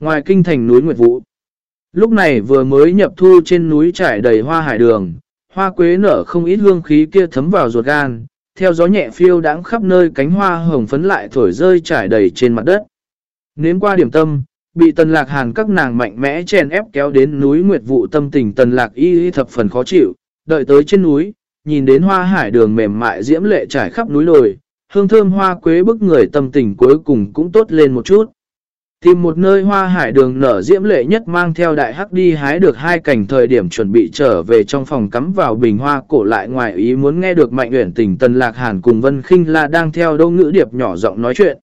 ngoài kinh thành núi Nguyệt Vũ. Lúc này vừa mới nhập thu trên núi trải đầy hoa hải đường, hoa quế nở không ít hương khí kia thấm vào ruột gan, theo gió nhẹ phiêu đãng khắp nơi cánh hoa hồng phấn lại thổi rơi trải đầy trên mặt đất. Nếm qua điểm tâm, bị tần lạc hàn các nàng mạnh mẽ chèn ép kéo đến núi Nguyệt Vũ tâm tình tần lạc y thập phần khó chịu, đợi tới trên núi, nhìn đến hoa hải đường mềm mại diễm lệ trải khắp núi đồi, hương thơm hoa quế bức người tâm tình cuối cùng cũng tốt lên một chút. Tìm một nơi hoa hải đường nở diễm lệ nhất mang theo đại hắc đi hái được hai cảnh thời điểm chuẩn bị trở về trong phòng cắm vào bình hoa cổ lại ngoài ý muốn nghe được mạnh uyển tình tần lạc hàn cùng vân khinh là đang theo đô ngữ điệp nhỏ giọng nói chuyện.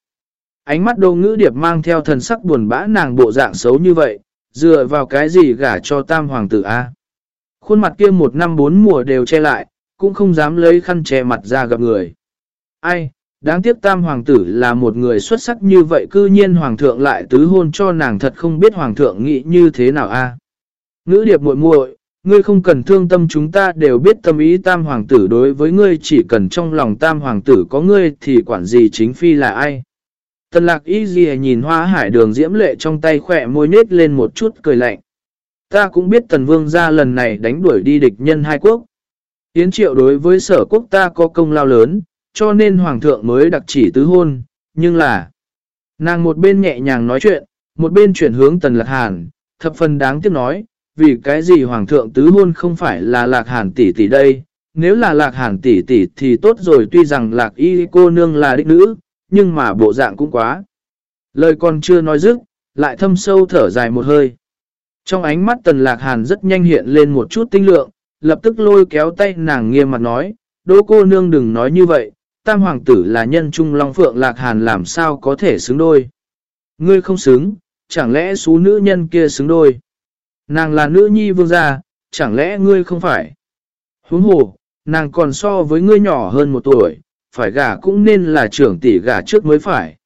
Ánh mắt đô ngữ điệp mang theo thần sắc buồn bã nàng bộ dạng xấu như vậy, dựa vào cái gì gả cho tam hoàng tử A. Khuôn mặt kia một năm bốn mùa đều che lại, cũng không dám lấy khăn che mặt ra gặp người. Ai, đáng tiếc tam hoàng tử là một người xuất sắc như vậy cư nhiên hoàng thượng lại tứ hôn cho nàng thật không biết hoàng thượng nghĩ như thế nào a Ngữ điệp muội muội ngươi không cần thương tâm chúng ta đều biết tâm ý tam hoàng tử đối với ngươi chỉ cần trong lòng tam hoàng tử có ngươi thì quản gì chính phi là ai. Tần lạc y gì nhìn hoa hải đường diễm lệ trong tay khỏe môi nết lên một chút cười lạnh. Ta cũng biết tần vương ra lần này đánh đuổi đi địch nhân hai quốc. Yến triệu đối với sở quốc ta có công lao lớn, cho nên hoàng thượng mới đặc chỉ tứ hôn, nhưng là... Nàng một bên nhẹ nhàng nói chuyện, một bên chuyển hướng tần lạc hàn, thập phần đáng tiếc nói, vì cái gì hoàng thượng tứ hôn không phải là lạc hàn tỷ tỷ đây, nếu là lạc hàn tỷ tỷ thì tốt rồi tuy rằng lạc y cô nương là đích nữ, nhưng mà bộ dạng cũng quá. Lời còn chưa nói dứt, lại thâm sâu thở dài một hơi. Trong ánh mắt tần lạc hàn rất nhanh hiện lên một chút tinh lượng, lập tức lôi kéo tay nàng nghiêm mặt nói, đô cô nương đừng nói như vậy, tam hoàng tử là nhân trung long phượng lạc hàn làm sao có thể xứng đôi. Ngươi không xứng, chẳng lẽ số nữ nhân kia xứng đôi. Nàng là nữ nhi vương gia, chẳng lẽ ngươi không phải. Huống hồ, nàng còn so với ngươi nhỏ hơn một tuổi, phải gả cũng nên là trưởng tỷ gả trước mới phải.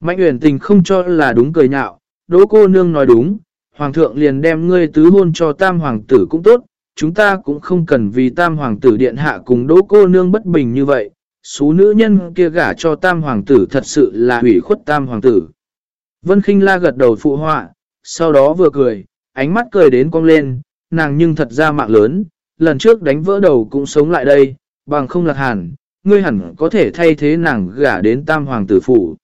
Mạnh uyển tình không cho là đúng cười nhạo, đỗ cô nương nói đúng, hoàng thượng liền đem ngươi tứ hôn cho tam hoàng tử cũng tốt, chúng ta cũng không cần vì tam hoàng tử điện hạ cùng đỗ cô nương bất bình như vậy, số nữ nhân kia gả cho tam hoàng tử thật sự là hủy khuất tam hoàng tử. Vân khinh la gật đầu phụ họa, sau đó vừa cười, ánh mắt cười đến cong lên, nàng nhưng thật ra mạng lớn, lần trước đánh vỡ đầu cũng sống lại đây, bằng không lạc hẳn, ngươi hẳn có thể thay thế nàng gả đến tam hoàng tử phủ.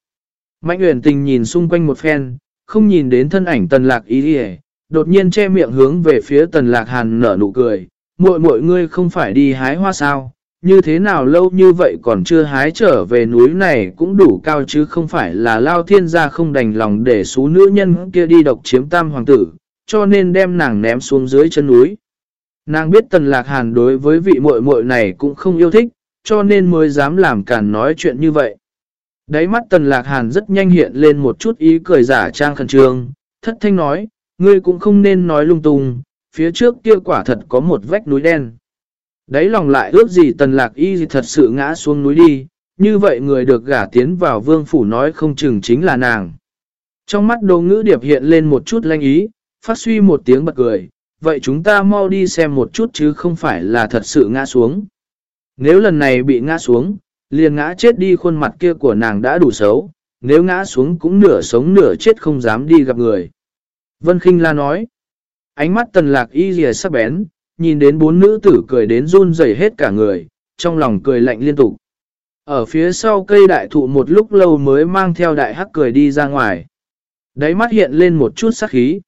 Mạnh uyển tình nhìn xung quanh một phen, không nhìn đến thân ảnh tần lạc ý đi đột nhiên che miệng hướng về phía tần lạc hàn nở nụ cười, muội muội ngươi không phải đi hái hoa sao, như thế nào lâu như vậy còn chưa hái trở về núi này cũng đủ cao chứ không phải là lao thiên gia không đành lòng để số nữ nhân kia đi độc chiếm tam hoàng tử, cho nên đem nàng ném xuống dưới chân núi. Nàng biết tần lạc hàn đối với vị muội muội này cũng không yêu thích, cho nên mới dám làm càn nói chuyện như vậy. Đáy mắt tần lạc hàn rất nhanh hiện lên một chút ý cười giả trang khẩn trương, thất thanh nói, ngươi cũng không nên nói lung tung, phía trước kia quả thật có một vách núi đen. Đấy lòng lại ước gì tần lạc y thật sự ngã xuống núi đi, như vậy người được gả tiến vào vương phủ nói không chừng chính là nàng. Trong mắt đồ ngữ điệp hiện lên một chút lanh ý, phát suy một tiếng bật cười, vậy chúng ta mau đi xem một chút chứ không phải là thật sự ngã xuống. Nếu lần này bị ngã xuống, liền ngã chết đi khuôn mặt kia của nàng đã đủ xấu, nếu ngã xuống cũng nửa sống nửa chết không dám đi gặp người. Vân khinh La nói, ánh mắt tần lạc y rìa sắc bén, nhìn đến bốn nữ tử cười đến run rẩy hết cả người, trong lòng cười lạnh liên tục. Ở phía sau cây đại thụ một lúc lâu mới mang theo đại hắc cười đi ra ngoài. Đáy mắt hiện lên một chút sắc khí.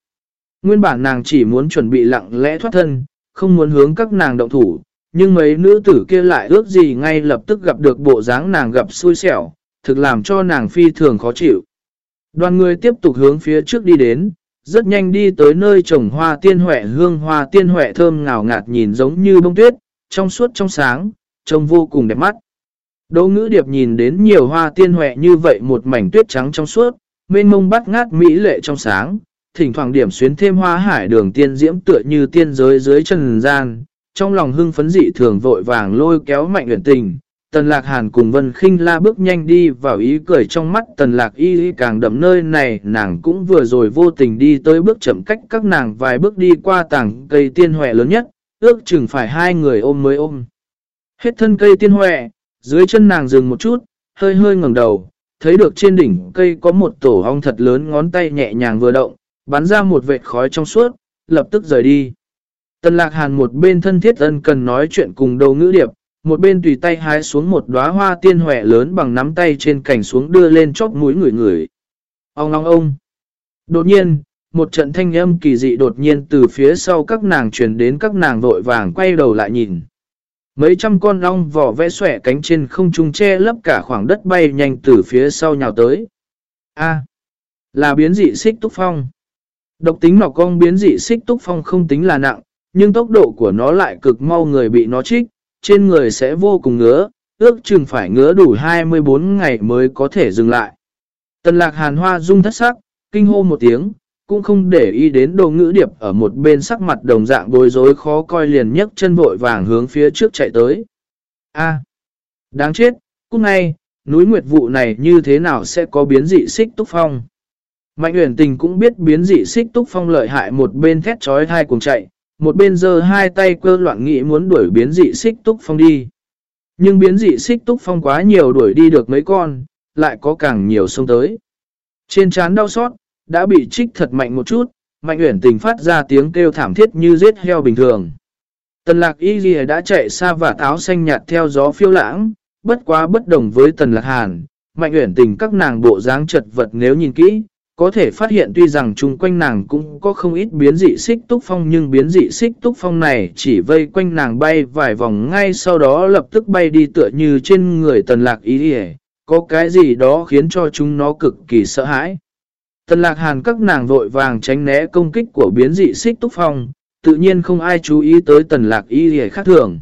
Nguyên bản nàng chỉ muốn chuẩn bị lặng lẽ thoát thân, không muốn hướng các nàng động thủ, nhưng mấy nữ tử kia lại ước gì ngay lập tức gặp được bộ dáng nàng gặp xui xẻo, thực làm cho nàng phi thường khó chịu. Đoàn người tiếp tục hướng phía trước đi đến, rất nhanh đi tới nơi trồng hoa tiên huệ hương hoa tiên huệ thơm ngào ngạt nhìn giống như bông tuyết, trong suốt trong sáng, trông vô cùng đẹp mắt. Đỗ ngữ điệp nhìn đến nhiều hoa tiên huệ như vậy một mảnh tuyết trắng trong suốt, mênh mông bắt ngát mỹ lệ trong sáng, thỉnh thoảng điểm xuyến thêm hoa hải đường tiên diễm tựa như tiên giới dưới trần gian, trong lòng hưng phấn dị thường vội vàng lôi kéo mạnh huyền tình, Tần Lạc Hàn cùng Vân khinh La bước nhanh đi vào ý cười trong mắt Tần Lạc Y càng đậm nơi này nàng cũng vừa rồi vô tình đi tới bước chậm cách các nàng vài bước đi qua tảng cây tiên hòe lớn nhất, ước chừng phải hai người ôm mới ôm. Hết thân cây tiên hòe, dưới chân nàng dừng một chút, hơi hơi ngẩng đầu, thấy được trên đỉnh cây có một tổ ong thật lớn ngón tay nhẹ nhàng vừa động, bắn ra một vệt khói trong suốt, lập tức rời đi. Tần lạc hàn một bên thân thiết ân cần nói chuyện cùng đầu ngữ điệp, một bên tùy tay hái xuống một đóa hoa tiên hòe lớn bằng nắm tay trên cành xuống đưa lên chóp mũi người người. Ông long ông. Đột nhiên, một trận thanh âm kỳ dị đột nhiên từ phía sau các nàng truyền đến các nàng vội vàng quay đầu lại nhìn. Mấy trăm con long vỏ vẽ xòe cánh trên không trung che lấp cả khoảng đất bay nhanh từ phía sau nhào tới. A. là biến dị xích túc phong. Độc tính nọc cong biến dị xích túc phong không tính là nặng, nhưng tốc độ của nó lại cực mau người bị nó trích, trên người sẽ vô cùng ngứa, ước chừng phải ngứa đủ 24 ngày mới có thể dừng lại. Tần lạc hàn hoa rung thất sắc, kinh hô một tiếng, cũng không để ý đến đồ ngữ điệp ở một bên sắc mặt đồng dạng bối rối khó coi liền nhấc chân vội vàng hướng phía trước chạy tới. A, đáng chết, cũng ngay, núi nguyệt vụ này như thế nào sẽ có biến dị xích túc phong. Mạnh uyển tình cũng biết biến dị xích túc phong lợi hại một bên thét trói thai cùng chạy, một bên giơ hai tay cơ loạn nghĩ muốn đuổi biến dị xích túc phong đi. Nhưng biến dị xích túc phong quá nhiều đuổi đi được mấy con, lại có càng nhiều sông tới. Trên trán đau xót, đã bị trích thật mạnh một chút, mạnh uyển tình phát ra tiếng kêu thảm thiết như giết heo bình thường. Tần lạc y ghi đã chạy xa và áo xanh nhạt theo gió phiêu lãng, bất quá bất đồng với tần lạc hàn, mạnh uyển tình các nàng bộ dáng chật vật nếu nhìn kỹ, có thể phát hiện tuy rằng chung quanh nàng cũng có không ít biến dị xích túc phong nhưng biến dị xích túc phong này chỉ vây quanh nàng bay vài vòng ngay sau đó lập tức bay đi tựa như trên người tần lạc ý hề có cái gì đó khiến cho chúng nó cực kỳ sợ hãi. Tần lạc hàn các nàng vội vàng tránh né công kích của biến dị xích túc phong, tự nhiên không ai chú ý tới tần lạc ý hề khác thường.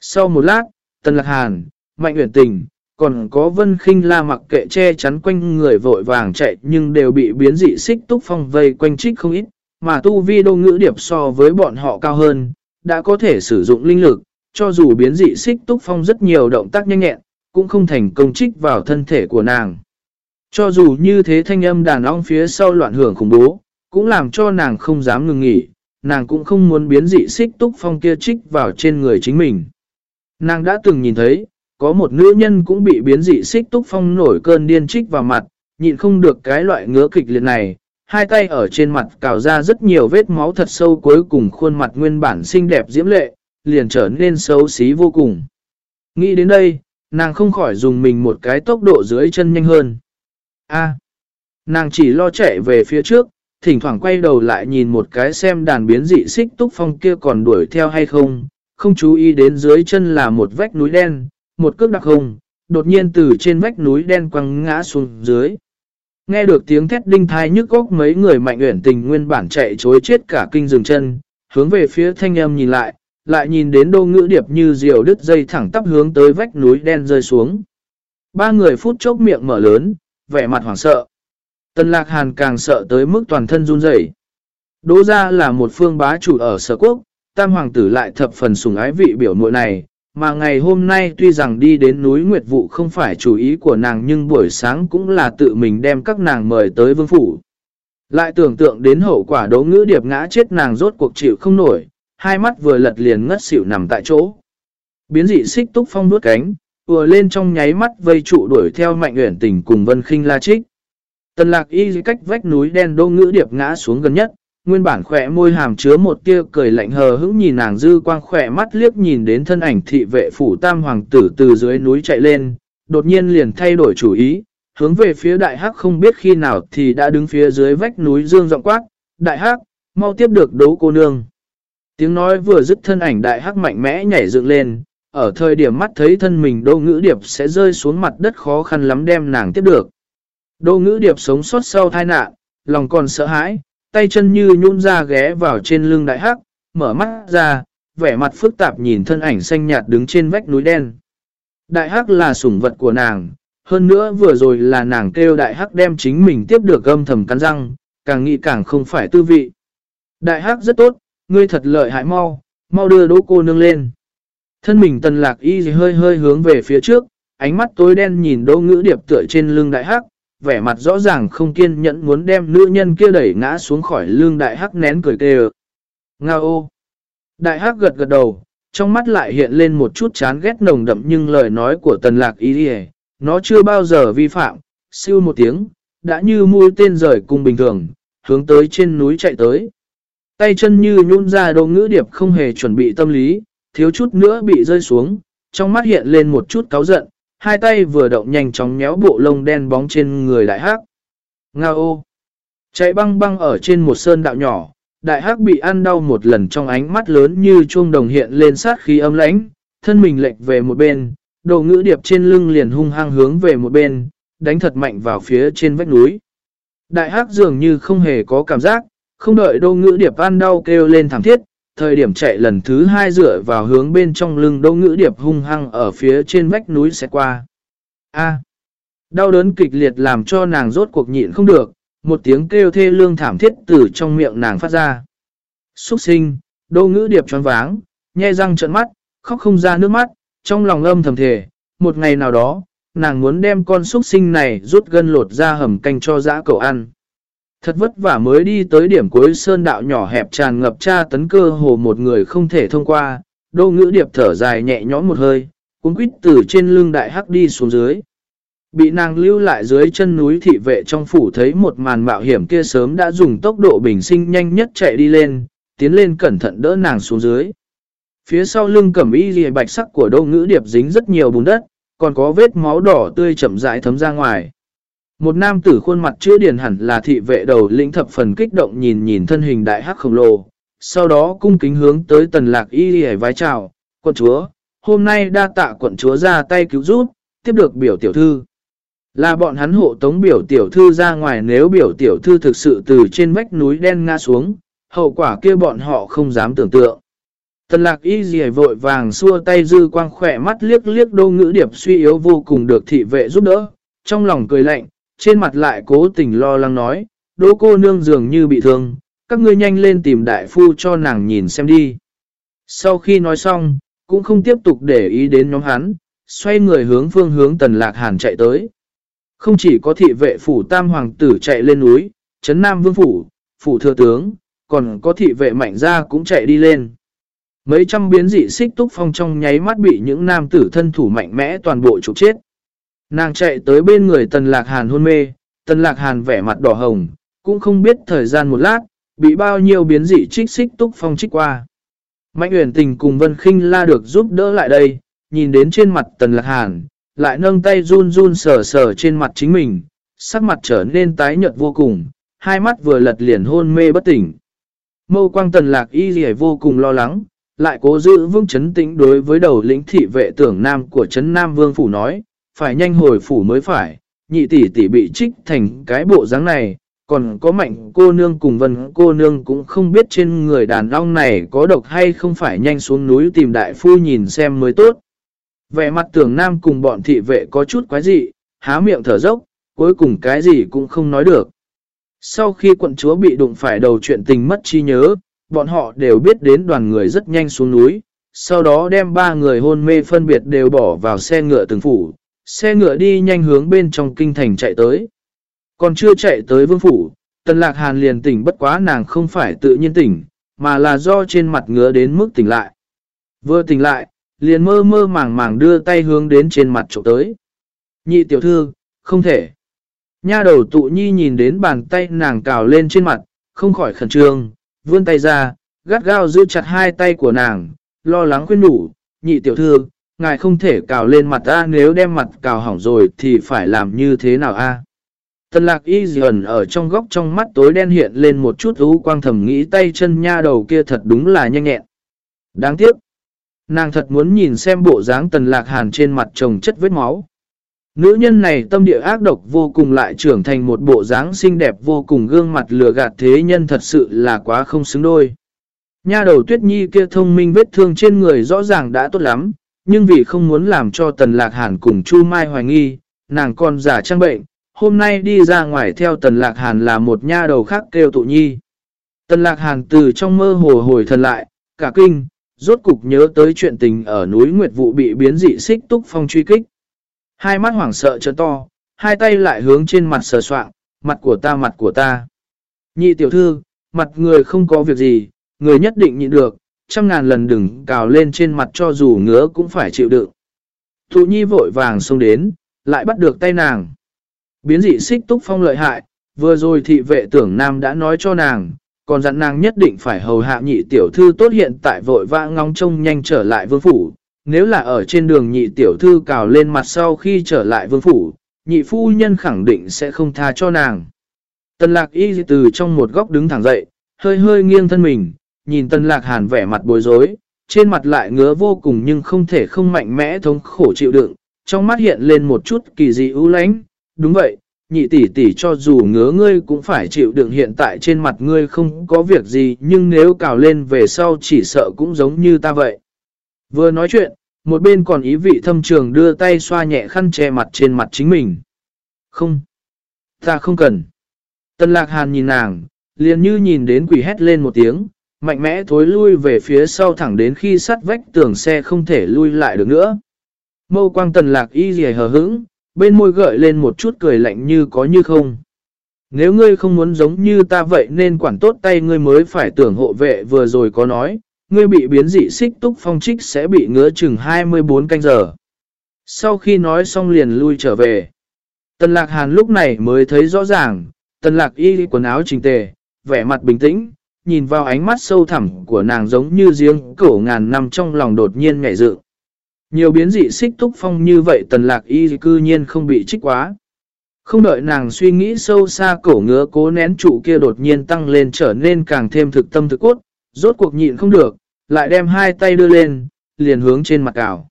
Sau một lát, tần lạc hàn, mạnh uyển tình, còn có vân khinh la mặc kệ che chắn quanh người vội vàng chạy nhưng đều bị biến dị xích túc phong vây quanh trích không ít, mà tu vi đô ngữ điệp so với bọn họ cao hơn, đã có thể sử dụng linh lực, cho dù biến dị xích túc phong rất nhiều động tác nhanh nhẹn, cũng không thành công trích vào thân thể của nàng. Cho dù như thế thanh âm đàn ong phía sau loạn hưởng khủng bố, cũng làm cho nàng không dám ngừng nghỉ, nàng cũng không muốn biến dị xích túc phong kia trích vào trên người chính mình. Nàng đã từng nhìn thấy, có một nữ nhân cũng bị biến dị xích túc phong nổi cơn điên trích vào mặt, nhịn không được cái loại ngứa kịch liệt này. Hai tay ở trên mặt cào ra rất nhiều vết máu thật sâu cuối cùng khuôn mặt nguyên bản xinh đẹp diễm lệ, liền trở nên xấu xí vô cùng. Nghĩ đến đây, nàng không khỏi dùng mình một cái tốc độ dưới chân nhanh hơn. A, nàng chỉ lo chạy về phía trước, thỉnh thoảng quay đầu lại nhìn một cái xem đàn biến dị xích túc phong kia còn đuổi theo hay không, không chú ý đến dưới chân là một vách núi đen, một cước đặc hùng, đột nhiên từ trên vách núi đen quăng ngã xuống dưới. Nghe được tiếng thét đinh thai nhức góc mấy người mạnh uyển tình nguyên bản chạy chối chết cả kinh dừng chân, hướng về phía thanh âm nhìn lại, lại nhìn đến đô ngữ điệp như diều đứt dây thẳng tắp hướng tới vách núi đen rơi xuống. Ba người phút chốc miệng mở lớn, vẻ mặt hoảng sợ. Tân lạc hàn càng sợ tới mức toàn thân run rẩy. Đỗ ra là một phương bá chủ ở sở quốc, tam hoàng tử lại thập phần sùng ái vị biểu muội này, mà ngày hôm nay tuy rằng đi đến núi Nguyệt Vụ không phải chủ ý của nàng nhưng buổi sáng cũng là tự mình đem các nàng mời tới vương phủ. Lại tưởng tượng đến hậu quả đấu ngữ điệp ngã chết nàng rốt cuộc chịu không nổi, hai mắt vừa lật liền ngất xỉu nằm tại chỗ. Biến dị xích túc phong đuốt cánh, vừa lên trong nháy mắt vây trụ đuổi theo mạnh uyển tình cùng vân khinh la trích. Tần lạc y cách vách núi đen đô ngữ điệp ngã xuống gần nhất, Nguyên bản khỏe môi hàm chứa một tia cười lạnh hờ hững nhìn nàng dư quang khỏe mắt liếc nhìn đến thân ảnh thị vệ phủ tam hoàng tử từ dưới núi chạy lên, đột nhiên liền thay đổi chủ ý, hướng về phía đại hắc không biết khi nào thì đã đứng phía dưới vách núi dương rộng quát, đại hắc, mau tiếp được đấu cô nương. Tiếng nói vừa dứt thân ảnh đại hắc mạnh mẽ nhảy dựng lên, ở thời điểm mắt thấy thân mình đô ngữ điệp sẽ rơi xuống mặt đất khó khăn lắm đem nàng tiếp được. Đô ngữ điệp sống sót sau tai nạn, lòng còn sợ hãi, tay chân như nhũn ra ghé vào trên lưng đại hắc, mở mắt ra, vẻ mặt phức tạp nhìn thân ảnh xanh nhạt đứng trên vách núi đen. Đại hắc là sủng vật của nàng, hơn nữa vừa rồi là nàng kêu đại hắc đem chính mình tiếp được âm thầm cắn răng, càng nghĩ càng không phải tư vị. Đại hắc rất tốt, ngươi thật lợi hại mau, mau đưa đỗ cô nương lên. Thân mình tần lạc y hơi hơi hướng về phía trước, ánh mắt tối đen nhìn đỗ ngữ điệp tựa trên lưng đại hắc, vẻ mặt rõ ràng không kiên nhẫn muốn đem nữ nhân kia đẩy ngã xuống khỏi lưng đại hắc nén cười kề Nga ô! Đại hắc gật gật đầu, trong mắt lại hiện lên một chút chán ghét nồng đậm nhưng lời nói của tần lạc ý đi nó chưa bao giờ vi phạm, siêu một tiếng, đã như mũi tên rời cung bình thường, hướng tới trên núi chạy tới. Tay chân như nhún ra đồ ngữ điệp không hề chuẩn bị tâm lý, thiếu chút nữa bị rơi xuống, trong mắt hiện lên một chút cáu giận, hai tay vừa động nhanh chóng nhéo bộ lông đen bóng trên người đại hắc. Nga ô! Chạy băng băng ở trên một sơn đạo nhỏ, đại hắc bị ăn đau một lần trong ánh mắt lớn như chuông đồng hiện lên sát khí âm lãnh, thân mình lệch về một bên, đồ ngữ điệp trên lưng liền hung hăng hướng về một bên, đánh thật mạnh vào phía trên vách núi. Đại hắc dường như không hề có cảm giác, không đợi đô ngữ điệp ăn đau kêu lên thảm thiết, thời điểm chạy lần thứ hai dựa vào hướng bên trong lưng đô ngữ điệp hung hăng ở phía trên vách núi sẽ qua. A. đau đớn kịch liệt làm cho nàng rốt cuộc nhịn không được, một tiếng kêu thê lương thảm thiết từ trong miệng nàng phát ra. Xuất sinh, đô ngữ điệp tròn váng, nhe răng trợn mắt, khóc không ra nước mắt, trong lòng âm thầm thề, một ngày nào đó, nàng muốn đem con xuất sinh này rút gân lột ra hầm canh cho dã cậu ăn. Thật vất vả mới đi tới điểm cuối sơn đạo nhỏ hẹp tràn ngập tra tấn cơ hồ một người không thể thông qua, đô ngữ điệp thở dài nhẹ nhõm một hơi, cuốn quýt từ trên lưng đại hắc đi xuống dưới. Bị nàng lưu lại dưới chân núi thị vệ trong phủ thấy một màn mạo hiểm kia sớm đã dùng tốc độ bình sinh nhanh nhất chạy đi lên, tiến lên cẩn thận đỡ nàng xuống dưới. Phía sau lưng cẩm y lìa bạch sắc của đô ngữ điệp dính rất nhiều bùn đất, còn có vết máu đỏ tươi chậm rãi thấm ra ngoài. Một nam tử khuôn mặt chữa điển hẳn là thị vệ đầu lĩnh thập phần kích động nhìn nhìn thân hình đại hắc khổng lồ, sau đó cung kính hướng tới tần lạc y lìa vái chào, quận chúa, hôm nay đa tạ quận chúa ra tay cứu giúp, tiếp được biểu tiểu thư. Là bọn hắn hộ tống biểu tiểu thư ra ngoài nếu biểu tiểu thư thực sự từ trên vách núi đen ngã xuống, hậu quả kia bọn họ không dám tưởng tượng. Tần lạc y dì vội vàng xua tay dư quang khỏe mắt liếc liếc đô ngữ điệp suy yếu vô cùng được thị vệ giúp đỡ, trong lòng cười lạnh, trên mặt lại cố tình lo lắng nói, đỗ cô nương dường như bị thương, các ngươi nhanh lên tìm đại phu cho nàng nhìn xem đi. Sau khi nói xong, cũng không tiếp tục để ý đến nhóm hắn, xoay người hướng phương hướng tần lạc hàn chạy tới. Không chỉ có thị vệ phủ tam hoàng tử chạy lên núi, chấn nam vương phủ, phủ thừa tướng, còn có thị vệ mạnh gia cũng chạy đi lên. Mấy trăm biến dị xích túc phong trong nháy mắt bị những nam tử thân thủ mạnh mẽ toàn bộ trục chết. Nàng chạy tới bên người tần lạc hàn hôn mê, tần lạc hàn vẻ mặt đỏ hồng, cũng không biết thời gian một lát, bị bao nhiêu biến dị trích xích túc phong trích qua. Mạnh uyển tình cùng Vân khinh la được giúp đỡ lại đây, nhìn đến trên mặt tần lạc hàn, lại nâng tay run run sờ sờ trên mặt chính mình, sắc mặt trở nên tái nhợt vô cùng, hai mắt vừa lật liền hôn mê bất tỉnh. Mâu quang tần lạc y Liễu vô cùng lo lắng, lại cố giữ vững chấn tĩnh đối với đầu lĩnh thị vệ tưởng nam của chấn nam vương phủ nói, phải nhanh hồi phủ mới phải, nhị tỷ tỷ bị trích thành cái bộ dáng này, còn có mạnh cô nương cùng vân cô nương cũng không biết trên người đàn ông này có độc hay không phải nhanh xuống núi tìm đại phu nhìn xem mới tốt. Vẻ mặt tưởng nam cùng bọn thị vệ có chút quái dị, há miệng thở dốc, cuối cùng cái gì cũng không nói được. Sau khi quận chúa bị đụng phải đầu chuyện tình mất trí nhớ, bọn họ đều biết đến đoàn người rất nhanh xuống núi, sau đó đem ba người hôn mê phân biệt đều bỏ vào xe ngựa từng phủ, xe ngựa đi nhanh hướng bên trong kinh thành chạy tới. Còn chưa chạy tới vương phủ, tần lạc hàn liền tỉnh bất quá nàng không phải tự nhiên tỉnh, mà là do trên mặt ngứa đến mức tỉnh lại. Vừa tỉnh lại, liền mơ mơ màng màng đưa tay hướng đến trên mặt chỗ tới. Nhị tiểu thư, không thể. Nha đầu tụ nhi nhìn đến bàn tay nàng cào lên trên mặt, không khỏi khẩn trương, vươn tay ra, gắt gao giữ chặt hai tay của nàng, lo lắng khuyên đủ, nhị tiểu thư, ngài không thể cào lên mặt ta nếu đem mặt cào hỏng rồi thì phải làm như thế nào a Tần lạc y dần ở trong góc trong mắt tối đen hiện lên một chút ú quang thầm nghĩ tay chân nha đầu kia thật đúng là nhanh nhẹn. Đáng tiếc, nàng thật muốn nhìn xem bộ dáng tần lạc hàn trên mặt trồng chất vết máu. Nữ nhân này tâm địa ác độc vô cùng lại trưởng thành một bộ dáng xinh đẹp vô cùng gương mặt lừa gạt thế nhân thật sự là quá không xứng đôi. Nha đầu tuyết nhi kia thông minh vết thương trên người rõ ràng đã tốt lắm, nhưng vì không muốn làm cho tần lạc hàn cùng Chu Mai hoài nghi, nàng còn giả trang bệnh, hôm nay đi ra ngoài theo tần lạc hàn là một nha đầu khác kêu tụ nhi. Tần lạc hàn từ trong mơ hồ hồi thần lại, cả kinh, rốt cục nhớ tới chuyện tình ở núi Nguyệt Vụ bị biến dị xích túc phong truy kích. Hai mắt hoảng sợ trở to, hai tay lại hướng trên mặt sờ soạn, mặt của ta mặt của ta. Nhị tiểu thư, mặt người không có việc gì, người nhất định nhịn được, trăm ngàn lần đừng cào lên trên mặt cho dù ngứa cũng phải chịu đựng. Thụ nhi vội vàng xông đến, lại bắt được tay nàng. Biến dị xích túc phong lợi hại, vừa rồi thị vệ tưởng nam đã nói cho nàng, còn dặn nàng nhất định phải hầu hạ nhị tiểu thư tốt hiện tại vội vã ngóng trông nhanh trở lại vương phủ. Nếu là ở trên đường nhị tiểu thư cào lên mặt sau khi trở lại vương phủ, nhị phu nhân khẳng định sẽ không tha cho nàng. Tần lạc y từ trong một góc đứng thẳng dậy, hơi hơi nghiêng thân mình, nhìn tân lạc hàn vẻ mặt bối rối, trên mặt lại ngứa vô cùng nhưng không thể không mạnh mẽ thống khổ chịu đựng, trong mắt hiện lên một chút kỳ dị ưu lánh. Đúng vậy, nhị tỷ tỷ cho dù ngứa ngươi cũng phải chịu đựng hiện tại trên mặt ngươi không có việc gì nhưng nếu cào lên về sau chỉ sợ cũng giống như ta vậy. Vừa nói chuyện, một bên còn ý vị thâm trường đưa tay xoa nhẹ khăn che mặt trên mặt chính mình. Không, ta không cần. Tân lạc hàn nhìn nàng, liền như nhìn đến quỷ hét lên một tiếng, mạnh mẽ thối lui về phía sau thẳng đến khi sắt vách tường xe không thể lui lại được nữa. Mâu quang tần lạc y dì hờ hững, bên môi gợi lên một chút cười lạnh như có như không. Nếu ngươi không muốn giống như ta vậy nên quản tốt tay ngươi mới phải tưởng hộ vệ vừa rồi có nói, ngươi bị biến dị xích túc phong trích sẽ bị ngứa chừng 24 canh giờ. Sau khi nói xong liền lui trở về. Tần lạc hàn lúc này mới thấy rõ ràng, tần lạc y quần áo trình tề, vẻ mặt bình tĩnh, nhìn vào ánh mắt sâu thẳm của nàng giống như riêng cổ ngàn năm trong lòng đột nhiên ngại dự. Nhiều biến dị xích túc phong như vậy tần lạc y cư nhiên không bị trích quá. Không đợi nàng suy nghĩ sâu xa cổ ngứa cố nén trụ kia đột nhiên tăng lên trở nên càng thêm thực tâm thực cốt, rốt cuộc nhịn không được, lại đem hai tay đưa lên, liền hướng trên mặt cào.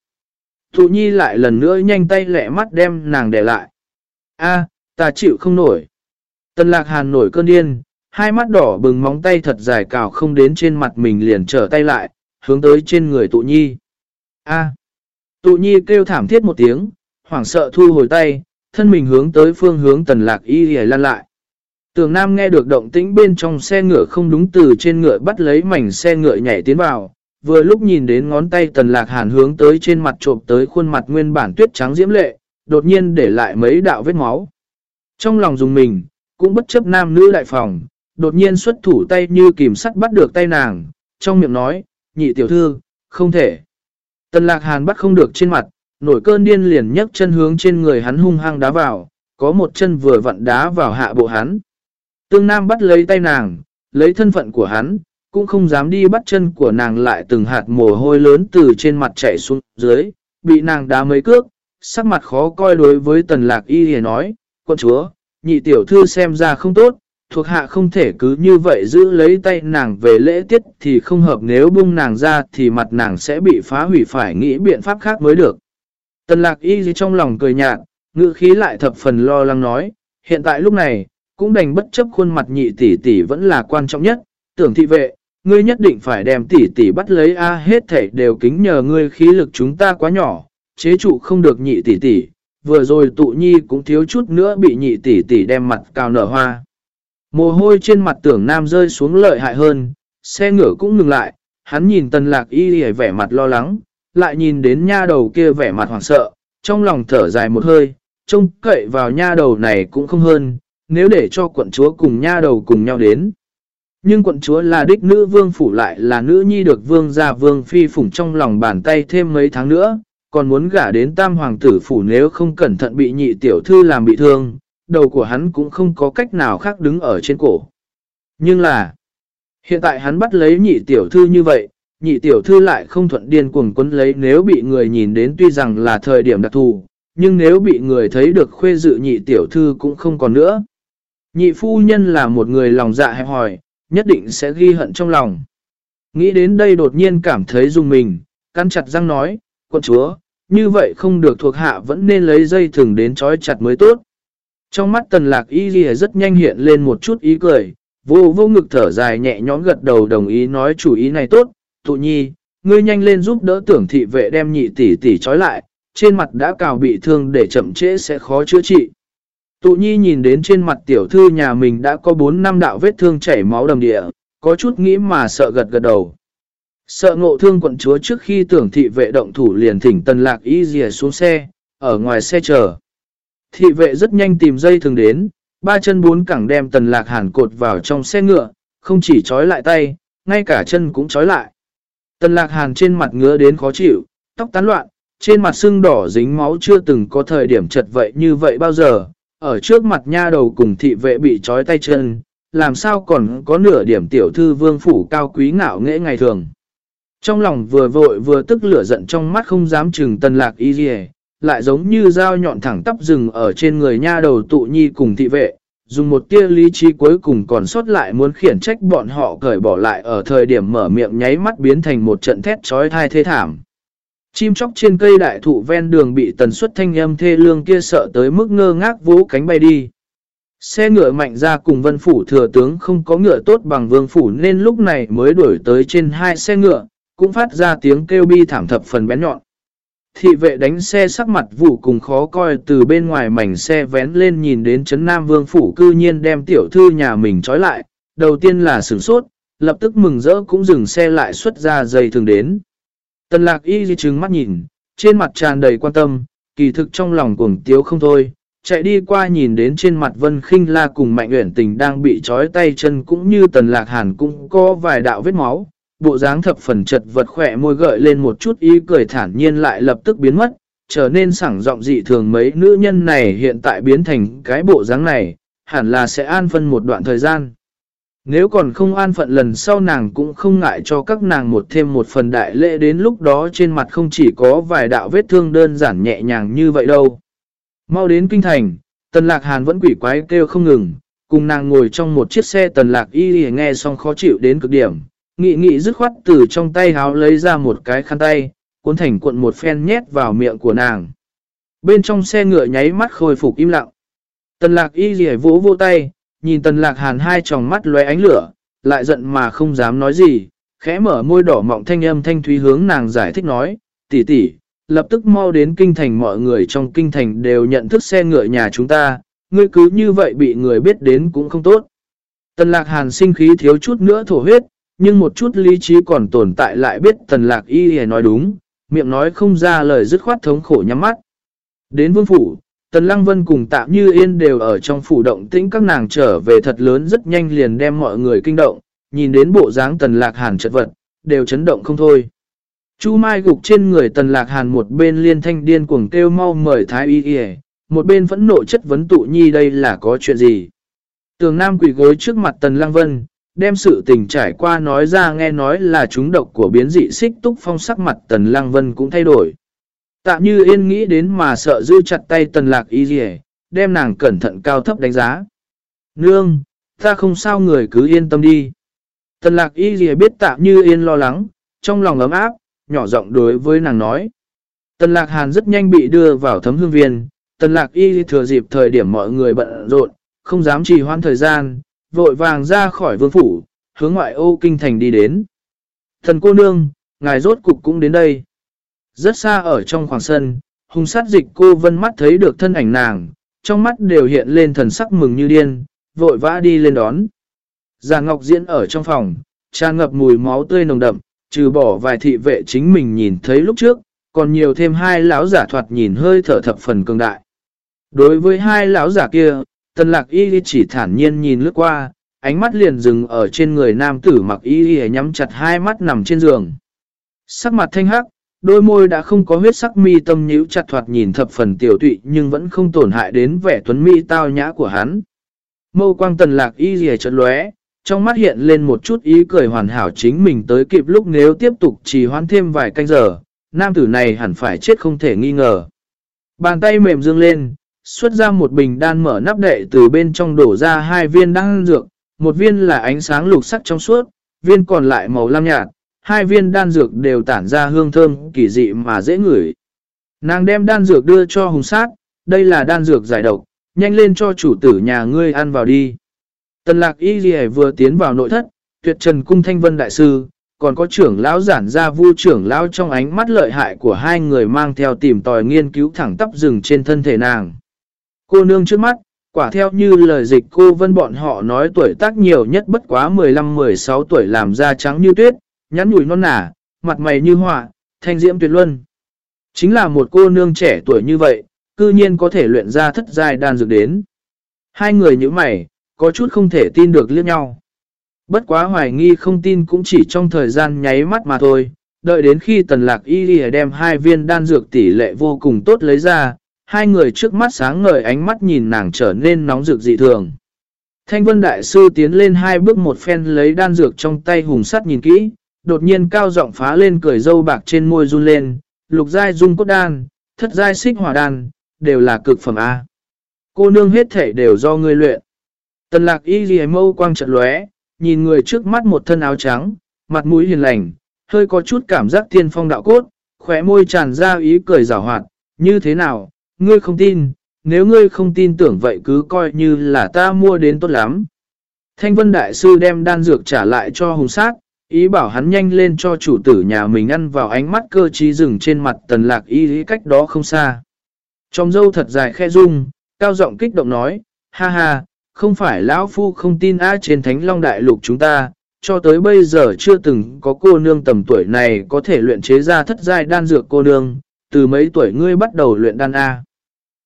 Thụ nhi lại lần nữa nhanh tay lẹ mắt đem nàng để lại. a ta chịu không nổi. Tần lạc hàn nổi cơn điên, hai mắt đỏ bừng móng tay thật dài cào không đến trên mặt mình liền trở tay lại, hướng tới trên người tụ nhi. A. Tụ nhi kêu thảm thiết một tiếng, hoảng sợ thu hồi tay, thân mình hướng tới phương hướng tần lạc y hề lan lại. Tường Nam nghe được động tĩnh bên trong xe ngựa không đúng từ trên ngựa bắt lấy mảnh xe ngựa nhảy tiến vào, vừa lúc nhìn đến ngón tay tần lạc hàn hướng tới trên mặt trộm tới khuôn mặt nguyên bản tuyết trắng diễm lệ, đột nhiên để lại mấy đạo vết máu. Trong lòng dùng mình, cũng bất chấp nam nữ đại phòng, đột nhiên xuất thủ tay như kìm sắt bắt được tay nàng, trong miệng nói, nhị tiểu thư, không thể. Tần lạc hàn bắt không được trên mặt, nổi cơn điên liền nhấc chân hướng trên người hắn hung hăng đá vào, có một chân vừa vặn đá vào hạ bộ hắn. Tương Nam bắt lấy tay nàng, lấy thân phận của hắn, cũng không dám đi bắt chân của nàng lại từng hạt mồ hôi lớn từ trên mặt chảy xuống dưới, bị nàng đá mấy cước, sắc mặt khó coi đối với tần lạc y thì nói, con chúa, nhị tiểu thư xem ra không tốt, thuộc hạ không thể cứ như vậy giữ lấy tay nàng về lễ tiết thì không hợp nếu bung nàng ra thì mặt nàng sẽ bị phá hủy phải nghĩ biện pháp khác mới được. Tần lạc y trong lòng cười nhạt, ngữ khí lại thập phần lo lắng nói, hiện tại lúc này, cũng đành bất chấp khuôn mặt nhị tỷ tỷ vẫn là quan trọng nhất, tưởng thị vệ, ngươi nhất định phải đem tỷ tỷ bắt lấy A hết thảy đều kính nhờ ngươi khí lực chúng ta quá nhỏ, chế trụ không được nhị tỷ tỷ, vừa rồi tụ nhi cũng thiếu chút nữa bị nhị tỷ tỷ đem mặt cao nở hoa. Mồ hôi trên mặt tưởng nam rơi xuống lợi hại hơn, xe ngựa cũng ngừng lại, hắn nhìn tần lạc y hề vẻ mặt lo lắng, lại nhìn đến nha đầu kia vẻ mặt hoảng sợ, trong lòng thở dài một hơi, trông cậy vào nha đầu này cũng không hơn, nếu để cho quận chúa cùng nha đầu cùng nhau đến. Nhưng quận chúa là đích nữ vương phủ lại là nữ nhi được vương gia vương phi phủng trong lòng bàn tay thêm mấy tháng nữa, còn muốn gả đến tam hoàng tử phủ nếu không cẩn thận bị nhị tiểu thư làm bị thương, đầu của hắn cũng không có cách nào khác đứng ở trên cổ. Nhưng là, hiện tại hắn bắt lấy nhị tiểu thư như vậy, nhị tiểu thư lại không thuận điên cuồng quấn lấy nếu bị người nhìn đến tuy rằng là thời điểm đặc thù, nhưng nếu bị người thấy được khuê dự nhị tiểu thư cũng không còn nữa. Nhị phu nhân là một người lòng dạ hẹp hòi, nhất định sẽ ghi hận trong lòng. Nghĩ đến đây đột nhiên cảm thấy dùng mình, căn chặt răng nói, quân chúa, như vậy không được thuộc hạ vẫn nên lấy dây thừng đến trói chặt mới tốt. Trong mắt tần lạc y ghi rất nhanh hiện lên một chút ý cười, vô vô ngực thở dài nhẹ nhõm gật đầu đồng ý nói chủ ý này tốt, tụ nhi, ngươi nhanh lên giúp đỡ tưởng thị vệ đem nhị tỷ tỷ trói lại, trên mặt đã cào bị thương để chậm trễ sẽ khó chữa trị. Tụ nhi nhìn đến trên mặt tiểu thư nhà mình đã có 4 năm đạo vết thương chảy máu đầm địa, có chút nghĩ mà sợ gật gật đầu. Sợ ngộ thương quận chúa trước khi tưởng thị vệ động thủ liền thỉnh tần lạc y dìa xuống xe, ở ngoài xe chờ. Thị vệ rất nhanh tìm dây thường đến, ba chân bốn cẳng đem tần lạc hàn cột vào trong xe ngựa, không chỉ trói lại tay, ngay cả chân cũng trói lại. Tần lạc hàn trên mặt ngứa đến khó chịu, tóc tán loạn, trên mặt sưng đỏ dính máu chưa từng có thời điểm chật vậy như vậy bao giờ, ở trước mặt nha đầu cùng thị vệ bị trói tay chân, làm sao còn có nửa điểm tiểu thư vương phủ cao quý ngạo nghễ ngày thường. Trong lòng vừa vội vừa tức lửa giận trong mắt không dám chừng tần lạc y dì lại giống như dao nhọn thẳng tắp rừng ở trên người nha đầu tụ nhi cùng thị vệ, dùng một tia lý trí cuối cùng còn sót lại muốn khiển trách bọn họ cởi bỏ lại ở thời điểm mở miệng nháy mắt biến thành một trận thét trói thai thê thảm. Chim chóc trên cây đại thụ ven đường bị tần suất thanh âm thê lương kia sợ tới mức ngơ ngác vỗ cánh bay đi. Xe ngựa mạnh ra cùng vân phủ thừa tướng không có ngựa tốt bằng vương phủ nên lúc này mới đuổi tới trên hai xe ngựa, cũng phát ra tiếng kêu bi thảm thập phần bén nhọn. Thị vệ đánh xe sắc mặt vụ cùng khó coi từ bên ngoài mảnh xe vén lên nhìn đến Trấn Nam Vương Phủ cư nhiên đem tiểu thư nhà mình trói lại. Đầu tiên là sửng sốt, lập tức mừng rỡ cũng dừng xe lại xuất ra dây thường đến. Tần lạc y di trừng mắt nhìn, trên mặt tràn đầy quan tâm, kỳ thực trong lòng cuồng tiếu không thôi. Chạy đi qua nhìn đến trên mặt Vân khinh La cùng Mạnh Uyển Tình đang bị trói tay chân cũng như Tần Lạc Hàn cũng có vài đạo vết máu, bộ dáng thập phần chật vật khỏe môi gợi lên một chút ý cười thản nhiên lại lập tức biến mất, trở nên sảng giọng dị thường mấy nữ nhân này hiện tại biến thành cái bộ dáng này, hẳn là sẽ an phân một đoạn thời gian. Nếu còn không an phận lần sau nàng cũng không ngại cho các nàng một thêm một phần đại lễ đến lúc đó trên mặt không chỉ có vài đạo vết thương đơn giản nhẹ nhàng như vậy đâu. Mau đến kinh thành, tần lạc hàn vẫn quỷ quái kêu không ngừng, cùng nàng ngồi trong một chiếc xe tần lạc y nghe xong khó chịu đến cực điểm, Nghị nghị dứt khoát từ trong tay háo lấy ra một cái khăn tay, cuốn thành cuộn một phen nhét vào miệng của nàng. Bên trong xe ngựa nháy mắt khôi phục im lặng. Tần lạc y rỉ vỗ vô tay, nhìn tần lạc hàn hai tròng mắt lóe ánh lửa, lại giận mà không dám nói gì, khẽ mở môi đỏ mọng thanh âm thanh thúy hướng nàng giải thích nói, tỷ tỷ, lập tức mau đến kinh thành mọi người trong kinh thành đều nhận thức xe ngựa nhà chúng ta, ngươi cứ như vậy bị người biết đến cũng không tốt. Tần lạc hàn sinh khí thiếu chút nữa thổ huyết, nhưng một chút lý trí còn tồn tại lại biết tần lạc y hề nói đúng, miệng nói không ra lời dứt khoát thống khổ nhắm mắt. Đến vương phủ, tần lăng vân cùng tạm như yên đều ở trong phủ động tĩnh các nàng trở về thật lớn rất nhanh liền đem mọi người kinh động, nhìn đến bộ dáng tần lạc hàn chật vật, đều chấn động không thôi. Chu Mai gục trên người tần lạc hàn một bên liên thanh điên cuồng kêu mau mời thái y y một bên phẫn nộ chất vấn tụ nhi đây là có chuyện gì. Tường Nam quỷ gối trước mặt tần lăng vân, đem sự tình trải qua nói ra nghe nói là chúng độc của biến dị xích túc phong sắc mặt tần lăng vân cũng thay đổi. Tạm như yên nghĩ đến mà sợ dư chặt tay tần lạc y dì đem nàng cẩn thận cao thấp đánh giá. Nương, ta không sao người cứ yên tâm đi. Tần lạc y dì biết tạm như yên lo lắng, trong lòng ấm áp, nhỏ giọng đối với nàng nói. Tần lạc hàn rất nhanh bị đưa vào thấm hương viên, tần lạc y thừa dịp thời điểm mọi người bận rộn, không dám trì hoãn thời gian, vội vàng ra khỏi vương phủ, hướng ngoại ô kinh thành đi đến. Thần cô nương, ngài rốt cục cũng đến đây. Rất xa ở trong khoảng sân, hùng sát dịch cô vân mắt thấy được thân ảnh nàng, trong mắt đều hiện lên thần sắc mừng như điên, vội vã đi lên đón. Già Ngọc Diễn ở trong phòng, tràn ngập mùi máu tươi nồng đậm, trừ bỏ vài thị vệ chính mình nhìn thấy lúc trước, còn nhiều thêm hai lão giả thoạt nhìn hơi thở thập phần cường đại. Đối với hai lão giả kia, Tần lạc y chỉ thản nhiên nhìn lướt qua, ánh mắt liền dừng ở trên người nam tử mặc y nhắm chặt hai mắt nằm trên giường. Sắc mặt thanh hắc, đôi môi đã không có huyết sắc mi tâm nhíu chặt thoạt nhìn thập phần tiểu tụy nhưng vẫn không tổn hại đến vẻ tuấn mỹ tao nhã của hắn. Mâu quang tần lạc y rìa chợt lóe, trong mắt hiện lên một chút ý cười hoàn hảo chính mình tới kịp lúc nếu tiếp tục trì hoãn thêm vài canh giờ, nam tử này hẳn phải chết không thể nghi ngờ. Bàn tay mềm dương lên, xuất ra một bình đan mở nắp đệ từ bên trong đổ ra hai viên đan dược, một viên là ánh sáng lục sắc trong suốt, viên còn lại màu lam nhạt, hai viên đan dược đều tản ra hương thơm kỳ dị mà dễ ngửi. Nàng đem đan dược đưa cho hùng sát, đây là đan dược giải độc, nhanh lên cho chủ tử nhà ngươi ăn vào đi. Tần lạc y ghi vừa tiến vào nội thất, tuyệt trần cung thanh vân đại sư, còn có trưởng lão giản gia vu trưởng lão trong ánh mắt lợi hại của hai người mang theo tìm tòi nghiên cứu thẳng tắp rừng trên thân thể nàng. Cô nương trước mắt, quả theo như lời dịch cô vân bọn họ nói tuổi tác nhiều nhất bất quá 15-16 tuổi làm da trắng như tuyết, nhắn nhủi non nả, mặt mày như họa, thanh diễm tuyệt luân. Chính là một cô nương trẻ tuổi như vậy, cư nhiên có thể luyện ra thất giai đan dược đến. Hai người như mày, có chút không thể tin được liếc nhau. Bất quá hoài nghi không tin cũng chỉ trong thời gian nháy mắt mà thôi, đợi đến khi tần lạc y đem hai viên đan dược tỷ lệ vô cùng tốt lấy ra, hai người trước mắt sáng ngời ánh mắt nhìn nàng trở nên nóng rực dị thường. Thanh vân đại sư tiến lên hai bước một phen lấy đan dược trong tay hùng sắt nhìn kỹ, đột nhiên cao giọng phá lên cười dâu bạc trên môi run lên, lục giai dung cốt đan, thất giai xích hỏa đan, đều là cực phẩm A. Cô nương hết thể đều do ngươi luyện. Tần lạc y ghi mâu quang trận lóe, nhìn người trước mắt một thân áo trắng, mặt mũi hiền lành, hơi có chút cảm giác thiên phong đạo cốt, khỏe môi tràn ra ý cười rào hoạt, như thế nào, ngươi không tin, nếu ngươi không tin tưởng vậy cứ coi như là ta mua đến tốt lắm. Thanh Vân Đại Sư đem đan dược trả lại cho hùng sát, ý bảo hắn nhanh lên cho chủ tử nhà mình ăn vào ánh mắt cơ trí rừng trên mặt tần lạc y cách đó không xa. Trong dâu thật dài khe rung, cao giọng kích động nói, ha ha, không phải lão phu không tin á trên thánh long đại lục chúng ta, cho tới bây giờ chưa từng có cô nương tầm tuổi này có thể luyện chế ra thất giai đan dược cô nương, từ mấy tuổi ngươi bắt đầu luyện đan A.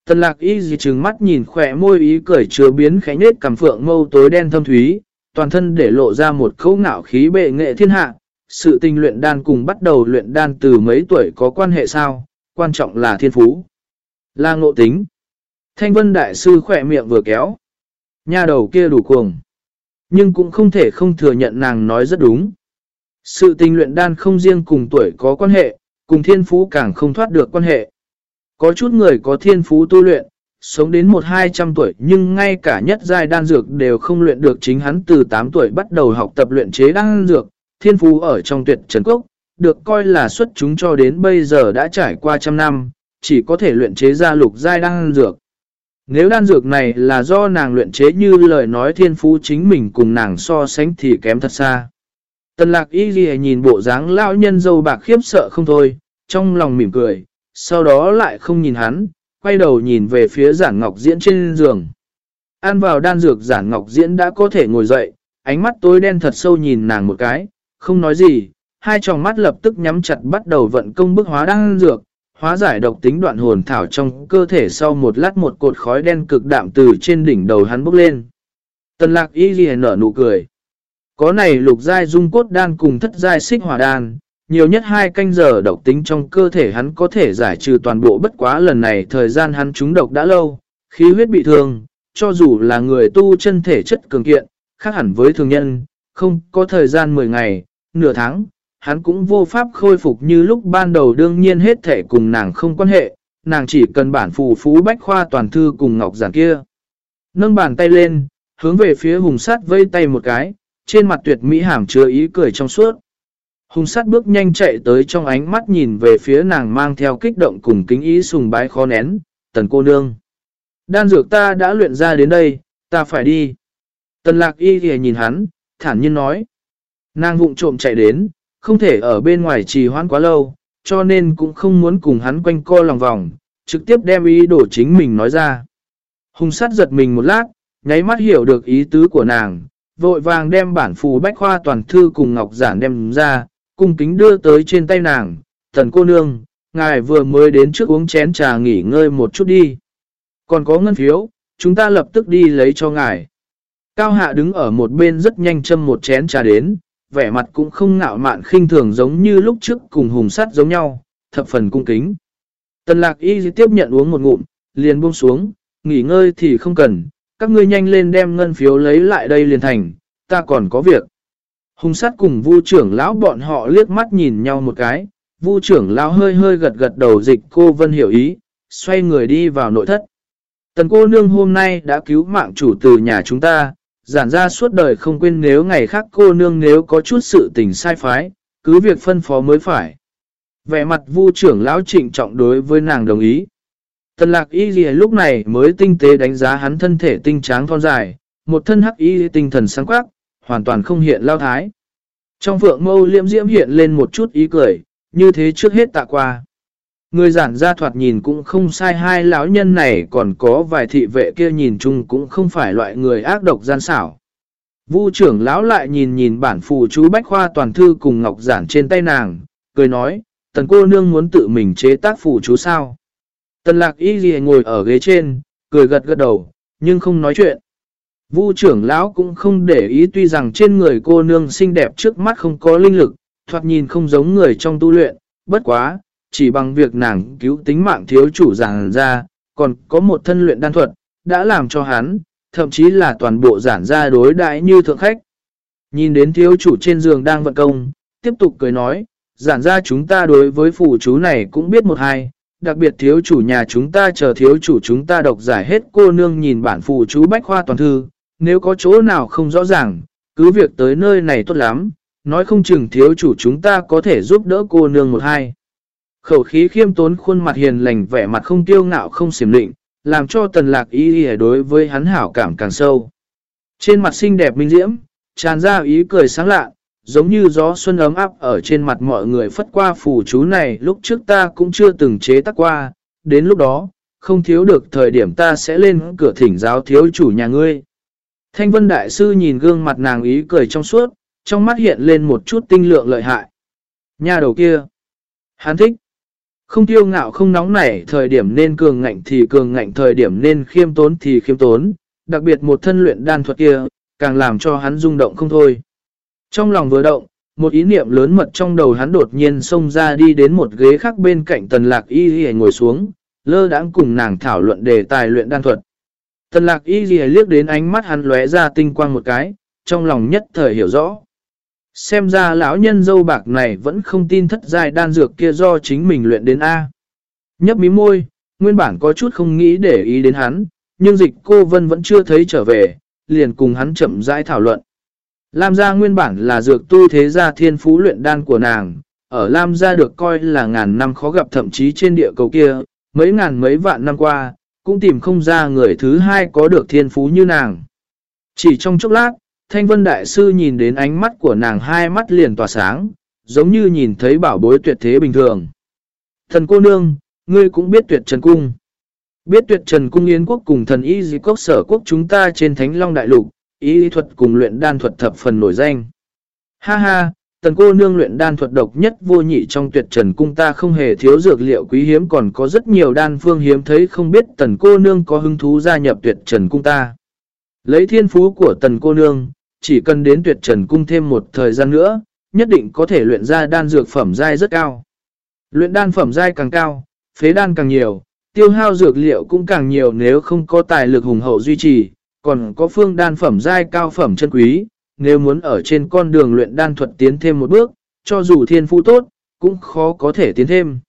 Tần lạc y gì trừng mắt nhìn khỏe môi ý cười chứa biến khẽ nết cằm phượng mâu tối đen thâm thúy, toàn thân để lộ ra một khấu ngạo khí bệ nghệ thiên hạ. Sự tình luyện đan cùng bắt đầu luyện đan từ mấy tuổi có quan hệ sao, quan trọng là thiên phú. Là ngộ tính. Thanh vân đại sư khỏe miệng vừa kéo. Nhà đầu kia đủ cuồng. Nhưng cũng không thể không thừa nhận nàng nói rất đúng. Sự tình luyện đan không riêng cùng tuổi có quan hệ, cùng thiên phú càng không thoát được quan hệ. Có chút người có thiên phú tu luyện, sống đến một hai trăm tuổi nhưng ngay cả nhất giai đan dược đều không luyện được chính hắn từ 8 tuổi bắt đầu học tập luyện chế đan dược, thiên phú ở trong tuyệt trần quốc, được coi là xuất chúng cho đến bây giờ đã trải qua trăm năm, chỉ có thể luyện chế ra lục giai đan dược. Nếu đan dược này là do nàng luyện chế như lời nói thiên phú chính mình cùng nàng so sánh thì kém thật xa. Tần lạc y ghi nhìn bộ dáng lão nhân dâu bạc khiếp sợ không thôi, trong lòng mỉm cười, sau đó lại không nhìn hắn, quay đầu nhìn về phía giản ngọc diễn trên giường. Ăn vào đan dược giản ngọc diễn đã có thể ngồi dậy, ánh mắt tối đen thật sâu nhìn nàng một cái, không nói gì, hai tròng mắt lập tức nhắm chặt bắt đầu vận công bức hóa đan dược, hóa giải độc tính đoạn hồn thảo trong cơ thể sau một lát một cột khói đen cực đạm từ trên đỉnh đầu hắn bốc lên. Tần lạc y ghi nở nụ cười. Có này lục giai dung cốt đan cùng thất giai xích hỏa đan, nhiều nhất hai canh giờ độc tính trong cơ thể hắn có thể giải trừ toàn bộ bất quá lần này thời gian hắn trúng độc đã lâu, khí huyết bị thương, cho dù là người tu chân thể chất cường kiện, khác hẳn với thường nhân, không có thời gian 10 ngày, nửa tháng, hắn cũng vô pháp khôi phục như lúc ban đầu đương nhiên hết thể cùng nàng không quan hệ, nàng chỉ cần bản phù phú bách khoa toàn thư cùng ngọc giản kia. Nâng bàn tay lên, hướng về phía hùng sát vây tay một cái, trên mặt tuyệt mỹ hàm chứa ý cười trong suốt. Hùng sát bước nhanh chạy tới trong ánh mắt nhìn về phía nàng mang theo kích động cùng kính ý sùng bái khó nén, tần cô nương. Đan dược ta đã luyện ra đến đây, ta phải đi. Tần lạc y thì nhìn hắn, thản nhiên nói. Nàng vụng trộm chạy đến, không thể ở bên ngoài trì hoãn quá lâu, cho nên cũng không muốn cùng hắn quanh co lòng vòng, trực tiếp đem ý đồ chính mình nói ra. Hùng sát giật mình một lát, nháy mắt hiểu được ý tứ của nàng, vội vàng đem bản phù bách khoa toàn thư cùng ngọc giản đem ra, cung kính đưa tới trên tay nàng, thần cô nương, ngài vừa mới đến trước uống chén trà nghỉ ngơi một chút đi. Còn có ngân phiếu, chúng ta lập tức đi lấy cho ngài. Cao hạ đứng ở một bên rất nhanh châm một chén trà đến, vẻ mặt cũng không ngạo mạn khinh thường giống như lúc trước cùng hùng sắt giống nhau, thập phần cung kính. Tần lạc y tiếp nhận uống một ngụm, liền buông xuống, nghỉ ngơi thì không cần, các ngươi nhanh lên đem ngân phiếu lấy lại đây liền thành, ta còn có việc. Hùng sát cùng vu trưởng lão bọn họ liếc mắt nhìn nhau một cái, vu trưởng lão hơi hơi gật gật đầu dịch cô vân hiểu ý, xoay người đi vào nội thất. Tần cô nương hôm nay đã cứu mạng chủ từ nhà chúng ta, giản ra suốt đời không quên nếu ngày khác cô nương nếu có chút sự tình sai phái, cứ việc phân phó mới phải. Vẻ mặt vu trưởng lão trịnh trọng đối với nàng đồng ý. Tần lạc y gì lúc này mới tinh tế đánh giá hắn thân thể tinh tráng thon dài, một thân hắc y tinh thần sáng quắc, hoàn toàn không hiện lao thái. Trong phượng mâu liễm diễm hiện lên một chút ý cười, như thế trước hết tạ qua. Người giản ra thoạt nhìn cũng không sai hai lão nhân này còn có vài thị vệ kia nhìn chung cũng không phải loại người ác độc gian xảo. Vu trưởng lão lại nhìn nhìn bản phù chú Bách Khoa toàn thư cùng ngọc giản trên tay nàng, cười nói, tần cô nương muốn tự mình chế tác phù chú sao. Tần lạc y ghi ngồi ở ghế trên, cười gật gật đầu, nhưng không nói chuyện. Vu trưởng lão cũng không để ý tuy rằng trên người cô nương xinh đẹp trước mắt không có linh lực, thoạt nhìn không giống người trong tu luyện, bất quá, chỉ bằng việc nàng cứu tính mạng thiếu chủ giảng ra, còn có một thân luyện đan thuật, đã làm cho hắn, thậm chí là toàn bộ giản ra đối đãi như thượng khách. Nhìn đến thiếu chủ trên giường đang vận công, tiếp tục cười nói, giản ra chúng ta đối với phủ chú này cũng biết một hai, đặc biệt thiếu chủ nhà chúng ta chờ thiếu chủ chúng ta độc giải hết cô nương nhìn bản phù chú bách khoa toàn thư, nếu có chỗ nào không rõ ràng, cứ việc tới nơi này tốt lắm, nói không chừng thiếu chủ chúng ta có thể giúp đỡ cô nương một hai. Khẩu khí khiêm tốn khuôn mặt hiền lành vẻ mặt không tiêu ngạo không xiểm định, làm cho tần lạc ý ý đối với hắn hảo cảm càng sâu. Trên mặt xinh đẹp minh diễm, tràn ra ý cười sáng lạ, giống như gió xuân ấm áp ở trên mặt mọi người phất qua phù chú này lúc trước ta cũng chưa từng chế tác qua, đến lúc đó, không thiếu được thời điểm ta sẽ lên cửa thỉnh giáo thiếu chủ nhà ngươi. Thanh Vân Đại Sư nhìn gương mặt nàng ý cười trong suốt, trong mắt hiện lên một chút tinh lượng lợi hại. Nhà đầu kia, hắn thích. Không tiêu ngạo không nóng nảy thời điểm nên cường ngạnh thì cường ngạnh thời điểm nên khiêm tốn thì khiêm tốn, đặc biệt một thân luyện đan thuật kia, càng làm cho hắn rung động không thôi. Trong lòng vừa động, một ý niệm lớn mật trong đầu hắn đột nhiên xông ra đi đến một ghế khác bên cạnh tần lạc y y ngồi xuống, lơ đãng cùng nàng thảo luận đề tài luyện đan thuật. Tần lạc y ghi liếc đến ánh mắt hắn lóe ra tinh quang một cái, trong lòng nhất thời hiểu rõ. Xem ra lão nhân dâu bạc này vẫn không tin thất giai đan dược kia do chính mình luyện đến A. Nhấp mí môi, nguyên bản có chút không nghĩ để ý đến hắn, nhưng dịch cô Vân vẫn chưa thấy trở về, liền cùng hắn chậm rãi thảo luận. Lam gia nguyên bản là dược tu thế gia thiên phú luyện đan của nàng, ở Lam gia được coi là ngàn năm khó gặp thậm chí trên địa cầu kia, mấy ngàn mấy vạn năm qua, cũng tìm không ra người thứ hai có được thiên phú như nàng. Chỉ trong chốc lát, Thanh Vân Đại Sư nhìn đến ánh mắt của nàng hai mắt liền tỏa sáng, giống như nhìn thấy bảo bối tuyệt thế bình thường. Thần cô nương, ngươi cũng biết tuyệt trần cung. Biết tuyệt trần cung yến quốc cùng thần y di quốc sở quốc chúng ta trên thánh long đại lục, y thuật cùng luyện đan thuật thập phần nổi danh. Ha ha, tần cô nương luyện đan thuật độc nhất vô nhị trong tuyệt trần cung ta không hề thiếu dược liệu quý hiếm còn có rất nhiều đan phương hiếm thấy không biết tần cô nương có hứng thú gia nhập tuyệt trần cung ta. Lấy thiên phú của tần cô nương, chỉ cần đến tuyệt trần cung thêm một thời gian nữa, nhất định có thể luyện ra đan dược phẩm giai rất cao. Luyện đan phẩm dai càng cao, phế đan càng nhiều, tiêu hao dược liệu cũng càng nhiều nếu không có tài lực hùng hậu duy trì, còn có phương đan phẩm dai cao phẩm chân quý, nếu muốn ở trên con đường luyện đan thuật tiến thêm một bước, cho dù thiên phú tốt, cũng khó có thể tiến thêm.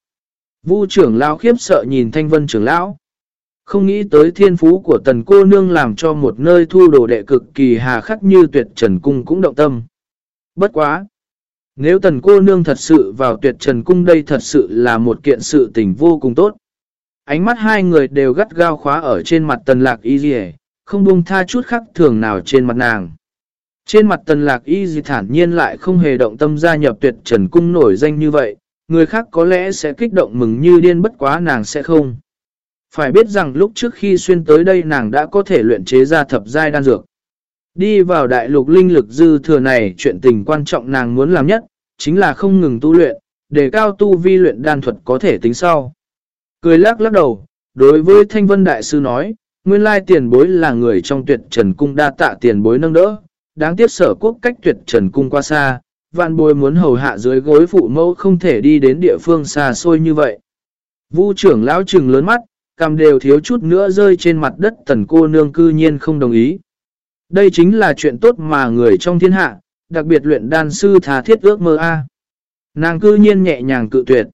Vu trưởng lão khiếp sợ nhìn thanh vân trưởng lão. Không nghĩ tới thiên phú của tần cô nương làm cho một nơi thu đồ đệ cực kỳ hà khắc như tuyệt trần cung cũng động tâm. Bất quá! Nếu tần cô nương thật sự vào tuyệt trần cung đây thật sự là một kiện sự tình vô cùng tốt. Ánh mắt hai người đều gắt gao khóa ở trên mặt tần lạc y dì không buông tha chút khắc thường nào trên mặt nàng. Trên mặt tần lạc y gì thản nhiên lại không hề động tâm gia nhập tuyệt trần cung nổi danh như vậy, người khác có lẽ sẽ kích động mừng như điên bất quá nàng sẽ không. Phải biết rằng lúc trước khi xuyên tới đây nàng đã có thể luyện chế ra thập giai đan dược. Đi vào đại lục linh lực dư thừa này chuyện tình quan trọng nàng muốn làm nhất, chính là không ngừng tu luyện, để cao tu vi luyện đan thuật có thể tính sau. Cười lắc lắc đầu, đối với Thanh Vân Đại Sư nói, nguyên lai tiền bối là người trong tuyệt trần cung đa tạ tiền bối nâng đỡ, đáng tiếc sở quốc cách tuyệt trần cung qua xa, vạn bối muốn hầu hạ dưới gối phụ mẫu không thể đi đến địa phương xa xôi như vậy. Vu trưởng lão trừng lớn mắt, cầm đều thiếu chút nữa rơi trên mặt đất tần cô nương cư nhiên không đồng ý. Đây chính là chuyện tốt mà người trong thiên hạ, đặc biệt luyện đan sư thà thiết ước mơ A. Nàng cư nhiên nhẹ nhàng cự tuyệt.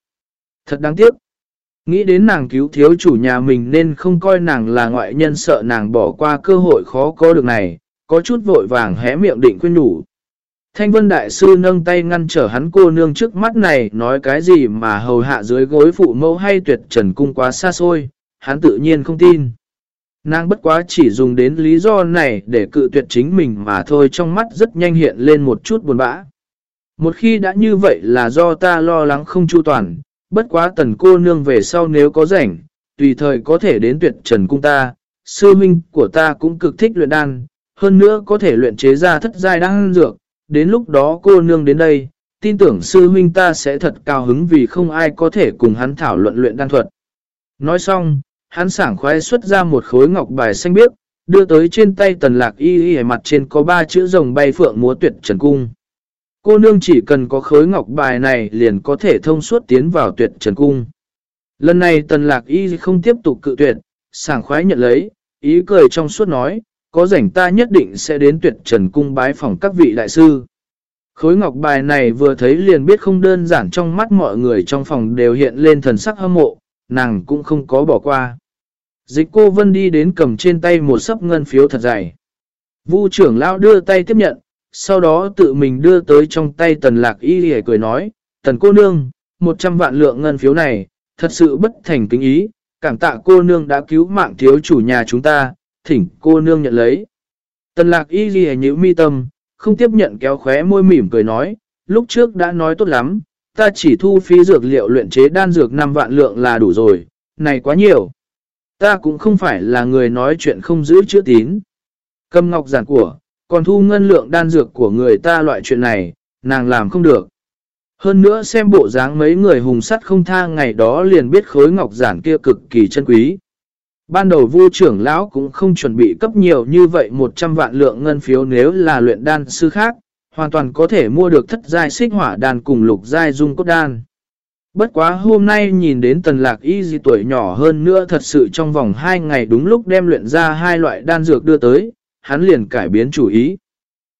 Thật đáng tiếc. Nghĩ đến nàng cứu thiếu chủ nhà mình nên không coi nàng là ngoại nhân sợ nàng bỏ qua cơ hội khó có được này, có chút vội vàng hé miệng định khuyên nhủ. Thanh Vân Đại Sư nâng tay ngăn trở hắn cô nương trước mắt này nói cái gì mà hầu hạ dưới gối phụ mẫu hay tuyệt trần cung quá xa xôi, hắn tự nhiên không tin. Nàng bất quá chỉ dùng đến lý do này để cự tuyệt chính mình mà thôi trong mắt rất nhanh hiện lên một chút buồn bã. Một khi đã như vậy là do ta lo lắng không chu toàn, bất quá tần cô nương về sau nếu có rảnh, tùy thời có thể đến tuyệt trần cung ta, sư minh của ta cũng cực thích luyện đan, hơn nữa có thể luyện chế ra thất giai đan dược, đến lúc đó cô nương đến đây, tin tưởng sư huynh ta sẽ thật cao hứng vì không ai có thể cùng hắn thảo luận luyện đan thuật. Nói xong, hắn sảng khoái xuất ra một khối ngọc bài xanh biếc, đưa tới trên tay tần lạc y y mặt trên có ba chữ rồng bay phượng múa tuyệt trần cung. Cô nương chỉ cần có khối ngọc bài này liền có thể thông suốt tiến vào tuyệt trần cung. Lần này tần lạc y không tiếp tục cự tuyệt, sảng khoái nhận lấy, ý cười trong suốt nói, có rảnh ta nhất định sẽ đến tuyệt trần cung bái phòng các vị đại sư. Khối ngọc bài này vừa thấy liền biết không đơn giản trong mắt mọi người trong phòng đều hiện lên thần sắc hâm mộ, nàng cũng không có bỏ qua. Dịch cô Vân đi đến cầm trên tay một sấp ngân phiếu thật dày. Vu trưởng lão đưa tay tiếp nhận, sau đó tự mình đưa tới trong tay tần lạc y hề cười nói, tần cô nương, 100 vạn lượng ngân phiếu này, thật sự bất thành kính ý, cảm tạ cô nương đã cứu mạng thiếu chủ nhà chúng ta, thỉnh cô nương nhận lấy. Tần lạc y ghi nhữ mi tâm, không tiếp nhận kéo khóe môi mỉm cười nói, lúc trước đã nói tốt lắm, ta chỉ thu phí dược liệu luyện chế đan dược 5 vạn lượng là đủ rồi, này quá nhiều. Ta cũng không phải là người nói chuyện không giữ chữ tín. Cầm ngọc giản của, còn thu ngân lượng đan dược của người ta loại chuyện này, nàng làm không được. Hơn nữa xem bộ dáng mấy người hùng sắt không tha ngày đó liền biết khối ngọc giản kia cực kỳ chân quý. Ban đầu vu trưởng lão cũng không chuẩn bị cấp nhiều như vậy 100 vạn lượng ngân phiếu nếu là luyện đan sư khác, hoàn toàn có thể mua được thất giai xích hỏa đan cùng lục giai dung cốt đan. Bất quá hôm nay nhìn đến tần lạc y gì tuổi nhỏ hơn nữa thật sự trong vòng 2 ngày đúng lúc đem luyện ra hai loại đan dược đưa tới, hắn liền cải biến chủ ý.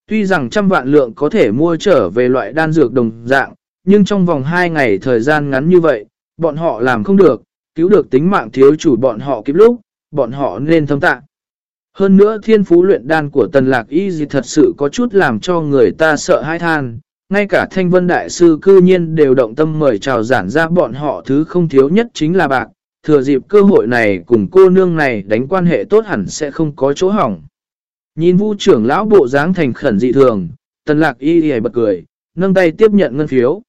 Tuy rằng trăm vạn lượng có thể mua trở về loại đan dược đồng dạng, nhưng trong vòng 2 ngày thời gian ngắn như vậy, bọn họ làm không được, cứu được tính mạng thiếu chủ bọn họ kịp lúc, bọn họ nên thâm tạ. Hơn nữa thiên phú luyện đan của tần lạc y gì thật sự có chút làm cho người ta sợ hai than, ngay cả thanh vân đại sư cư nhiên đều động tâm mời chào giản ra bọn họ thứ không thiếu nhất chính là bạc, thừa dịp cơ hội này cùng cô nương này đánh quan hệ tốt hẳn sẽ không có chỗ hỏng. Nhìn vu trưởng lão bộ dáng thành khẩn dị thường, tần lạc y y bật cười, nâng tay tiếp nhận ngân phiếu.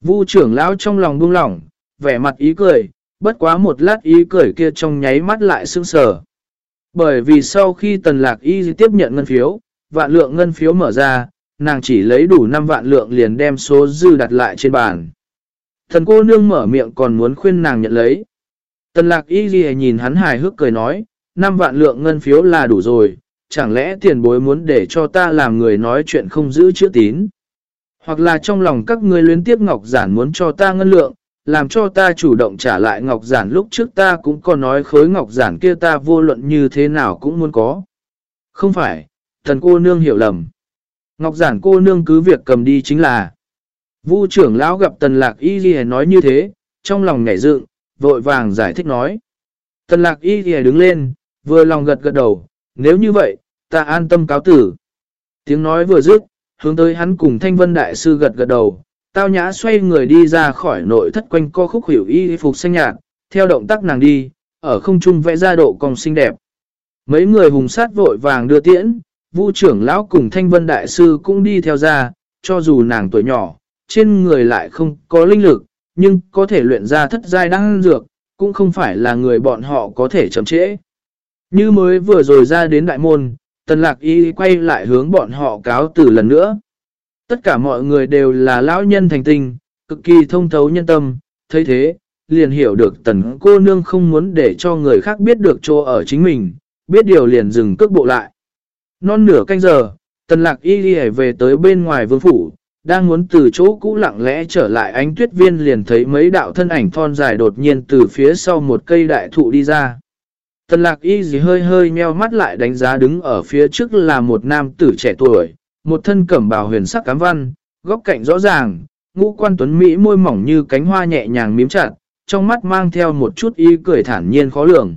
Vu trưởng lão trong lòng buông lỏng, vẻ mặt ý cười, bất quá một lát ý cười kia trong nháy mắt lại sương sờ. Bởi vì sau khi tần lạc y tiếp nhận ngân phiếu, vạn lượng ngân phiếu mở ra, nàng chỉ lấy đủ 5 vạn lượng liền đem số dư đặt lại trên bàn. Thần cô nương mở miệng còn muốn khuyên nàng nhận lấy. Tần lạc y ghi nhìn hắn hài hước cười nói, 5 vạn lượng ngân phiếu là đủ rồi, chẳng lẽ tiền bối muốn để cho ta làm người nói chuyện không giữ chữ tín. Hoặc là trong lòng các ngươi luyến tiếp ngọc giản muốn cho ta ngân lượng, làm cho ta chủ động trả lại ngọc giản lúc trước ta cũng có nói khối ngọc giản kia ta vô luận như thế nào cũng muốn có. Không phải, thần cô nương hiểu lầm. Ngọc giản cô nương cứ việc cầm đi chính là. Vu trưởng lão gặp tần lạc y ghi nói như thế, trong lòng nhảy dựng, vội vàng giải thích nói. Tần lạc y ghi đứng lên, vừa lòng gật gật đầu, nếu như vậy, ta an tâm cáo tử. Tiếng nói vừa dứt, hướng tới hắn cùng thanh vân đại sư gật gật đầu, tao nhã xoay người đi ra khỏi nội thất quanh co khúc hiểu y phục xanh nhạt, theo động tác nàng đi, ở không trung vẽ ra độ cong xinh đẹp. Mấy người hùng sát vội vàng đưa tiễn, vu trưởng lão cùng thanh vân đại sư cũng đi theo ra, cho dù nàng tuổi nhỏ, trên người lại không có linh lực, nhưng có thể luyện ra thất giai đăng dược, cũng không phải là người bọn họ có thể chậm trễ. Như mới vừa rồi ra đến đại môn, tần lạc y quay lại hướng bọn họ cáo từ lần nữa. Tất cả mọi người đều là lão nhân thành tinh, cực kỳ thông thấu nhân tâm, thấy thế, liền hiểu được tần cô nương không muốn để cho người khác biết được chỗ ở chính mình, biết điều liền dừng cước bộ lại. Non nửa canh giờ, tần lạc y đi về tới bên ngoài vương phủ, đang muốn từ chỗ cũ lặng lẽ trở lại ánh tuyết viên liền thấy mấy đạo thân ảnh thon dài đột nhiên từ phía sau một cây đại thụ đi ra. Tần lạc y gì hơi hơi meo mắt lại đánh giá đứng ở phía trước là một nam tử trẻ tuổi, một thân cẩm bào huyền sắc cám văn, góc cạnh rõ ràng, ngũ quan tuấn Mỹ môi mỏng như cánh hoa nhẹ nhàng miếm chặt, trong mắt mang theo một chút y cười thản nhiên khó lường.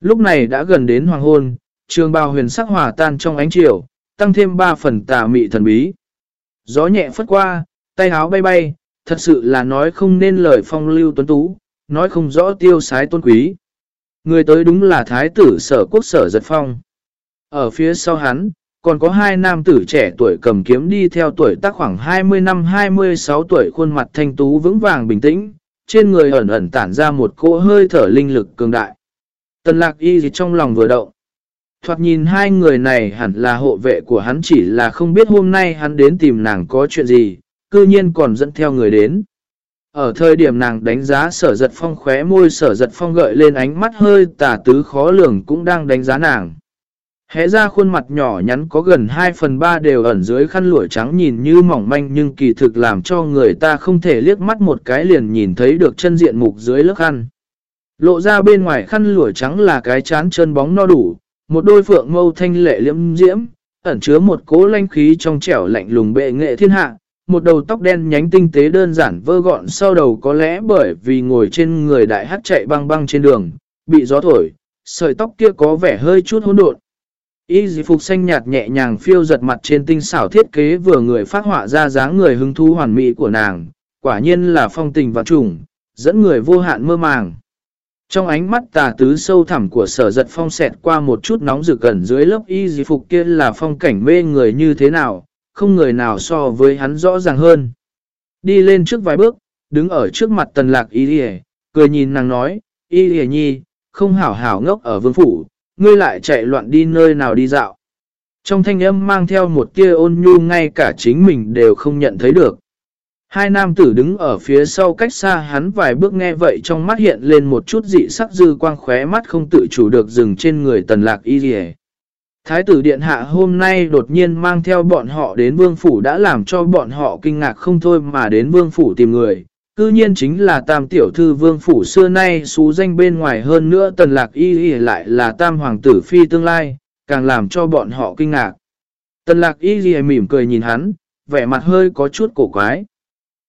Lúc này đã gần đến hoàng hôn, trường bào huyền sắc hòa tan trong ánh chiều, tăng thêm ba phần tà mị thần bí. Gió nhẹ phất qua, tay áo bay bay, thật sự là nói không nên lời phong lưu tuấn tú, nói không rõ tiêu sái tôn quý. Người tới đúng là thái tử sở quốc sở giật phong. Ở phía sau hắn, còn có hai nam tử trẻ tuổi cầm kiếm đi theo tuổi tác khoảng 20 năm 26 tuổi khuôn mặt thanh tú vững vàng bình tĩnh, trên người ẩn ẩn tản ra một cỗ hơi thở linh lực cường đại. Tần lạc y gì trong lòng vừa động. Thoạt nhìn hai người này hẳn là hộ vệ của hắn chỉ là không biết hôm nay hắn đến tìm nàng có chuyện gì, cư nhiên còn dẫn theo người đến. Ở thời điểm nàng đánh giá sở giật phong khóe môi sở giật phong gợi lên ánh mắt hơi tà tứ khó lường cũng đang đánh giá nàng. Hẽ ra khuôn mặt nhỏ nhắn có gần 2 phần 3 đều ẩn dưới khăn lụa trắng nhìn như mỏng manh nhưng kỳ thực làm cho người ta không thể liếc mắt một cái liền nhìn thấy được chân diện mục dưới lớp khăn. Lộ ra bên ngoài khăn lụa trắng là cái chán chân bóng no đủ, một đôi phượng mâu thanh lệ liễm diễm, ẩn chứa một cố lanh khí trong trẻo lạnh lùng bệ nghệ thiên hạ, một đầu tóc đen nhánh tinh tế đơn giản vơ gọn sau đầu có lẽ bởi vì ngồi trên người đại hát chạy băng băng trên đường, bị gió thổi, sợi tóc kia có vẻ hơi chút hỗn độn. Y dì phục xanh nhạt nhẹ nhàng phiêu giật mặt trên tinh xảo thiết kế vừa người phát họa ra dáng người hứng thú hoàn mỹ của nàng, quả nhiên là phong tình và trùng, dẫn người vô hạn mơ màng. Trong ánh mắt tà tứ sâu thẳm của sở giật phong xẹt qua một chút nóng rực gần dưới lớp y dì phục kia là phong cảnh mê người như thế nào, không người nào so với hắn rõ ràng hơn. Đi lên trước vài bước, đứng ở trước mặt tần lạc y dì cười nhìn nàng nói, y dì nhi, không hảo hảo ngốc ở vương phủ, ngươi lại chạy loạn đi nơi nào đi dạo. Trong thanh âm mang theo một tia ôn nhu ngay cả chính mình đều không nhận thấy được. Hai nam tử đứng ở phía sau cách xa hắn vài bước nghe vậy trong mắt hiện lên một chút dị sắc dư quang khóe mắt không tự chủ được dừng trên người tần lạc y dì Thái tử Điện Hạ hôm nay đột nhiên mang theo bọn họ đến vương phủ đã làm cho bọn họ kinh ngạc không thôi mà đến vương phủ tìm người. Cư nhiên chính là tam tiểu thư vương phủ xưa nay xú danh bên ngoài hơn nữa tần lạc y y lại là tam hoàng tử phi tương lai, càng làm cho bọn họ kinh ngạc. Tần lạc y y mỉm cười nhìn hắn, vẻ mặt hơi có chút cổ quái.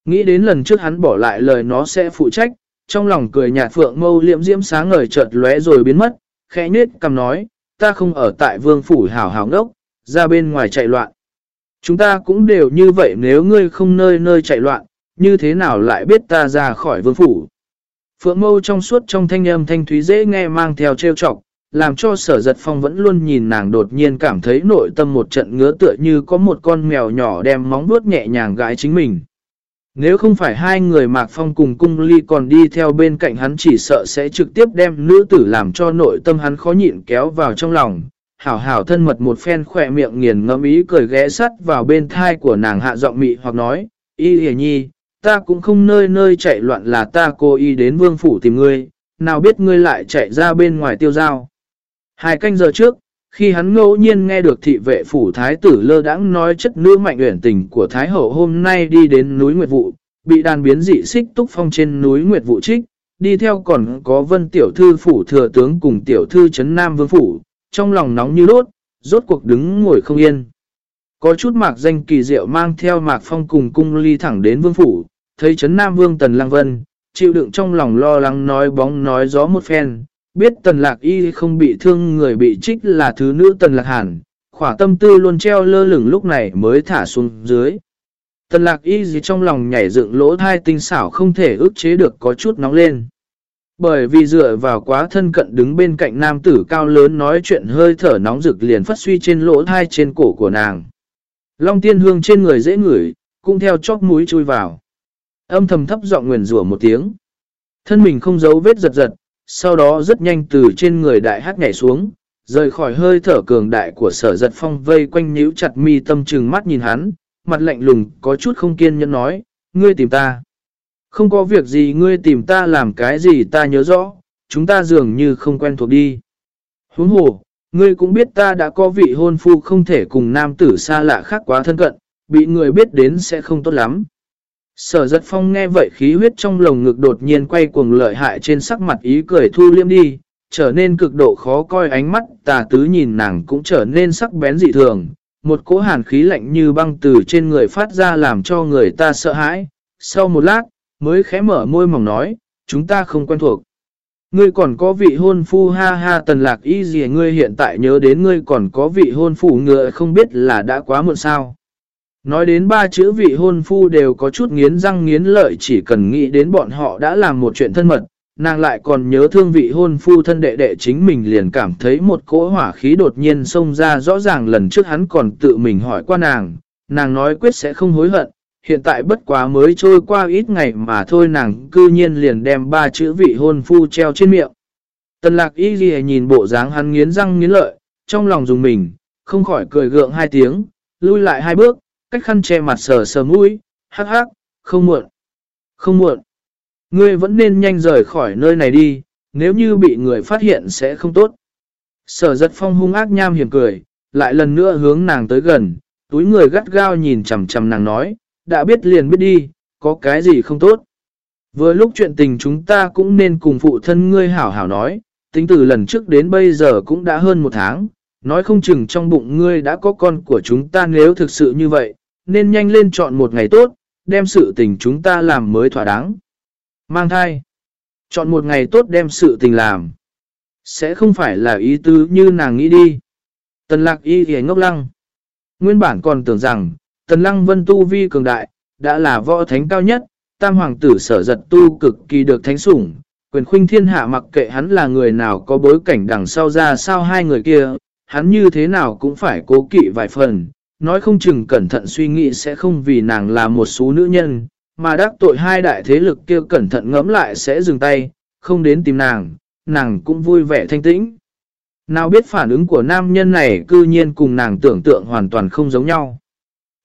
Nghĩ đến lần trước hắn bỏ lại lời nó sẽ phụ trách, trong lòng cười nhạt phượng mâu liệm diễm sáng ngời chợt lóe rồi biến mất, khẽ nết cầm nói, ta không ở tại vương phủ hảo hảo ngốc, ra bên ngoài chạy loạn. Chúng ta cũng đều như vậy nếu ngươi không nơi nơi chạy loạn, như thế nào lại biết ta ra khỏi vương phủ. Phượng mâu trong suốt trong thanh âm thanh thúy dễ nghe mang theo trêu chọc, làm cho sở giật phong vẫn luôn nhìn nàng đột nhiên cảm thấy nội tâm một trận ngứa tựa như có một con mèo nhỏ đem móng vuốt nhẹ nhàng gái chính mình. Nếu không phải hai người Mạc Phong cùng cung ly còn đi theo bên cạnh hắn chỉ sợ sẽ trực tiếp đem nữ tử làm cho nội tâm hắn khó nhịn kéo vào trong lòng. Hảo hảo thân mật một phen khỏe miệng nghiền ngẫm ý cười ghé sắt vào bên thai của nàng hạ giọng mị hoặc nói, Y hề nhi, ta cũng không nơi nơi chạy loạn là ta cô y đến vương phủ tìm ngươi, nào biết ngươi lại chạy ra bên ngoài tiêu giao. Hai canh giờ trước, khi hắn ngẫu nhiên nghe được thị vệ phủ thái tử lơ đãng nói chất nữ mạnh uyển tình của thái hậu hôm nay đi đến núi Nguyệt Vụ, bị đàn biến dị xích túc phong trên núi Nguyệt Vụ trích, đi theo còn có vân tiểu thư phủ thừa tướng cùng tiểu thư chấn nam vương phủ, trong lòng nóng như đốt, rốt cuộc đứng ngồi không yên. Có chút mạc danh kỳ diệu mang theo mạc phong cùng cung ly thẳng đến vương phủ, thấy chấn nam vương tần lăng vân, chịu đựng trong lòng lo lắng nói bóng nói gió một phen, biết tần lạc y không bị thương người bị trích là thứ nữ tần lạc hẳn, khỏa tâm tư luôn treo lơ lửng lúc này mới thả xuống dưới. Tần lạc y gì trong lòng nhảy dựng lỗ thai tinh xảo không thể ức chế được có chút nóng lên. Bởi vì dựa vào quá thân cận đứng bên cạnh nam tử cao lớn nói chuyện hơi thở nóng rực liền phát suy trên lỗ thai trên cổ của nàng. Long tiên hương trên người dễ ngửi, cũng theo chóc mũi chui vào. Âm thầm thấp giọng nguyền rủa một tiếng. Thân mình không giấu vết giật giật, sau đó rất nhanh từ trên người đại hát nhảy xuống, rời khỏi hơi thở cường đại của sở giật phong vây quanh nhíu chặt mi tâm trừng mắt nhìn hắn, mặt lạnh lùng có chút không kiên nhẫn nói, ngươi tìm ta. Không có việc gì ngươi tìm ta làm cái gì ta nhớ rõ, chúng ta dường như không quen thuộc đi. Huống hồ, ngươi cũng biết ta đã có vị hôn phu không thể cùng nam tử xa lạ khác quá thân cận, bị người biết đến sẽ không tốt lắm. Sở giật phong nghe vậy khí huyết trong lồng ngực đột nhiên quay cuồng lợi hại trên sắc mặt ý cười thu liêm đi, trở nên cực độ khó coi ánh mắt tà tứ nhìn nàng cũng trở nên sắc bén dị thường. Một cỗ hàn khí lạnh như băng từ trên người phát ra làm cho người ta sợ hãi. Sau một lát, mới khẽ mở môi mỏng nói, chúng ta không quen thuộc. Ngươi còn có vị hôn phu ha ha tần lạc y gì ngươi hiện tại nhớ đến ngươi còn có vị hôn phu ngựa không biết là đã quá muộn sao. Nói đến ba chữ vị hôn phu đều có chút nghiến răng nghiến lợi chỉ cần nghĩ đến bọn họ đã làm một chuyện thân mật, nàng lại còn nhớ thương vị hôn phu thân đệ đệ chính mình liền cảm thấy một cỗ hỏa khí đột nhiên xông ra rõ ràng lần trước hắn còn tự mình hỏi qua nàng, nàng nói quyết sẽ không hối hận, hiện tại bất quá mới trôi qua ít ngày mà thôi nàng cư nhiên liền đem ba chữ vị hôn phu treo trên miệng. Tần lạc y ghi nhìn bộ dáng hắn nghiến răng nghiến lợi, trong lòng dùng mình, không khỏi cười gượng hai tiếng, lui lại hai bước, cách khăn che mặt sờ sờ mũi, hắc hắc, không muộn, không muộn. Ngươi vẫn nên nhanh rời khỏi nơi này đi, nếu như bị người phát hiện sẽ không tốt. Sở giật phong hung ác nham hiểm cười, lại lần nữa hướng nàng tới gần, túi người gắt gao nhìn chầm chầm nàng nói, đã biết liền biết đi, có cái gì không tốt. Vừa lúc chuyện tình chúng ta cũng nên cùng phụ thân ngươi hảo hảo nói, tính từ lần trước đến bây giờ cũng đã hơn một tháng, nói không chừng trong bụng ngươi đã có con của chúng ta nếu thực sự như vậy, nên nhanh lên chọn một ngày tốt, đem sự tình chúng ta làm mới thỏa đáng. Mang thai. Chọn một ngày tốt đem sự tình làm. Sẽ không phải là ý tứ như nàng nghĩ đi. Tần lạc y thì ngốc lăng. Nguyên bản còn tưởng rằng, tần lăng vân tu vi cường đại, đã là võ thánh cao nhất, tam hoàng tử sở giật tu cực kỳ được thánh sủng. Quyền khuynh thiên hạ mặc kệ hắn là người nào có bối cảnh đằng sau ra sao hai người kia, hắn như thế nào cũng phải cố kỵ vài phần, nói không chừng cẩn thận suy nghĩ sẽ không vì nàng là một số nữ nhân, mà đắc tội hai đại thế lực kia cẩn thận ngẫm lại sẽ dừng tay, không đến tìm nàng, nàng cũng vui vẻ thanh tĩnh. Nào biết phản ứng của nam nhân này cư nhiên cùng nàng tưởng tượng hoàn toàn không giống nhau.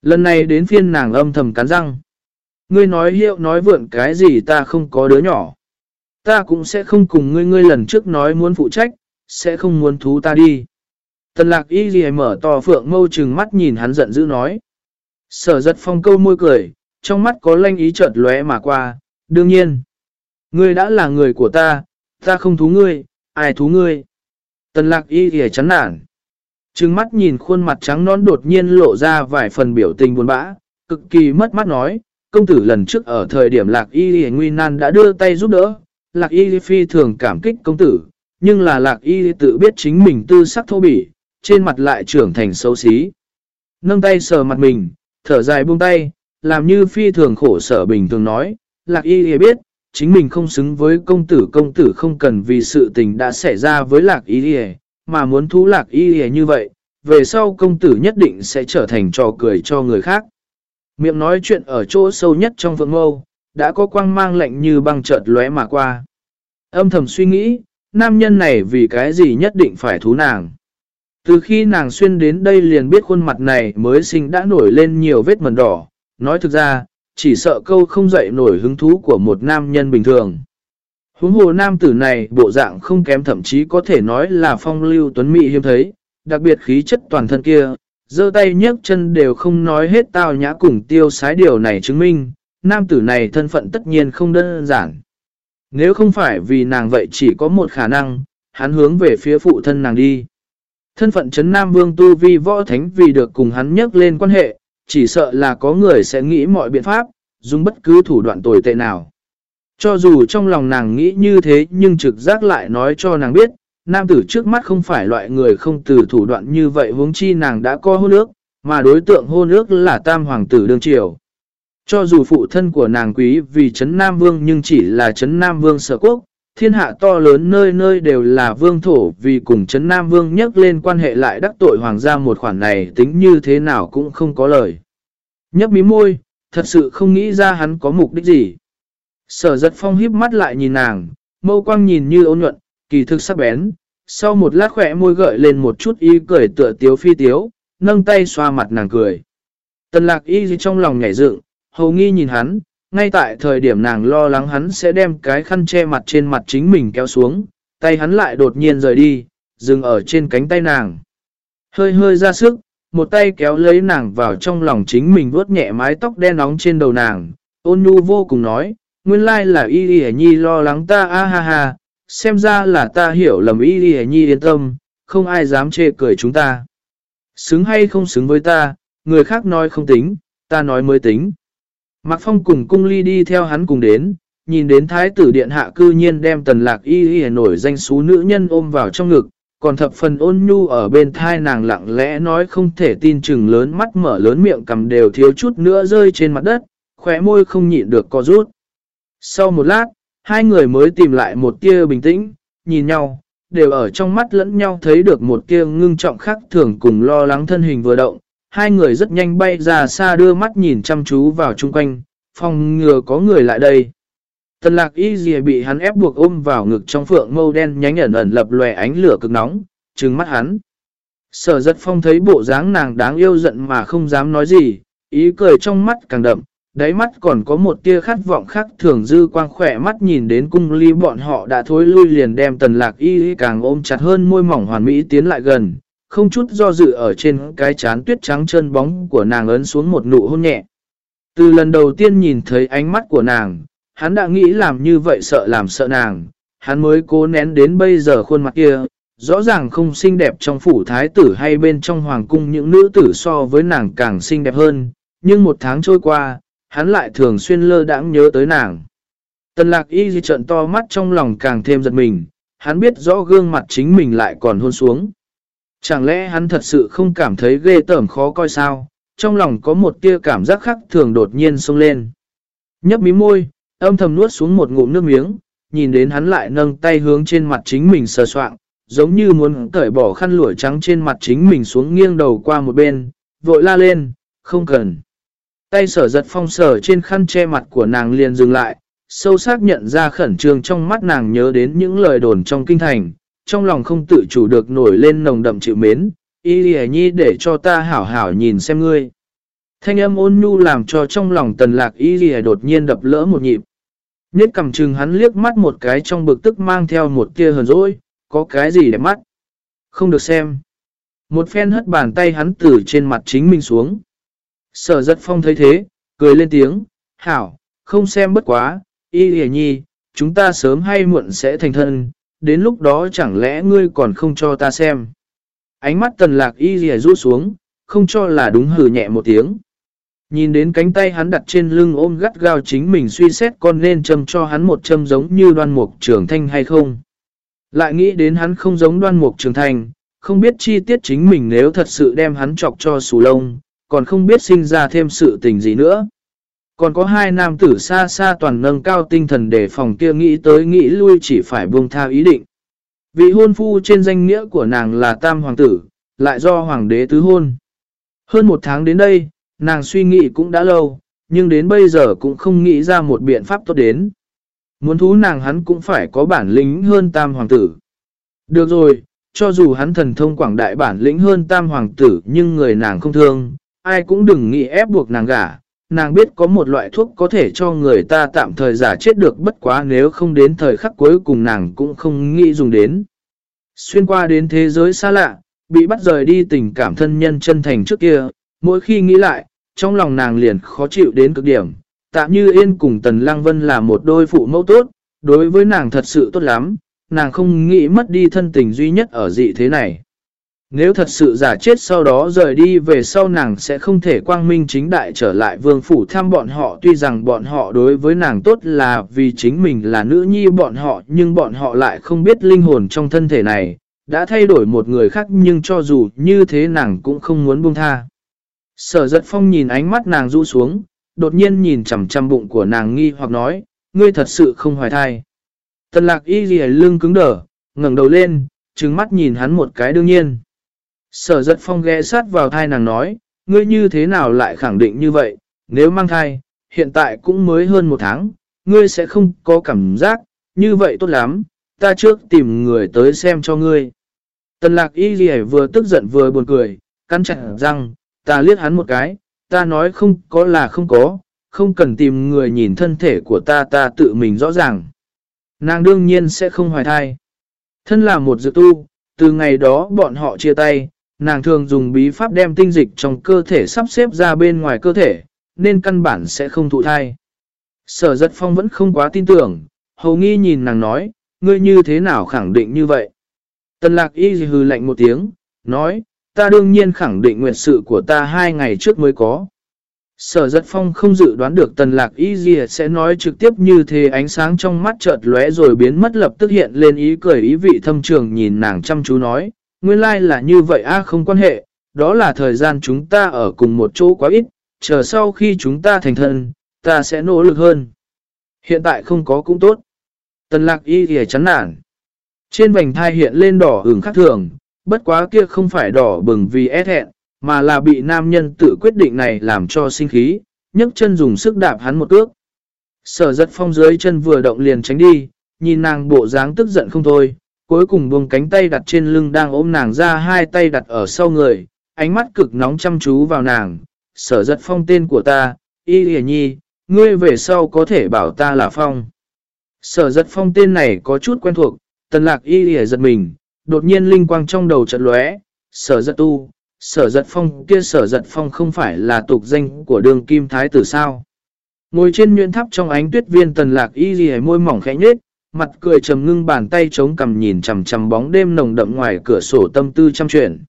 Lần này đến phiên nàng âm thầm cắn răng. Ngươi nói hiệu nói vượn cái gì ta không có đứa nhỏ. Ta cũng sẽ không cùng ngươi ngươi lần trước nói muốn phụ trách, sẽ không muốn thú ta đi. Tần lạc y ghi mở to phượng mâu trừng mắt nhìn hắn giận dữ nói. Sở giật phong câu môi cười, trong mắt có lanh ý chợt lóe mà qua, đương nhiên. Ngươi đã là người của ta, ta không thú ngươi, ai thú ngươi. Tần lạc y ghi chán nản. Trừng mắt nhìn khuôn mặt trắng nón đột nhiên lộ ra vài phần biểu tình buồn bã, cực kỳ mất mắt nói, công tử lần trước ở thời điểm lạc y ghi nguy nan đã đưa tay giúp đỡ, lạc y phi thường cảm kích công tử, nhưng là lạc y tự biết chính mình tư sắc thô bỉ, trên mặt lại trưởng thành xấu xí. Nâng tay sờ mặt mình, thở dài buông tay, làm như phi thường khổ sở bình thường nói, lạc y thì biết, chính mình không xứng với công tử công tử không cần vì sự tình đã xảy ra với lạc y thì, mà muốn thú lạc y thì như vậy, về sau công tử nhất định sẽ trở thành trò cười cho người khác. Miệng nói chuyện ở chỗ sâu nhất trong vượng mâu, đã có quang mang lạnh như băng chợt lóe mà qua. Âm thầm suy nghĩ, nam nhân này vì cái gì nhất định phải thú nàng. Từ khi nàng xuyên đến đây liền biết khuôn mặt này mới sinh đã nổi lên nhiều vết mẩn đỏ. Nói thực ra, chỉ sợ câu không dậy nổi hứng thú của một nam nhân bình thường. Huống hồ nam tử này bộ dạng không kém thậm chí có thể nói là phong lưu tuấn mỹ hiếm thấy, đặc biệt khí chất toàn thân kia, giơ tay nhấc chân đều không nói hết tao nhã cùng tiêu sái điều này chứng minh, nam tử này thân phận tất nhiên không đơn giản. Nếu không phải vì nàng vậy chỉ có một khả năng, hắn hướng về phía phụ thân nàng đi. Thân phận chấn Nam Vương Tu Vi Võ Thánh vì được cùng hắn nhắc lên quan hệ, chỉ sợ là có người sẽ nghĩ mọi biện pháp, dùng bất cứ thủ đoạn tồi tệ nào. Cho dù trong lòng nàng nghĩ như thế nhưng trực giác lại nói cho nàng biết, nam tử trước mắt không phải loại người không từ thủ đoạn như vậy huống chi nàng đã có hôn ước, mà đối tượng hôn ước là tam hoàng tử đương triều. Cho dù phụ thân của nàng quý vì chấn Nam Vương nhưng chỉ là chấn Nam Vương sở quốc, Thiên hạ to lớn nơi nơi đều là vương thổ vì cùng chấn Nam Vương nhắc lên quan hệ lại đắc tội hoàng gia một khoản này tính như thế nào cũng không có lời. Nhấp mí môi, thật sự không nghĩ ra hắn có mục đích gì. Sở giật phong híp mắt lại nhìn nàng, mâu quang nhìn như ôn nhuận, kỳ thực sắc bén. Sau một lát khỏe môi gợi lên một chút y cười tựa tiếu phi tiếu, nâng tay xoa mặt nàng cười. Tần lạc y trong lòng nhảy dựng, hầu nghi nhìn hắn, ngay tại thời điểm nàng lo lắng hắn sẽ đem cái khăn che mặt trên mặt chính mình kéo xuống, tay hắn lại đột nhiên rời đi, dừng ở trên cánh tay nàng. Hơi hơi ra sức, một tay kéo lấy nàng vào trong lòng chính mình vuốt nhẹ mái tóc đen nóng trên đầu nàng. Ôn nhu vô cùng nói, nguyên lai là y y nhi lo lắng ta a ha ha, xem ra là ta hiểu lầm y y nhi yên tâm, không ai dám chê cười chúng ta. Xứng hay không xứng với ta, người khác nói không tính, ta nói mới tính. Mạc Phong cùng cung ly đi theo hắn cùng đến, nhìn đến thái tử điện hạ cư nhiên đem tần lạc y y nổi danh xú nữ nhân ôm vào trong ngực, còn thập phần ôn nhu ở bên thai nàng lặng lẽ nói không thể tin chừng lớn mắt mở lớn miệng cầm đều thiếu chút nữa rơi trên mặt đất, khỏe môi không nhịn được co rút. Sau một lát, hai người mới tìm lại một tia bình tĩnh, nhìn nhau, đều ở trong mắt lẫn nhau thấy được một tia ngưng trọng khác thường cùng lo lắng thân hình vừa động, hai người rất nhanh bay ra xa đưa mắt nhìn chăm chú vào chung quanh, phòng ngừa có người lại đây. Tần lạc y dìa bị hắn ép buộc ôm vào ngực trong phượng mâu đen nhánh ẩn ẩn lập lòe ánh lửa cực nóng, trừng mắt hắn. Sở giật phong thấy bộ dáng nàng đáng yêu giận mà không dám nói gì, ý cười trong mắt càng đậm, đáy mắt còn có một tia khát vọng khác thường dư quang khỏe mắt nhìn đến cung ly bọn họ đã thối lui liền đem tần lạc y càng ôm chặt hơn môi mỏng hoàn mỹ tiến lại gần, không chút do dự ở trên cái chán tuyết trắng chân bóng của nàng ấn xuống một nụ hôn nhẹ. Từ lần đầu tiên nhìn thấy ánh mắt của nàng, Hắn đã nghĩ làm như vậy sợ làm sợ nàng, hắn mới cố nén đến bây giờ khuôn mặt kia, rõ ràng không xinh đẹp trong phủ thái tử hay bên trong hoàng cung những nữ tử so với nàng càng xinh đẹp hơn, nhưng một tháng trôi qua, hắn lại thường xuyên lơ đãng nhớ tới nàng. Tần lạc y di trận to mắt trong lòng càng thêm giật mình, hắn biết rõ gương mặt chính mình lại còn hôn xuống. Chẳng lẽ hắn thật sự không cảm thấy ghê tởm khó coi sao, trong lòng có một tia cảm giác khác thường đột nhiên xông lên. Nhấp mí môi, âm thầm nuốt xuống một ngụm nước miếng, nhìn đến hắn lại nâng tay hướng trên mặt chính mình sờ soạn, giống như muốn cởi bỏ khăn lụa trắng trên mặt chính mình xuống nghiêng đầu qua một bên, vội la lên, không cần. Tay sở giật phong sở trên khăn che mặt của nàng liền dừng lại, sâu sắc nhận ra khẩn trương trong mắt nàng nhớ đến những lời đồn trong kinh thành, trong lòng không tự chủ được nổi lên nồng đậm chịu mến, y lì nhi để cho ta hảo hảo nhìn xem ngươi. Thanh âm ôn nhu làm cho trong lòng tần lạc y lì đột nhiên đập lỡ một nhịp. Nhất cầm chừng hắn liếc mắt một cái trong bực tức mang theo một tia hờn dỗi, có cái gì để mắt? Không được xem. Một phen hất bàn tay hắn từ trên mặt chính mình xuống. Sở giật phong thấy thế, cười lên tiếng, hảo, không xem bất quá, y lì nhi, chúng ta sớm hay muộn sẽ thành thân, đến lúc đó chẳng lẽ ngươi còn không cho ta xem. Ánh mắt tần lạc y hề rũ xuống, không cho là đúng hử nhẹ một tiếng. Nhìn đến cánh tay hắn đặt trên lưng ôm gắt gao chính mình suy xét con nên châm cho hắn một châm giống như đoan mục trưởng thanh hay không. Lại nghĩ đến hắn không giống đoan mục trưởng thanh, không biết chi tiết chính mình nếu thật sự đem hắn chọc cho sù lông, còn không biết sinh ra thêm sự tình gì nữa. Còn có hai nam tử xa xa toàn nâng cao tinh thần để phòng kia nghĩ tới nghĩ lui chỉ phải buông tha ý định. Vị hôn phu trên danh nghĩa của nàng là tam hoàng tử, lại do hoàng đế tứ hôn. Hơn một tháng đến đây, nàng suy nghĩ cũng đã lâu, nhưng đến bây giờ cũng không nghĩ ra một biện pháp tốt đến. Muốn thú nàng hắn cũng phải có bản lĩnh hơn tam hoàng tử. Được rồi, cho dù hắn thần thông quảng đại bản lĩnh hơn tam hoàng tử nhưng người nàng không thương, ai cũng đừng nghĩ ép buộc nàng gả. Nàng biết có một loại thuốc có thể cho người ta tạm thời giả chết được bất quá nếu không đến thời khắc cuối cùng nàng cũng không nghĩ dùng đến. Xuyên qua đến thế giới xa lạ, bị bắt rời đi tình cảm thân nhân chân thành trước kia, mỗi khi nghĩ lại, trong lòng nàng liền khó chịu đến cực điểm. Tạm như Yên cùng Tần Lăng Vân là một đôi phụ mẫu tốt, đối với nàng thật sự tốt lắm, nàng không nghĩ mất đi thân tình duy nhất ở dị thế này. Nếu thật sự giả chết sau đó rời đi về sau nàng sẽ không thể quang minh chính đại trở lại vương phủ thăm bọn họ tuy rằng bọn họ đối với nàng tốt là vì chính mình là nữ nhi bọn họ nhưng bọn họ lại không biết linh hồn trong thân thể này, đã thay đổi một người khác nhưng cho dù như thế nàng cũng không muốn buông tha. Sở giật phong nhìn ánh mắt nàng rũ xuống, đột nhiên nhìn chằm chằm bụng của nàng nghi hoặc nói, ngươi thật sự không hoài thai. Tần lạc y ghi lưng cứng đở, ngẩng đầu lên, trừng mắt nhìn hắn một cái đương nhiên. Sở giật phong ghé sát vào thai nàng nói, ngươi như thế nào lại khẳng định như vậy, nếu mang thai, hiện tại cũng mới hơn một tháng, ngươi sẽ không có cảm giác, như vậy tốt lắm, ta trước tìm người tới xem cho ngươi. Tần lạc y ghi vừa tức giận vừa buồn cười, căn chặn rằng, ta liếc hắn một cái, ta nói không có là không có, không cần tìm người nhìn thân thể của ta ta tự mình rõ ràng. Nàng đương nhiên sẽ không hoài thai. Thân là một dự tu, từ ngày đó bọn họ chia tay, nàng thường dùng bí pháp đem tinh dịch trong cơ thể sắp xếp ra bên ngoài cơ thể, nên căn bản sẽ không thụ thai. Sở giật phong vẫn không quá tin tưởng, hầu nghi nhìn nàng nói, ngươi như thế nào khẳng định như vậy. Tần lạc y hừ lạnh một tiếng, nói, ta đương nhiên khẳng định nguyện sự của ta hai ngày trước mới có. Sở giật phong không dự đoán được tần lạc y gì sẽ nói trực tiếp như thế ánh sáng trong mắt chợt lóe rồi biến mất lập tức hiện lên ý cười ý vị thâm trường nhìn nàng chăm chú nói, nguyên lai like là như vậy a không quan hệ, đó là thời gian chúng ta ở cùng một chỗ quá ít, chờ sau khi chúng ta thành thân, ta sẽ nỗ lực hơn. Hiện tại không có cũng tốt. Tần lạc y thì chán nản. Trên vành thai hiện lên đỏ hưởng khắc thường, bất quá kia không phải đỏ bừng vì e ép hẹn, mà là bị nam nhân tự quyết định này làm cho sinh khí, nhấc chân dùng sức đạp hắn một cước. Sở giật phong dưới chân vừa động liền tránh đi, nhìn nàng bộ dáng tức giận không thôi, cuối cùng buông cánh tay đặt trên lưng đang ôm nàng ra hai tay đặt ở sau người, ánh mắt cực nóng chăm chú vào nàng, sở giật phong tên của ta, y hề nhi, ngươi về sau có thể bảo ta là phong. Sở giật phong tên này có chút quen thuộc, tần lạc y hề giật mình, đột nhiên linh quang trong đầu trận lóe, sở giật tu, sở giật phong kia sở giật phong không phải là tục danh của đường kim thái tử sao. Ngồi trên nhuyễn tháp trong ánh tuyết viên tần lạc y lìa môi mỏng khẽ nhết, mặt cười trầm ngưng bàn tay chống cầm nhìn chằm chằm bóng đêm nồng đậm ngoài cửa sổ tâm tư trăm chuyển.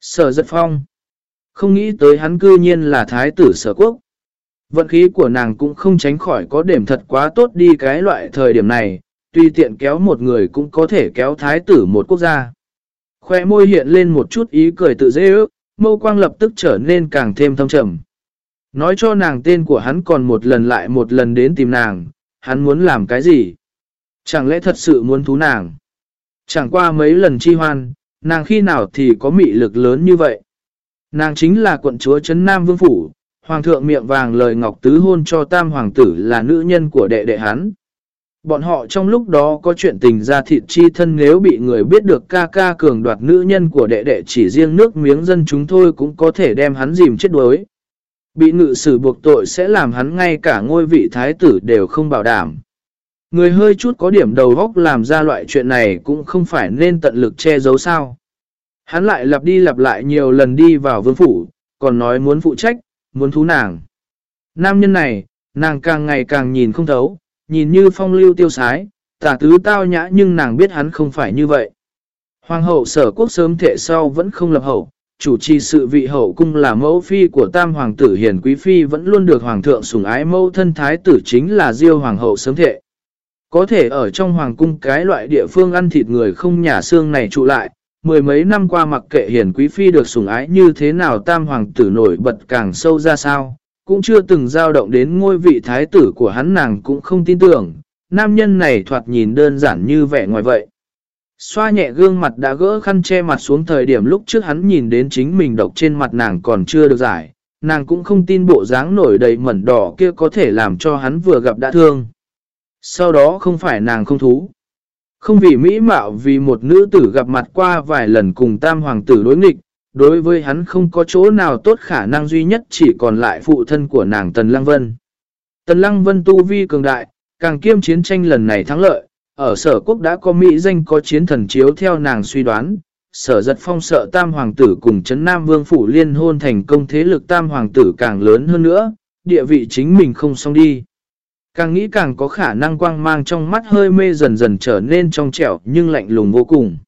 Sở giật phong. Không nghĩ tới hắn cư nhiên là thái tử sở quốc. Vận khí của nàng cũng không tránh khỏi có điểm thật quá tốt đi cái loại thời điểm này, tuy tiện kéo một người cũng có thể kéo thái tử một quốc gia. Khoe môi hiện lên một chút ý cười tự dễ ước, mâu quang lập tức trở nên càng thêm thâm trầm. Nói cho nàng tên của hắn còn một lần lại một lần đến tìm nàng, hắn muốn làm cái gì? Chẳng lẽ thật sự muốn thú nàng? Chẳng qua mấy lần chi hoan, nàng khi nào thì có mị lực lớn như vậy? Nàng chính là quận chúa Trấn Nam Vương Phủ, Hoàng thượng miệng vàng lời ngọc tứ hôn cho tam hoàng tử là nữ nhân của đệ đệ hắn. Bọn họ trong lúc đó có chuyện tình ra thịt chi thân nếu bị người biết được ca ca cường đoạt nữ nhân của đệ đệ chỉ riêng nước miếng dân chúng thôi cũng có thể đem hắn dìm chết đuối. Bị ngự sử buộc tội sẽ làm hắn ngay cả ngôi vị thái tử đều không bảo đảm. Người hơi chút có điểm đầu góc làm ra loại chuyện này cũng không phải nên tận lực che giấu sao. Hắn lại lặp đi lặp lại nhiều lần đi vào vương phủ, còn nói muốn phụ trách, muốn thú nàng. Nam nhân này, nàng càng ngày càng nhìn không thấu, nhìn như phong lưu tiêu sái, tả tứ tao nhã nhưng nàng biết hắn không phải như vậy. Hoàng hậu sở quốc sớm thệ sau vẫn không lập hậu, chủ trì sự vị hậu cung là mẫu phi của tam hoàng tử hiền quý phi vẫn luôn được hoàng thượng sủng ái mẫu thân thái tử chính là diêu hoàng hậu sớm thệ. Có thể ở trong hoàng cung cái loại địa phương ăn thịt người không nhà xương này trụ lại, mười mấy năm qua mặc kệ hiển quý phi được sủng ái như thế nào tam hoàng tử nổi bật càng sâu ra sao, cũng chưa từng dao động đến ngôi vị thái tử của hắn nàng cũng không tin tưởng, nam nhân này thoạt nhìn đơn giản như vẻ ngoài vậy. Xoa nhẹ gương mặt đã gỡ khăn che mặt xuống thời điểm lúc trước hắn nhìn đến chính mình độc trên mặt nàng còn chưa được giải, nàng cũng không tin bộ dáng nổi đầy mẩn đỏ kia có thể làm cho hắn vừa gặp đã thương. Sau đó không phải nàng không thú. Không vì mỹ mạo vì một nữ tử gặp mặt qua vài lần cùng tam hoàng tử đối nghịch, đối với hắn không có chỗ nào tốt khả năng duy nhất chỉ còn lại phụ thân của nàng Tần Lăng Vân. Tần Lăng Vân tu vi cường đại, càng kiêm chiến tranh lần này thắng lợi, ở sở quốc đã có Mỹ danh có chiến thần chiếu theo nàng suy đoán, sở giật phong sợ tam hoàng tử cùng chấn Nam Vương Phủ liên hôn thành công thế lực tam hoàng tử càng lớn hơn nữa, địa vị chính mình không xong đi. Càng nghĩ càng có khả năng quang mang trong mắt hơi mê dần dần trở nên trong trẻo nhưng lạnh lùng vô cùng.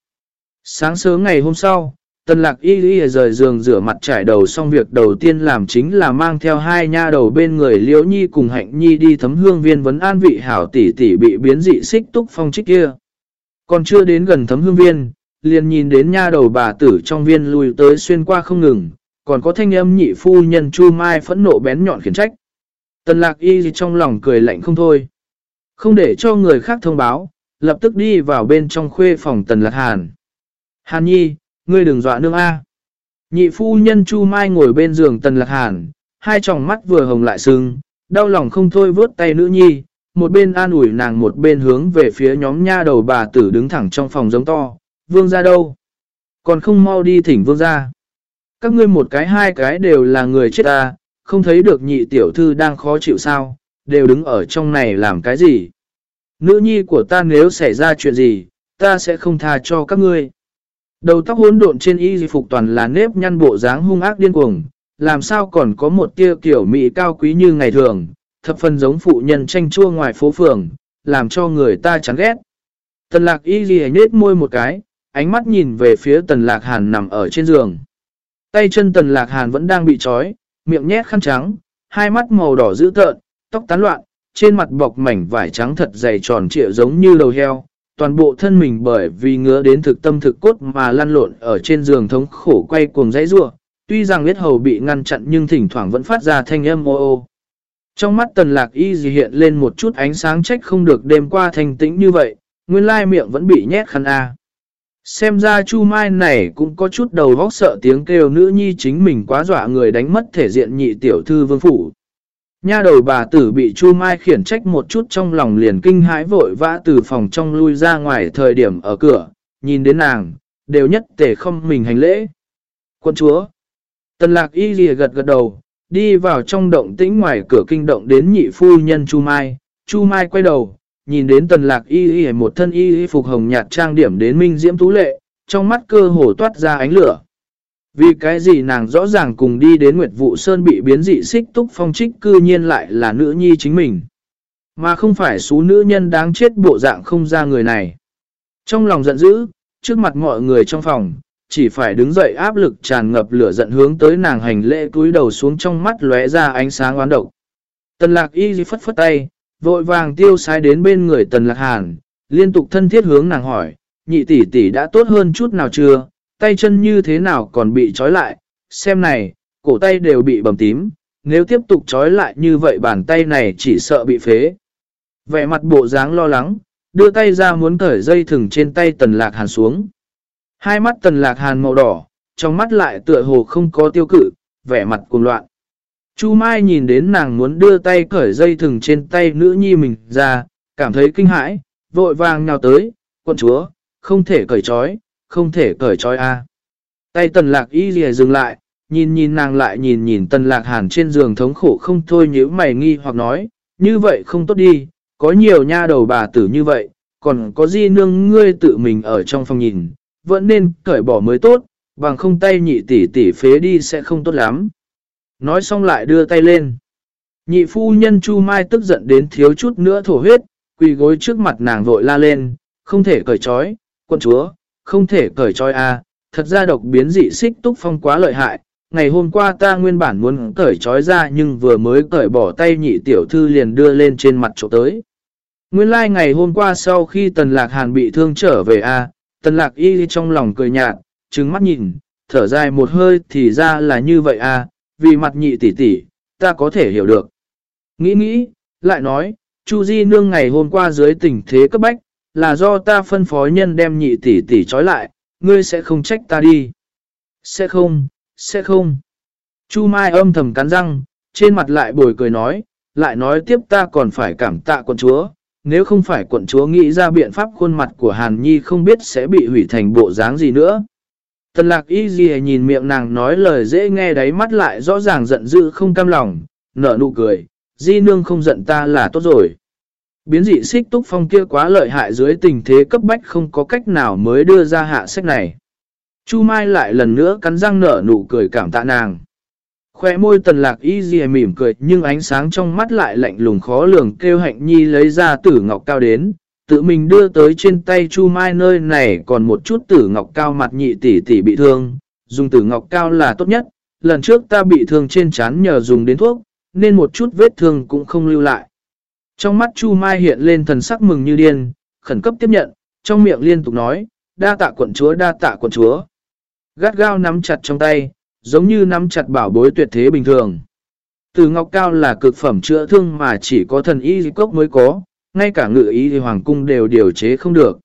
Sáng sớm ngày hôm sau, tần lạc y y rời giường rửa mặt trải đầu xong việc đầu tiên làm chính là mang theo hai nha đầu bên người liễu nhi cùng hạnh nhi đi thấm hương viên vấn an vị hảo tỷ tỷ bị biến dị xích túc phong trích kia. Còn chưa đến gần thấm hương viên, liền nhìn đến nha đầu bà tử trong viên lùi tới xuyên qua không ngừng, còn có thanh âm nhị phu nhân chu mai phẫn nộ bén nhọn khiển trách. Tần lạc y trong lòng cười lạnh không thôi. Không để cho người khác thông báo, lập tức đi vào bên trong khuê phòng tần lạc hàn. Hàn nhi, ngươi đừng dọa nương A. Nhị phu nhân chu mai ngồi bên giường tần lạc hàn, hai tròng mắt vừa hồng lại sưng, đau lòng không thôi vớt tay nữ nhi, một bên an ủi nàng một bên hướng về phía nhóm nha đầu bà tử đứng thẳng trong phòng giống to, vương ra đâu? Còn không mau đi thỉnh vương ra. Các ngươi một cái hai cái đều là người chết ta, không thấy được nhị tiểu thư đang khó chịu sao, đều đứng ở trong này làm cái gì. Nữ nhi của ta nếu xảy ra chuyện gì, ta sẽ không tha cho các ngươi. Đầu tóc hỗn độn trên y phục toàn là nếp nhăn bộ dáng hung ác điên cuồng, làm sao còn có một tia kiểu mỹ cao quý như ngày thường, thập phần giống phụ nhân tranh chua ngoài phố phường, làm cho người ta chán ghét. Tần lạc y ghi nết môi một cái, ánh mắt nhìn về phía tần lạc hàn nằm ở trên giường. Tay chân tần lạc hàn vẫn đang bị trói, miệng nhét khăn trắng, hai mắt màu đỏ dữ tợn, tóc tán loạn, trên mặt bọc mảnh vải trắng thật dày tròn trịa giống như đầu heo. Toàn bộ thân mình bởi vì ngứa đến thực tâm thực cốt mà lăn lộn ở trên giường thống khổ quay cuồng dãy rua. Tuy rằng biết hầu bị ngăn chặn nhưng thỉnh thoảng vẫn phát ra thanh âm ô ô. Trong mắt tần lạc y gì hiện lên một chút ánh sáng trách không được đêm qua thanh tĩnh như vậy, nguyên lai miệng vẫn bị nhét khăn A. Xem ra Chu Mai này cũng có chút đầu vóc sợ tiếng kêu nữ nhi chính mình quá dọa người đánh mất thể diện nhị tiểu thư vương phủ. Nha đầu bà tử bị Chu Mai khiển trách một chút trong lòng liền kinh hãi vội vã từ phòng trong lui ra ngoài thời điểm ở cửa, nhìn đến nàng, đều nhất tể không mình hành lễ. Quân chúa, tần lạc y lìa gật gật đầu, đi vào trong động tĩnh ngoài cửa kinh động đến nhị phu nhân Chu Mai, Chu Mai quay đầu, nhìn đến tần lạc y y một thân y y phục hồng nhạt trang điểm đến minh diễm tú lệ, trong mắt cơ hồ toát ra ánh lửa. Vì cái gì nàng rõ ràng cùng đi đến Nguyệt Vụ Sơn bị biến dị xích túc phong trích cư nhiên lại là nữ nhi chính mình. Mà không phải số nữ nhân đáng chết bộ dạng không ra người này. Trong lòng giận dữ, trước mặt mọi người trong phòng, chỉ phải đứng dậy áp lực tràn ngập lửa giận hướng tới nàng hành lễ cúi đầu xuống trong mắt lóe ra ánh sáng oán độc. Tần lạc y phất phất tay, vội vàng tiêu sai đến bên người tần lạc hàn, liên tục thân thiết hướng nàng hỏi, nhị tỷ tỷ đã tốt hơn chút nào chưa, tay chân như thế nào còn bị trói lại, xem này, cổ tay đều bị bầm tím, nếu tiếp tục trói lại như vậy bàn tay này chỉ sợ bị phế. Vẻ mặt bộ dáng lo lắng, đưa tay ra muốn cởi dây thừng trên tay tần lạc hàn xuống. Hai mắt tần lạc hàn màu đỏ, trong mắt lại tựa hồ không có tiêu cự, vẻ mặt cuồng loạn. Chu Mai nhìn đến nàng muốn đưa tay cởi dây thừng trên tay nữ nhi mình ra, cảm thấy kinh hãi, vội vàng nhào tới, quân chúa, không thể cởi trói, không thể cởi trói a. Tay tần lạc y lìa dừng lại, nhìn nhìn nàng lại nhìn nhìn tần lạc hàn trên giường thống khổ không thôi nhíu mày nghi hoặc nói, như vậy không tốt đi, có nhiều nha đầu bà tử như vậy, còn có di nương ngươi tự mình ở trong phòng nhìn, vẫn nên cởi bỏ mới tốt, bằng không tay nhị tỷ tỷ phế đi sẽ không tốt lắm. Nói xong lại đưa tay lên. Nhị phu nhân Chu Mai tức giận đến thiếu chút nữa thổ huyết, quỳ gối trước mặt nàng vội la lên, không thể cởi trói, quân chúa, không thể cởi trói a à. thật ra độc biến dị xích túc phong quá lợi hại. Ngày hôm qua ta nguyên bản muốn cởi trói ra nhưng vừa mới cởi bỏ tay nhị tiểu thư liền đưa lên trên mặt chỗ tới. Nguyên lai like ngày hôm qua sau khi tần lạc hàn bị thương trở về a tần lạc y trong lòng cười nhạt, trứng mắt nhìn, thở dài một hơi thì ra là như vậy a vì mặt nhị tỷ tỷ, ta có thể hiểu được. Nghĩ nghĩ, lại nói, Chu Di Nương ngày hôm qua dưới tình thế cấp bách, là do ta phân phó nhân đem nhị tỷ tỷ trói lại, ngươi sẽ không trách ta đi. Sẽ không, sẽ không. Chu Mai âm thầm cắn răng, trên mặt lại bồi cười nói, lại nói tiếp ta còn phải cảm tạ quận chúa, nếu không phải quận chúa nghĩ ra biện pháp khuôn mặt của Hàn Nhi không biết sẽ bị hủy thành bộ dáng gì nữa. Tần lạc y gì nhìn miệng nàng nói lời dễ nghe đáy mắt lại rõ ràng giận dữ không cam lòng, nở nụ cười, di nương không giận ta là tốt rồi. Biến dị xích túc phong kia quá lợi hại dưới tình thế cấp bách không có cách nào mới đưa ra hạ sách này. Chu Mai lại lần nữa cắn răng nở nụ cười cảm tạ nàng. Khoe môi tần lạc y gì mỉm cười nhưng ánh sáng trong mắt lại lạnh lùng khó lường kêu hạnh nhi lấy ra tử ngọc cao đến, tự mình đưa tới trên tay Chu Mai nơi này còn một chút tử ngọc cao mặt nhị tỷ tỷ bị thương, dùng tử ngọc cao là tốt nhất, lần trước ta bị thương trên chán nhờ dùng đến thuốc, nên một chút vết thương cũng không lưu lại. Trong mắt Chu Mai hiện lên thần sắc mừng như điên, khẩn cấp tiếp nhận, trong miệng liên tục nói, đa tạ quận chúa đa tạ quận chúa. Gắt gao nắm chặt trong tay, giống như nắm chặt bảo bối tuyệt thế bình thường. Từ ngọc cao là cực phẩm chữa thương mà chỉ có thần y cốc mới có, ngay cả ngự ý thì hoàng cung đều điều chế không được.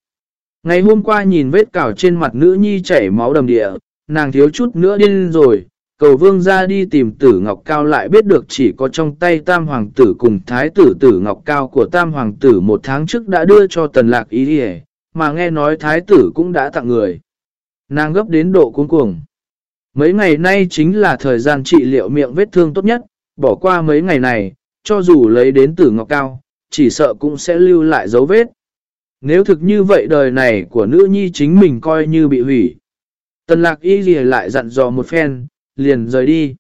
Ngày hôm qua nhìn vết cào trên mặt nữ nhi chảy máu đầm địa, nàng thiếu chút nữa điên rồi, cầu vương ra đi tìm tử ngọc cao lại biết được chỉ có trong tay tam hoàng tử cùng thái tử tử ngọc cao của tam hoàng tử một tháng trước đã đưa cho tần lạc ý đi mà nghe nói thái tử cũng đã tặng người. Nàng gấp đến độ cuống cuồng. Mấy ngày nay chính là thời gian trị liệu miệng vết thương tốt nhất, bỏ qua mấy ngày này, cho dù lấy đến tử ngọc cao, chỉ sợ cũng sẽ lưu lại dấu vết. Nếu thực như vậy đời này của nữ nhi chính mình coi như bị hủy. Tần lạc y gì lại dặn dò một phen, liền rời đi.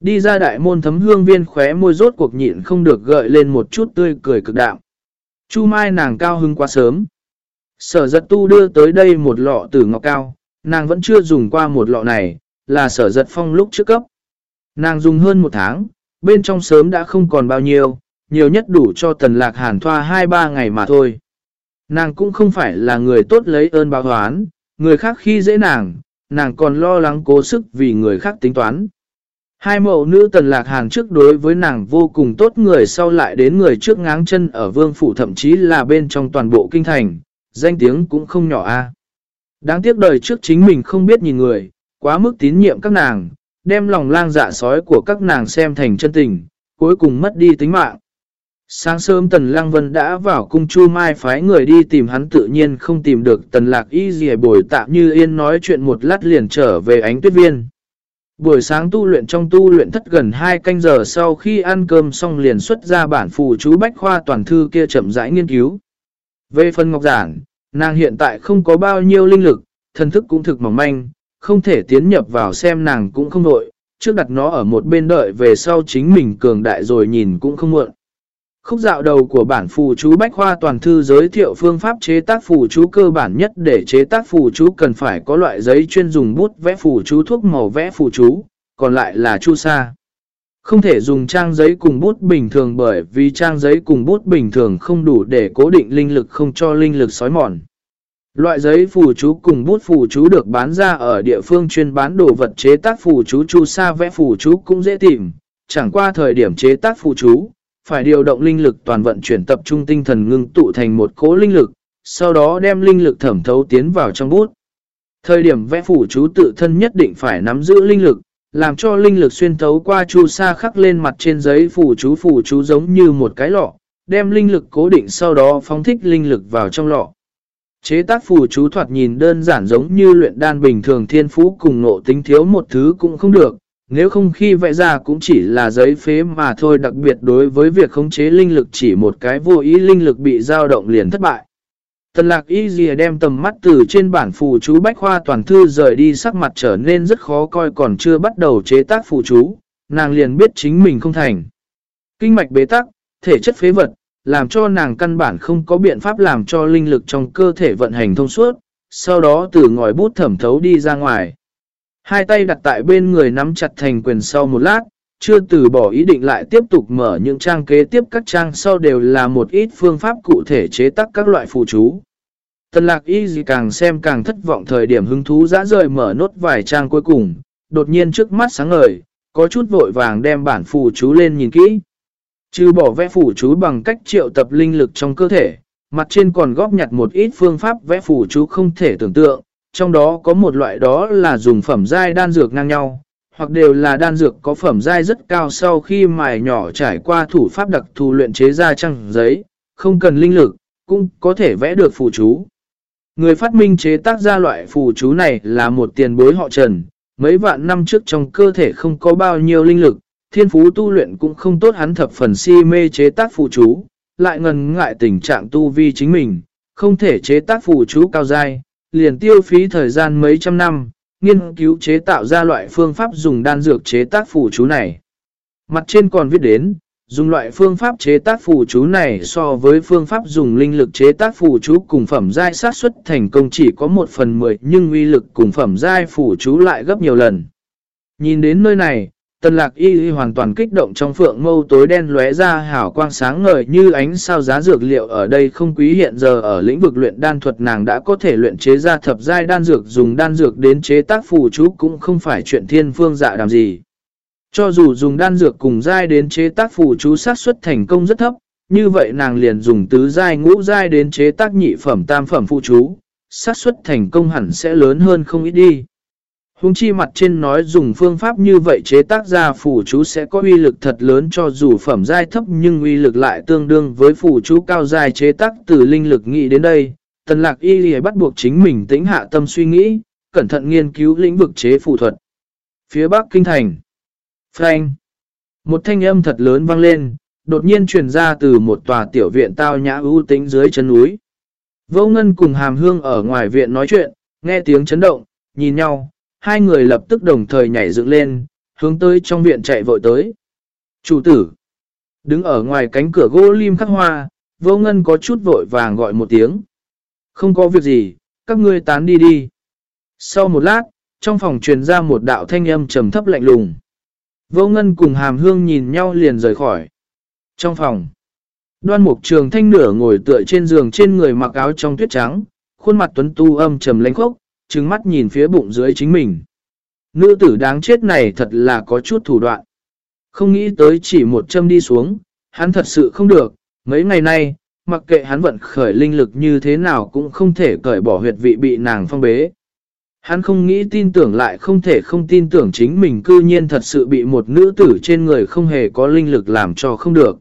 Đi ra đại môn thấm hương viên khóe môi rốt cuộc nhịn không được gợi lên một chút tươi cười cực đạm Chu mai nàng cao hưng quá sớm. Sở giật tu đưa tới đây một lọ tử ngọc cao, nàng vẫn chưa dùng qua một lọ này, là sở giật phong lúc trước cấp. Nàng dùng hơn một tháng, bên trong sớm đã không còn bao nhiêu, nhiều nhất đủ cho tần lạc hàn thoa 2-3 ngày mà thôi. Nàng cũng không phải là người tốt lấy ơn báo hoán, người khác khi dễ nàng, nàng còn lo lắng cố sức vì người khác tính toán. Hai mẫu nữ tần lạc hàn trước đối với nàng vô cùng tốt người sau lại đến người trước ngáng chân ở vương phủ thậm chí là bên trong toàn bộ kinh thành, danh tiếng cũng không nhỏ a Đáng tiếc đời trước chính mình không biết nhìn người, quá mức tín nhiệm các nàng, đem lòng lang dạ sói của các nàng xem thành chân tình, cuối cùng mất đi tính mạng. Sáng sớm Tần Lăng Vân đã vào cung Chu Mai phái người đi tìm hắn tự nhiên không tìm được Tần Lạc Y gì bồi tạm như yên nói chuyện một lát liền trở về ánh tuyết viên. Buổi sáng tu luyện trong tu luyện thất gần 2 canh giờ sau khi ăn cơm xong liền xuất ra bản phù chú Bách Khoa toàn thư kia chậm rãi nghiên cứu. Về phần ngọc giản, nàng hiện tại không có bao nhiêu linh lực, thân thức cũng thực mỏng manh, không thể tiến nhập vào xem nàng cũng không nội, trước đặt nó ở một bên đợi về sau chính mình cường đại rồi nhìn cũng không muộn. Khúc dạo đầu của bản phù chú Bách Khoa toàn thư giới thiệu phương pháp chế tác phù chú cơ bản nhất để chế tác phù chú cần phải có loại giấy chuyên dùng bút vẽ phù chú thuốc màu vẽ phù chú, còn lại là chu sa. Không thể dùng trang giấy cùng bút bình thường bởi vì trang giấy cùng bút bình thường không đủ để cố định linh lực không cho linh lực sói mòn. Loại giấy phù chú cùng bút phù chú được bán ra ở địa phương chuyên bán đồ vật chế tác phù chú chu sa vẽ phù chú cũng dễ tìm, chẳng qua thời điểm chế tác phù chú, phải điều động linh lực toàn vận chuyển tập trung tinh thần ngưng tụ thành một cố linh lực, sau đó đem linh lực thẩm thấu tiến vào trong bút. Thời điểm vẽ phủ chú tự thân nhất định phải nắm giữ linh lực, làm cho linh lực xuyên thấu qua chu sa khắc lên mặt trên giấy phủ chú phủ chú giống như một cái lọ, đem linh lực cố định sau đó phóng thích linh lực vào trong lọ. Chế tác phù chú thoạt nhìn đơn giản giống như luyện đan bình thường thiên phú cùng nộ tính thiếu một thứ cũng không được, nếu không khi vẽ ra cũng chỉ là giấy phế mà thôi đặc biệt đối với việc khống chế linh lực chỉ một cái vô ý linh lực bị dao động liền thất bại. Tần lạc y dìa đem tầm mắt từ trên bản phù chú bách khoa toàn thư rời đi sắc mặt trở nên rất khó coi còn chưa bắt đầu chế tác phù chú, nàng liền biết chính mình không thành. Kinh mạch bế tắc, thể chất phế vật, làm cho nàng căn bản không có biện pháp làm cho linh lực trong cơ thể vận hành thông suốt, sau đó từ ngòi bút thẩm thấu đi ra ngoài. Hai tay đặt tại bên người nắm chặt thành quyền sau một lát, chưa từ bỏ ý định lại tiếp tục mở những trang kế tiếp các trang sau đều là một ít phương pháp cụ thể chế tác các loại phù chú. Tần lạc y gì càng xem càng thất vọng thời điểm hứng thú dã rời mở nốt vài trang cuối cùng, đột nhiên trước mắt sáng ngời, có chút vội vàng đem bản phù chú lên nhìn kỹ. Trừ bỏ vẽ phù chú bằng cách triệu tập linh lực trong cơ thể, mặt trên còn góp nhặt một ít phương pháp vẽ phù chú không thể tưởng tượng, trong đó có một loại đó là dùng phẩm giai đan dược ngang nhau, hoặc đều là đan dược có phẩm giai rất cao sau khi mài nhỏ trải qua thủ pháp đặc thù luyện chế ra trăng giấy, không cần linh lực, cũng có thể vẽ được phù chú. Người phát minh chế tác ra loại phù chú này là một tiền bối họ Trần, mấy vạn năm trước trong cơ thể không có bao nhiêu linh lực, thiên phú tu luyện cũng không tốt hắn thập phần si mê chế tác phù chú, lại ngần ngại tình trạng tu vi chính mình, không thể chế tác phù chú cao dai, liền tiêu phí thời gian mấy trăm năm, nghiên cứu chế tạo ra loại phương pháp dùng đan dược chế tác phù chú này. Mặt trên còn viết đến, dùng loại phương pháp chế tác phù chú này so với phương pháp dùng linh lực chế tác phù chú cùng phẩm giai sát xuất thành công chỉ có một phần mười nhưng uy lực cùng phẩm giai phù chú lại gấp nhiều lần. Nhìn đến nơi này, tần lạc y y hoàn toàn kích động trong phượng mâu tối đen lóe ra hảo quang sáng ngời như ánh sao giá dược liệu ở đây không quý hiện giờ ở lĩnh vực luyện đan thuật nàng đã có thể luyện chế ra thập giai đan dược dùng đan dược đến chế tác phù chú cũng không phải chuyện thiên phương dạ đàm gì. Cho dù dùng đan dược cùng giai đến chế tác phù chú sát xuất thành công rất thấp, như vậy nàng liền dùng tứ giai ngũ giai đến chế tác nhị phẩm tam phẩm phù chú, sát xuất thành công hẳn sẽ lớn hơn không ít đi. Hùng chi mặt trên nói dùng phương pháp như vậy chế tác ra phù chú sẽ có uy lực thật lớn cho dù phẩm giai thấp nhưng uy lực lại tương đương với phù chú cao giai chế tác từ linh lực nghĩ đến đây. Tần lạc y lì bắt buộc chính mình tĩnh hạ tâm suy nghĩ, cẩn thận nghiên cứu lĩnh vực chế phù thuật. Phía Bắc Kinh Thành Frank Một thanh âm thật lớn vang lên, đột nhiên truyền ra từ một tòa tiểu viện tao nhã ưu tính dưới chân núi. Vô Ngân cùng Hàm Hương ở ngoài viện nói chuyện, nghe tiếng chấn động, nhìn nhau, hai người lập tức đồng thời nhảy dựng lên, hướng tới trong viện chạy vội tới. Chủ tử, đứng ở ngoài cánh cửa gỗ lim khắc hoa, vô ngân có chút vội vàng gọi một tiếng. Không có việc gì, các ngươi tán đi đi. Sau một lát, trong phòng truyền ra một đạo thanh âm trầm thấp lạnh lùng. Vô ngân cùng hàm hương nhìn nhau liền rời khỏi. Trong phòng, đoan mục trường thanh nửa ngồi tựa trên giường trên người mặc áo trong tuyết trắng, khuôn mặt tuấn tu âm trầm lánh khốc, trừng mắt nhìn phía bụng dưới chính mình. Nữ tử đáng chết này thật là có chút thủ đoạn. Không nghĩ tới chỉ một châm đi xuống, hắn thật sự không được. Mấy ngày nay, mặc kệ hắn vận khởi linh lực như thế nào cũng không thể cởi bỏ huyệt vị bị nàng phong bế. Hắn không nghĩ tin tưởng lại không thể không tin tưởng chính mình cư nhiên thật sự bị một nữ tử trên người không hề có linh lực làm cho không được.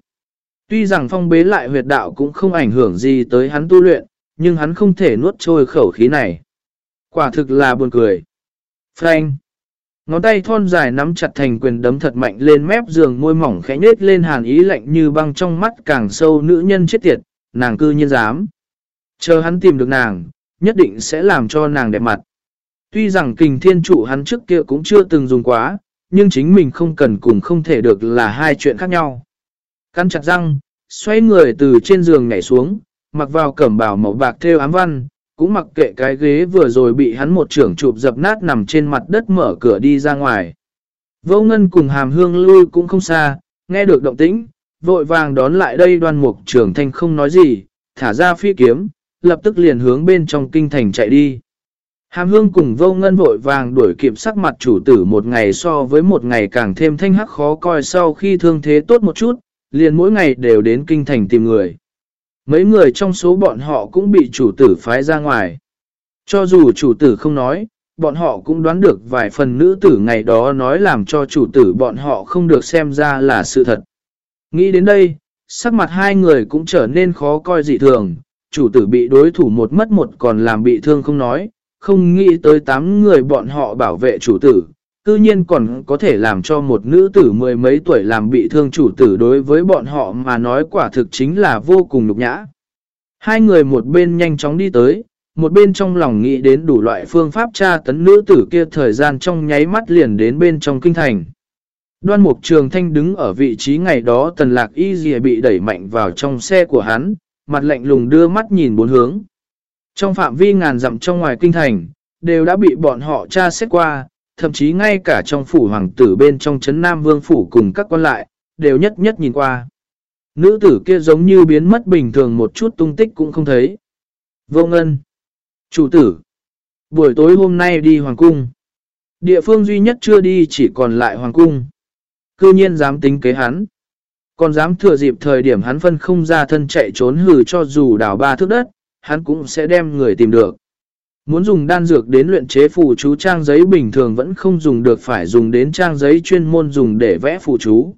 Tuy rằng phong bế lại huyệt đạo cũng không ảnh hưởng gì tới hắn tu luyện, nhưng hắn không thể nuốt trôi khẩu khí này. Quả thực là buồn cười. Frank. Ngón tay thon dài nắm chặt thành quyền đấm thật mạnh lên mép giường môi mỏng khẽ nết lên hàn ý lạnh như băng trong mắt càng sâu nữ nhân chết tiệt, nàng cư nhiên dám. Chờ hắn tìm được nàng, nhất định sẽ làm cho nàng đẹp mặt. Tuy rằng kình thiên trụ hắn trước kia cũng chưa từng dùng quá, nhưng chính mình không cần cùng không thể được là hai chuyện khác nhau. Căn chặt răng, xoay người từ trên giường nhảy xuống, mặc vào cẩm bào màu bạc theo ám văn, cũng mặc kệ cái ghế vừa rồi bị hắn một trưởng chụp dập nát nằm trên mặt đất mở cửa đi ra ngoài. Vô ngân cùng hàm hương lui cũng không xa, nghe được động tĩnh, vội vàng đón lại đây đoan mục trưởng thanh không nói gì, thả ra phi kiếm, lập tức liền hướng bên trong kinh thành chạy đi. Hàm hương cùng vô ngân vội vàng đuổi kịp sắc mặt chủ tử một ngày so với một ngày càng thêm thanh hắc khó coi sau khi thương thế tốt một chút, liền mỗi ngày đều đến kinh thành tìm người. Mấy người trong số bọn họ cũng bị chủ tử phái ra ngoài. Cho dù chủ tử không nói, bọn họ cũng đoán được vài phần nữ tử ngày đó nói làm cho chủ tử bọn họ không được xem ra là sự thật. Nghĩ đến đây, sắc mặt hai người cũng trở nên khó coi dị thường, chủ tử bị đối thủ một mất một còn làm bị thương không nói, không nghĩ tới tám người bọn họ bảo vệ chủ tử, cư nhiên còn có thể làm cho một nữ tử mười mấy tuổi làm bị thương chủ tử đối với bọn họ mà nói quả thực chính là vô cùng nhục nhã. Hai người một bên nhanh chóng đi tới, một bên trong lòng nghĩ đến đủ loại phương pháp tra tấn nữ tử kia thời gian trong nháy mắt liền đến bên trong kinh thành. Đoan mục trường thanh đứng ở vị trí ngày đó tần lạc y dìa bị đẩy mạnh vào trong xe của hắn, mặt lạnh lùng đưa mắt nhìn bốn hướng. Trong phạm vi ngàn dặm trong ngoài kinh thành, đều đã bị bọn họ tra xét qua, thậm chí ngay cả trong phủ hoàng tử bên trong chấn Nam Vương phủ cùng các quan lại, đều nhất nhất nhìn qua. Nữ tử kia giống như biến mất bình thường một chút tung tích cũng không thấy. Vô ngân. Chủ tử. Buổi tối hôm nay đi hoàng cung. Địa phương duy nhất chưa đi chỉ còn lại hoàng cung. Cư nhiên dám tính kế hắn. Còn dám thừa dịp thời điểm hắn phân không ra thân chạy trốn hử cho dù đảo ba thước đất, hắn cũng sẽ đem người tìm được. Muốn dùng đan dược đến luyện chế phù chú trang giấy bình thường vẫn không dùng được phải dùng đến trang giấy chuyên môn dùng để vẽ phù chú.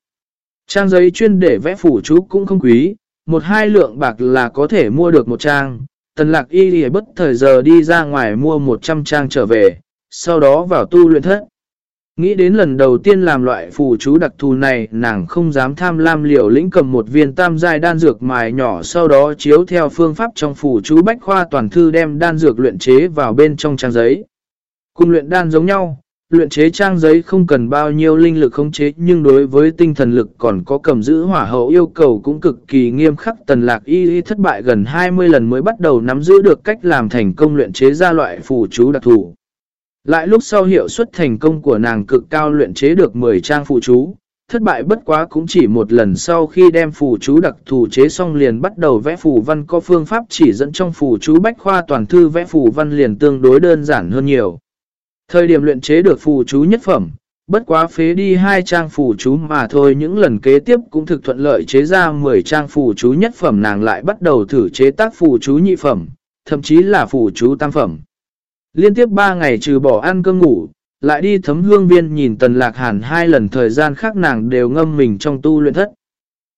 Trang giấy chuyên để vẽ phù chú cũng không quý, một hai lượng bạc là có thể mua được một trang. Tần lạc y lì bất thời giờ đi ra ngoài mua 100 trang trở về, sau đó vào tu luyện thất. Nghĩ đến lần đầu tiên làm loại phù chú đặc thù này, nàng không dám tham lam liều lĩnh cầm một viên tam giai đan dược mài nhỏ sau đó chiếu theo phương pháp trong phù chú bách khoa toàn thư đem đan dược luyện chế vào bên trong trang giấy. Cùng luyện đan giống nhau, luyện chế trang giấy không cần bao nhiêu linh lực khống chế nhưng đối với tinh thần lực còn có cầm giữ hỏa hậu yêu cầu cũng cực kỳ nghiêm khắc tần lạc y y thất bại gần 20 lần mới bắt đầu nắm giữ được cách làm thành công luyện chế ra loại phù chú đặc thù. Lại lúc sau hiệu suất thành công của nàng cực cao luyện chế được 10 trang phụ chú, thất bại bất quá cũng chỉ một lần sau khi đem phù chú đặc thù chế xong liền bắt đầu vẽ phù văn có phương pháp chỉ dẫn trong phù chú bách khoa toàn thư vẽ phù văn liền tương đối đơn giản hơn nhiều. Thời điểm luyện chế được phù chú nhất phẩm, bất quá phế đi hai trang phù chú mà thôi những lần kế tiếp cũng thực thuận lợi chế ra 10 trang phù chú nhất phẩm nàng lại bắt đầu thử chế tác phù chú nhị phẩm, thậm chí là phù chú tam phẩm. Liên tiếp 3 ngày trừ bỏ ăn cơm ngủ, lại đi thấm hương viên nhìn tần lạc hàn hai lần thời gian khác nàng đều ngâm mình trong tu luyện thất.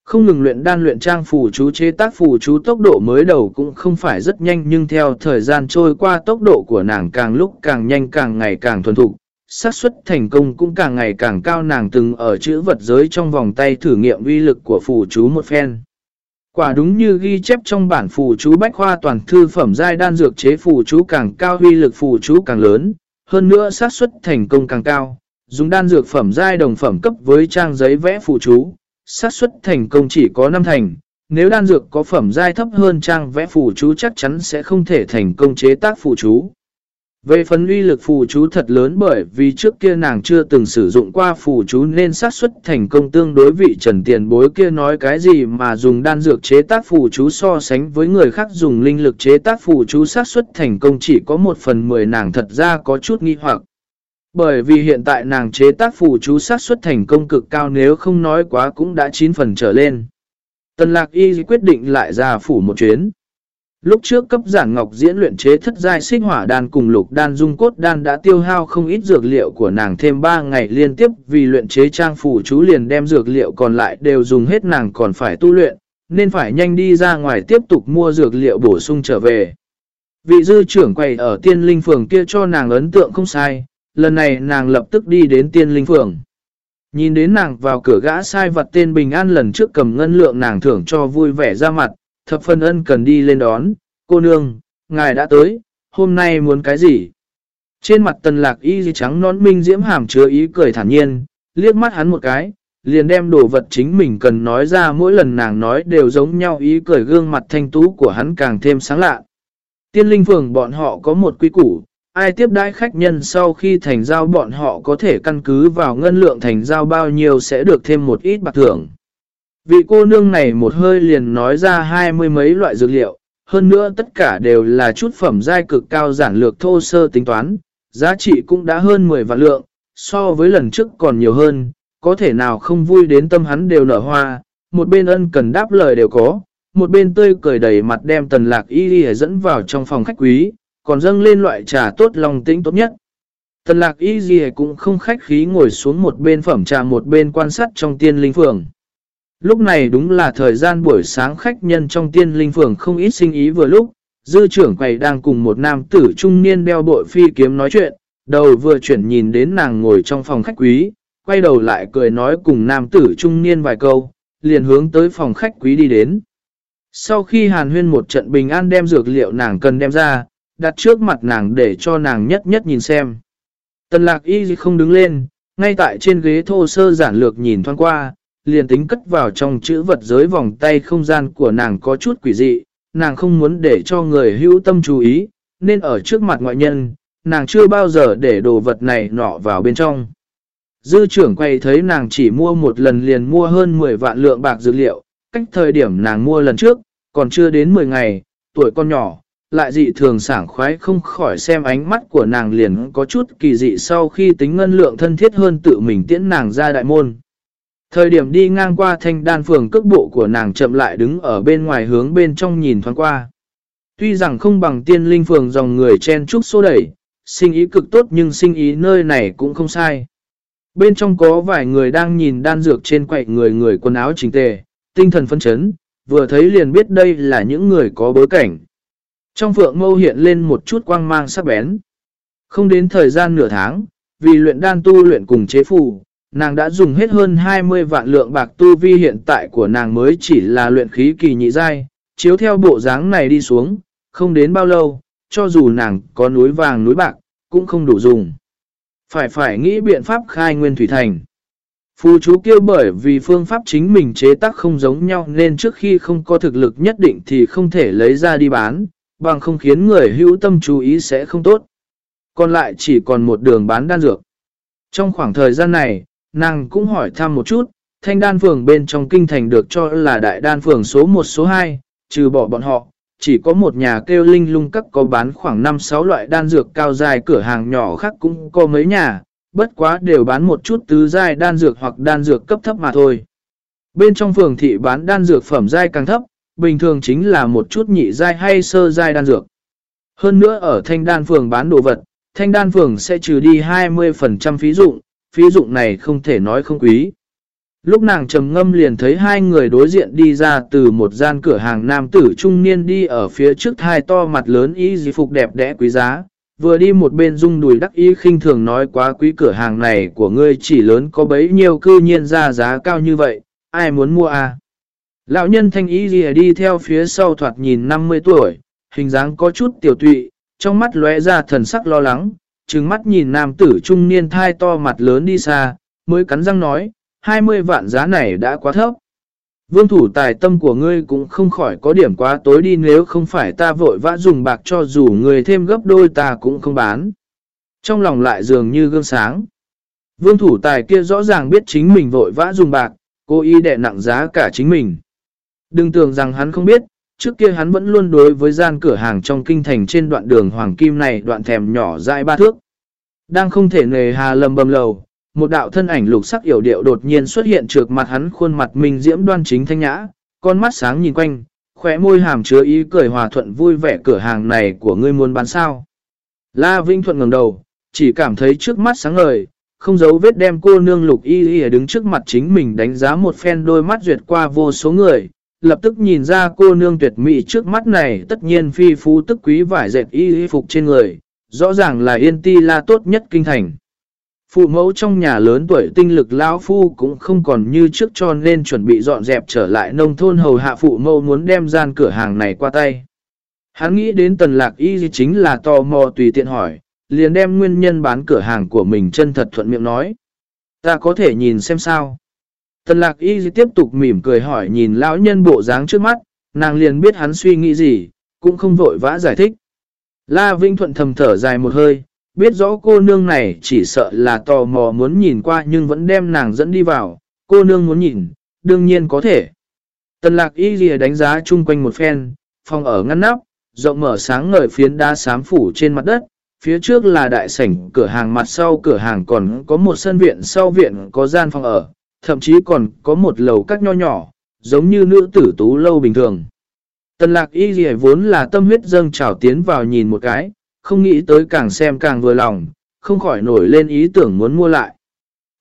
Không ngừng luyện đan luyện trang phù chú chế tác phù chú tốc độ mới đầu cũng không phải rất nhanh nhưng theo thời gian trôi qua tốc độ của nàng càng lúc càng nhanh càng ngày càng thuần thục. xác suất thành công cũng càng ngày càng cao nàng từng ở chữ vật giới trong vòng tay thử nghiệm uy lực của phù chú một phen. Quả đúng như ghi chép trong bản phù chú bách khoa toàn thư phẩm giai đan dược chế phù chú càng cao huy lực phù chú càng lớn, hơn nữa xác suất thành công càng cao. Dùng đan dược phẩm giai đồng phẩm cấp với trang giấy vẽ phù chú, xác suất thành công chỉ có 5 thành. Nếu đan dược có phẩm giai thấp hơn trang vẽ phù chú chắc chắn sẽ không thể thành công chế tác phù chú. Về phần uy lực phù chú thật lớn bởi vì trước kia nàng chưa từng sử dụng qua phù chú nên xác suất thành công tương đối vị trần tiền bối kia nói cái gì mà dùng đan dược chế tác phù chú so sánh với người khác dùng linh lực chế tác phù chú xác suất thành công chỉ có một phần mười nàng thật ra có chút nghi hoặc. Bởi vì hiện tại nàng chế tác phù chú xác suất thành công cực cao nếu không nói quá cũng đã 9 phần trở lên. Tần lạc y quyết định lại ra phủ một chuyến. Lúc trước cấp giản ngọc diễn luyện chế thất giai xích hỏa đan cùng lục đan dung cốt đan đã tiêu hao không ít dược liệu của nàng thêm 3 ngày liên tiếp vì luyện chế trang phủ chú liền đem dược liệu còn lại đều dùng hết nàng còn phải tu luyện, nên phải nhanh đi ra ngoài tiếp tục mua dược liệu bổ sung trở về. Vị dư trưởng quầy ở tiên linh phường kia cho nàng ấn tượng không sai, lần này nàng lập tức đi đến tiên linh phường. Nhìn đến nàng vào cửa gã sai vật tên Bình An lần trước cầm ngân lượng nàng thưởng cho vui vẻ ra mặt, thập phân ân cần đi lên đón, cô nương, ngài đã tới, hôm nay muốn cái gì? Trên mặt tần lạc y trắng nón minh diễm hàm chứa ý cười thản nhiên, liếc mắt hắn một cái, liền đem đồ vật chính mình cần nói ra mỗi lần nàng nói đều giống nhau ý cười gương mặt thanh tú của hắn càng thêm sáng lạ. Tiên linh phường bọn họ có một quy củ, ai tiếp đãi khách nhân sau khi thành giao bọn họ có thể căn cứ vào ngân lượng thành giao bao nhiêu sẽ được thêm một ít bạc thưởng. Vị cô nương này một hơi liền nói ra hai mươi mấy loại dược liệu, hơn nữa tất cả đều là chút phẩm giai cực cao giản lược thô sơ tính toán, giá trị cũng đã hơn 10 vạn lượng, so với lần trước còn nhiều hơn, có thể nào không vui đến tâm hắn đều nở hoa, một bên ân cần đáp lời đều có, một bên tươi cười đầy mặt đem tần lạc y y dẫn vào trong phòng khách quý, còn dâng lên loại trà tốt lòng tĩnh tốt nhất. Tần lạc y y cũng không khách khí ngồi xuống một bên phẩm trà một bên quan sát trong tiên linh phường. Lúc này đúng là thời gian buổi sáng khách nhân trong tiên linh phường không ít sinh ý vừa lúc, dư trưởng quầy đang cùng một nam tử trung niên đeo bội phi kiếm nói chuyện, đầu vừa chuyển nhìn đến nàng ngồi trong phòng khách quý, quay đầu lại cười nói cùng nam tử trung niên vài câu, liền hướng tới phòng khách quý đi đến. Sau khi hàn huyên một trận bình an đem dược liệu nàng cần đem ra, đặt trước mặt nàng để cho nàng nhất nhất nhìn xem. Tần lạc y không đứng lên, ngay tại trên ghế thô sơ giản lược nhìn thoáng qua, liền tính cất vào trong chữ vật giới vòng tay không gian của nàng có chút quỷ dị, nàng không muốn để cho người hữu tâm chú ý, nên ở trước mặt ngoại nhân, nàng chưa bao giờ để đồ vật này nọ vào bên trong. Dư trưởng quay thấy nàng chỉ mua một lần liền mua hơn 10 vạn lượng bạc dữ liệu, cách thời điểm nàng mua lần trước, còn chưa đến 10 ngày, tuổi con nhỏ, lại dị thường sảng khoái không khỏi xem ánh mắt của nàng liền có chút kỳ dị sau khi tính ngân lượng thân thiết hơn tự mình tiễn nàng ra đại môn. Thời điểm đi ngang qua thanh đan phường cước bộ của nàng chậm lại đứng ở bên ngoài hướng bên trong nhìn thoáng qua. Tuy rằng không bằng tiên linh phường dòng người chen trúc xô đẩy, sinh ý cực tốt nhưng sinh ý nơi này cũng không sai. Bên trong có vài người đang nhìn đan dược trên quậy người người quần áo chỉnh tề, tinh thần phân chấn, vừa thấy liền biết đây là những người có bối cảnh. Trong phượng mâu hiện lên một chút quang mang sắc bén. Không đến thời gian nửa tháng, vì luyện đan tu luyện cùng chế phù, nàng đã dùng hết hơn 20 vạn lượng bạc tu vi hiện tại của nàng mới chỉ là luyện khí kỳ nhị giai, chiếu theo bộ dáng này đi xuống, không đến bao lâu, cho dù nàng có núi vàng núi bạc, cũng không đủ dùng. Phải phải nghĩ biện pháp khai nguyên thủy thành. Phù chú kêu bởi vì phương pháp chính mình chế tác không giống nhau nên trước khi không có thực lực nhất định thì không thể lấy ra đi bán, bằng không khiến người hữu tâm chú ý sẽ không tốt. Còn lại chỉ còn một đường bán đan dược. Trong khoảng thời gian này, nàng cũng hỏi thăm một chút, thanh đan phường bên trong kinh thành được cho là đại đan phường số 1 số 2, trừ bỏ bọn họ, chỉ có một nhà kêu linh lung các có bán khoảng 5-6 loại đan dược cao dài cửa hàng nhỏ khác cũng có mấy nhà, bất quá đều bán một chút tứ giai đan dược hoặc đan dược cấp thấp mà thôi. Bên trong phường thị bán đan dược phẩm giai càng thấp, bình thường chính là một chút nhị giai hay sơ giai đan dược. Hơn nữa ở thanh đan phường bán đồ vật, thanh đan phường sẽ trừ đi 20% phí dụng, phí dụng này không thể nói không quý. Lúc nàng trầm ngâm liền thấy hai người đối diện đi ra từ một gian cửa hàng nam tử trung niên đi ở phía trước hai to mặt lớn y di phục đẹp đẽ quý giá. Vừa đi một bên rung đùi đắc y khinh thường nói quá quý cửa hàng này của ngươi chỉ lớn có bấy nhiêu cư nhiên ra giá cao như vậy, ai muốn mua à? Lão nhân thanh y gì đi theo phía sau thoạt nhìn 50 tuổi, hình dáng có chút tiểu tụy, trong mắt lóe ra thần sắc lo lắng, trừng mắt nhìn nam tử trung niên thai to mặt lớn đi xa, mới cắn răng nói, 20 vạn giá này đã quá thấp. Vương thủ tài tâm của ngươi cũng không khỏi có điểm quá tối đi nếu không phải ta vội vã dùng bạc cho dù người thêm gấp đôi ta cũng không bán. Trong lòng lại dường như gương sáng. Vương thủ tài kia rõ ràng biết chính mình vội vã dùng bạc, cố ý đẻ nặng giá cả chính mình. Đừng tưởng rằng hắn không biết, trước kia hắn vẫn luôn đối với gian cửa hàng trong kinh thành trên đoạn đường Hoàng Kim này đoạn thèm nhỏ dại ba thước. Đang không thể nề hà lầm bầm lầu, một đạo thân ảnh lục sắc yểu điệu đột nhiên xuất hiện trước mặt hắn khuôn mặt mình diễm đoan chính thanh nhã, con mắt sáng nhìn quanh, khỏe môi hàm chứa ý cười hòa thuận vui vẻ cửa hàng này của ngươi muốn bán sao. La Vinh Thuận ngẩng đầu, chỉ cảm thấy trước mắt sáng ngời, không giấu vết đem cô nương lục y y đứng trước mặt chính mình đánh giá một phen đôi mắt duyệt qua vô số người, lập tức nhìn ra cô nương tuyệt mỹ trước mắt này tất nhiên phi phú tức quý vải dệt y y phục trên người, rõ ràng là yên ti la tốt nhất kinh thành. Phụ mẫu trong nhà lớn tuổi tinh lực lão phu cũng không còn như trước cho nên chuẩn bị dọn dẹp trở lại nông thôn hầu hạ phụ mẫu muốn đem gian cửa hàng này qua tay. Hắn nghĩ đến tần lạc y chính là tò mò tùy tiện hỏi, liền đem nguyên nhân bán cửa hàng của mình chân thật thuận miệng nói. Ta có thể nhìn xem sao. Tần lạc y tiếp tục mỉm cười hỏi nhìn lão nhân bộ dáng trước mắt, nàng liền biết hắn suy nghĩ gì, cũng không vội vã giải thích. La Vinh Thuận thầm thở dài một hơi, biết rõ cô nương này chỉ sợ là tò mò muốn nhìn qua nhưng vẫn đem nàng dẫn đi vào, cô nương muốn nhìn, đương nhiên có thể. Tần lạc y lìa đánh giá chung quanh một phen, phòng ở ngăn nắp, rộng mở sáng ngời phiến đá xám phủ trên mặt đất, phía trước là đại sảnh cửa hàng mặt sau cửa hàng còn có một sân viện sau viện có gian phòng ở, thậm chí còn có một lầu các nho nhỏ, giống như nữ tử tú lâu bình thường. Tần lạc y gì vốn là tâm huyết dâng trào tiến vào nhìn một cái, không nghĩ tới càng xem càng vừa lòng, không khỏi nổi lên ý tưởng muốn mua lại.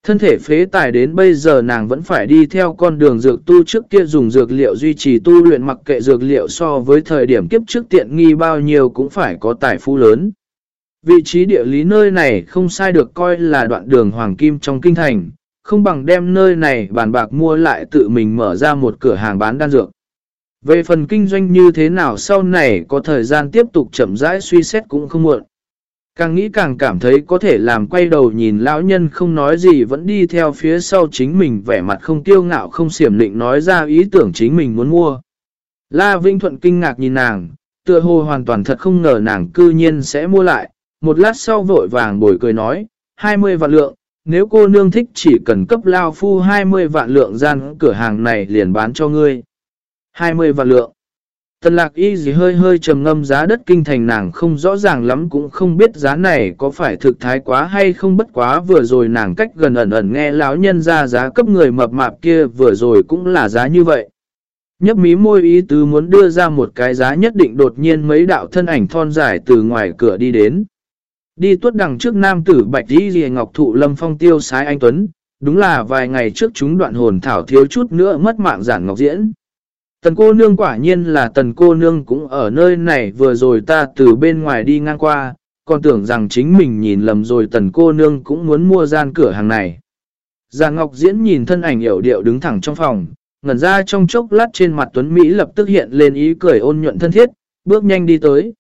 Thân thể phế tài đến bây giờ nàng vẫn phải đi theo con đường dược tu trước kia dùng dược liệu duy trì tu luyện mặc kệ dược liệu so với thời điểm kiếp trước tiện nghi bao nhiêu cũng phải có tài phú lớn. Vị trí địa lý nơi này không sai được coi là đoạn đường hoàng kim trong kinh thành, không bằng đem nơi này bàn bạc mua lại tự mình mở ra một cửa hàng bán đan dược. Về phần kinh doanh như thế nào sau này có thời gian tiếp tục chậm rãi suy xét cũng không muộn. Càng nghĩ càng cảm thấy có thể làm quay đầu nhìn lão nhân không nói gì vẫn đi theo phía sau chính mình vẻ mặt không tiêu ngạo không xiểm định nói ra ý tưởng chính mình muốn mua. La Vinh Thuận kinh ngạc nhìn nàng, tựa hồ hoàn toàn thật không ngờ nàng cư nhiên sẽ mua lại, một lát sau vội vàng bồi cười nói, 20 vạn lượng, nếu cô nương thích chỉ cần cấp lao phu 20 vạn lượng gian cửa hàng này liền bán cho ngươi. 20 vạn lượng. Tần lạc y gì hơi hơi trầm ngâm giá đất kinh thành nàng không rõ ràng lắm cũng không biết giá này có phải thực thái quá hay không bất quá vừa rồi nàng cách gần ẩn ẩn nghe lão nhân ra giá cấp người mập mạp kia vừa rồi cũng là giá như vậy. Nhấp mí môi ý tứ muốn đưa ra một cái giá nhất định đột nhiên mấy đạo thân ảnh thon dài từ ngoài cửa đi đến. Đi tuốt đằng trước nam tử bạch đi ghi ngọc thụ lâm phong tiêu sái anh Tuấn, đúng là vài ngày trước chúng đoạn hồn thảo thiếu chút nữa mất mạng giản ngọc diễn. Tần cô nương quả nhiên là tần cô nương cũng ở nơi này vừa rồi ta từ bên ngoài đi ngang qua, còn tưởng rằng chính mình nhìn lầm rồi tần cô nương cũng muốn mua gian cửa hàng này. Già Ngọc Diễn nhìn thân ảnh hiểu điệu đứng thẳng trong phòng, ngẩn ra trong chốc lát trên mặt Tuấn Mỹ lập tức hiện lên ý cười ôn nhuận thân thiết, bước nhanh đi tới.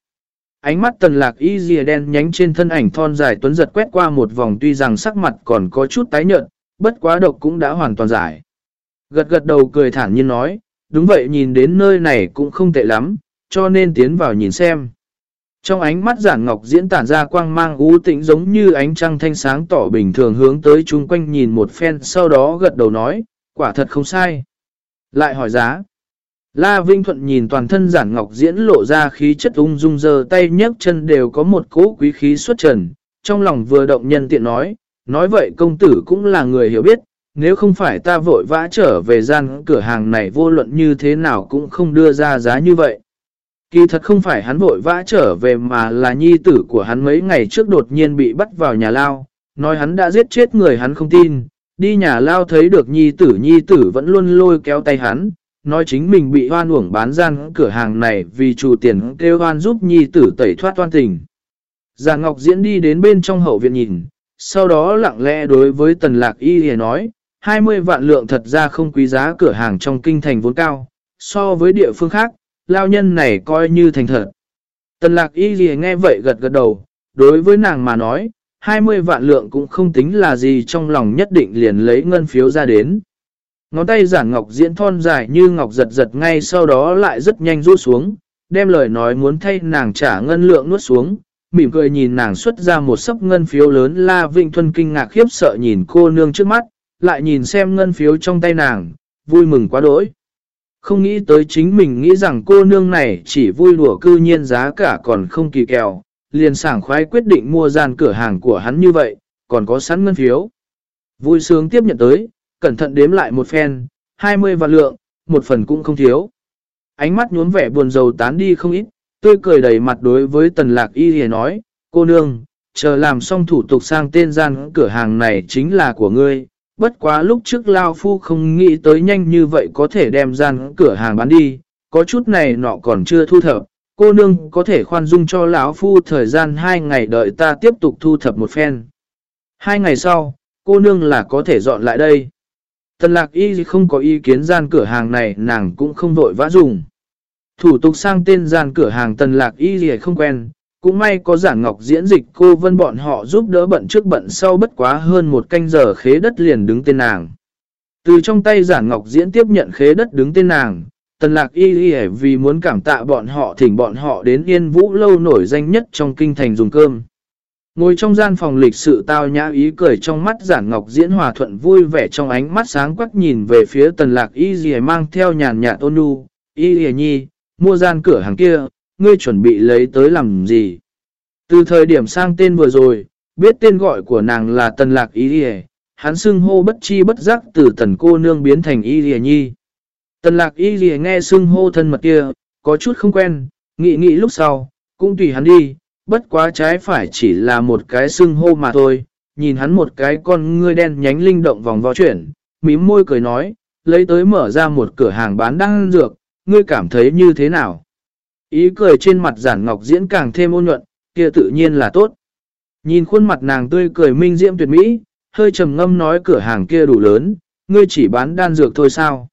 Ánh mắt tần lạc y dìa đen nhánh trên thân ảnh thon dài Tuấn giật quét qua một vòng tuy rằng sắc mặt còn có chút tái nhợt, bất quá độc cũng đã hoàn toàn giải. Gật gật đầu cười thản nhiên nói, đúng vậy nhìn đến nơi này cũng không tệ lắm, cho nên tiến vào nhìn xem. Trong ánh mắt giản ngọc diễn tản ra quang mang ú tĩnh giống như ánh trăng thanh sáng tỏ bình thường hướng tới chung quanh nhìn một phen sau đó gật đầu nói, quả thật không sai. Lại hỏi giá. La Vinh Thuận nhìn toàn thân giản ngọc diễn lộ ra khí chất ung dung dơ tay nhấc chân đều có một cỗ quý khí xuất trần, trong lòng vừa động nhân tiện nói, nói vậy công tử cũng là người hiểu biết, nếu không phải ta vội vã trở về gian cửa hàng này vô luận như thế nào cũng không đưa ra giá như vậy. Kỳ thật không phải hắn vội vã trở về mà là nhi tử của hắn mấy ngày trước đột nhiên bị bắt vào nhà lao, nói hắn đã giết chết người hắn không tin, đi nhà lao thấy được nhi tử nhi tử vẫn luôn lôi kéo tay hắn, nói chính mình bị hoan uổng bán gian cửa hàng này vì chủ tiền kêu hoan giúp nhi tử tẩy thoát toan tình. Già Ngọc Diễn đi đến bên trong hậu viện nhìn, sau đó lặng lẽ đối với tần lạc y hề nói, 20 vạn lượng thật ra không quý giá cửa hàng trong kinh thành vốn cao, so với địa phương khác, lao nhân này coi như thành thật. Tần lạc y gì nghe vậy gật gật đầu, đối với nàng mà nói, 20 vạn lượng cũng không tính là gì trong lòng nhất định liền lấy ngân phiếu ra đến. Ngón tay giản ngọc diễn thon dài như ngọc giật giật ngay sau đó lại rất nhanh rút xuống, đem lời nói muốn thay nàng trả ngân lượng nuốt xuống, mỉm cười nhìn nàng xuất ra một sấp ngân phiếu lớn La Vinh Thuân kinh ngạc khiếp sợ nhìn cô nương trước mắt, lại nhìn xem ngân phiếu trong tay nàng, vui mừng quá đỗi. Không nghĩ tới chính mình nghĩ rằng cô nương này chỉ vui đùa cư nhiên giá cả còn không kỳ kèo, liền sảng khoái quyết định mua gian cửa hàng của hắn như vậy, còn có sẵn ngân phiếu. Vui sướng tiếp nhận tới, cẩn thận đếm lại một phen, 20 vạn lượng, một phần cũng không thiếu. Ánh mắt nhuốm vẻ buồn rầu tán đi không ít, tươi cười đầy mặt đối với tần lạc y thì nói, cô nương, chờ làm xong thủ tục sang tên gian cửa hàng này chính là của ngươi, bất quá lúc trước Lao Phu không nghĩ tới nhanh như vậy có thể đem gian cửa hàng bán đi, có chút này nọ còn chưa thu thập, cô nương có thể khoan dung cho lão Phu thời gian 2 ngày đợi ta tiếp tục thu thập một phen. Hai ngày sau, cô nương là có thể dọn lại đây. Tần lạc y không có ý kiến gian cửa hàng này nàng cũng không vội vã dùng. Thủ tục sang tên gian cửa hàng tần lạc y gì không quen, cũng may có giản ngọc diễn dịch cô vân bọn họ giúp đỡ bận trước bận sau bất quá hơn một canh giờ khế đất liền đứng tên nàng. Từ trong tay giản ngọc diễn tiếp nhận khế đất đứng tên nàng, tần lạc y y vì muốn cảm tạ bọn họ thỉnh bọn họ đến yên vũ lâu nổi danh nhất trong kinh thành dùng cơm. Ngồi trong gian phòng lịch sự tao nhã ý cười trong mắt giản ngọc diễn hòa thuận vui vẻ trong ánh mắt sáng quắc nhìn về phía tần lạc y y mang theo nhàn nhạt ôn nhu, y y nhi, mua gian cửa hàng kia, ngươi chuẩn bị lấy tới làm gì? Từ thời điểm sang tên vừa rồi, biết tên gọi của nàng là tần lạc y y hắn xưng hô bất chi bất giác từ tần cô nương biến thành y y nhi. Tần lạc y y nghe xưng hô thân mật kia, có chút không quen, nghĩ nghĩ lúc sau, cũng tùy hắn đi, bất quá trái phải chỉ là một cái xưng hô mà thôi, nhìn hắn một cái con ngươi đen nhánh linh động vòng vo chuyển, mím môi cười nói, lấy tới mở ra một cửa hàng bán đăng dược, ngươi cảm thấy như thế nào? Ý cười trên mặt giản ngọc diễn càng thêm ôn nhuận, kia tự nhiên là tốt. Nhìn khuôn mặt nàng tươi cười minh diễm tuyệt mỹ, hơi trầm ngâm nói cửa hàng kia đủ lớn, ngươi chỉ bán đan dược thôi sao?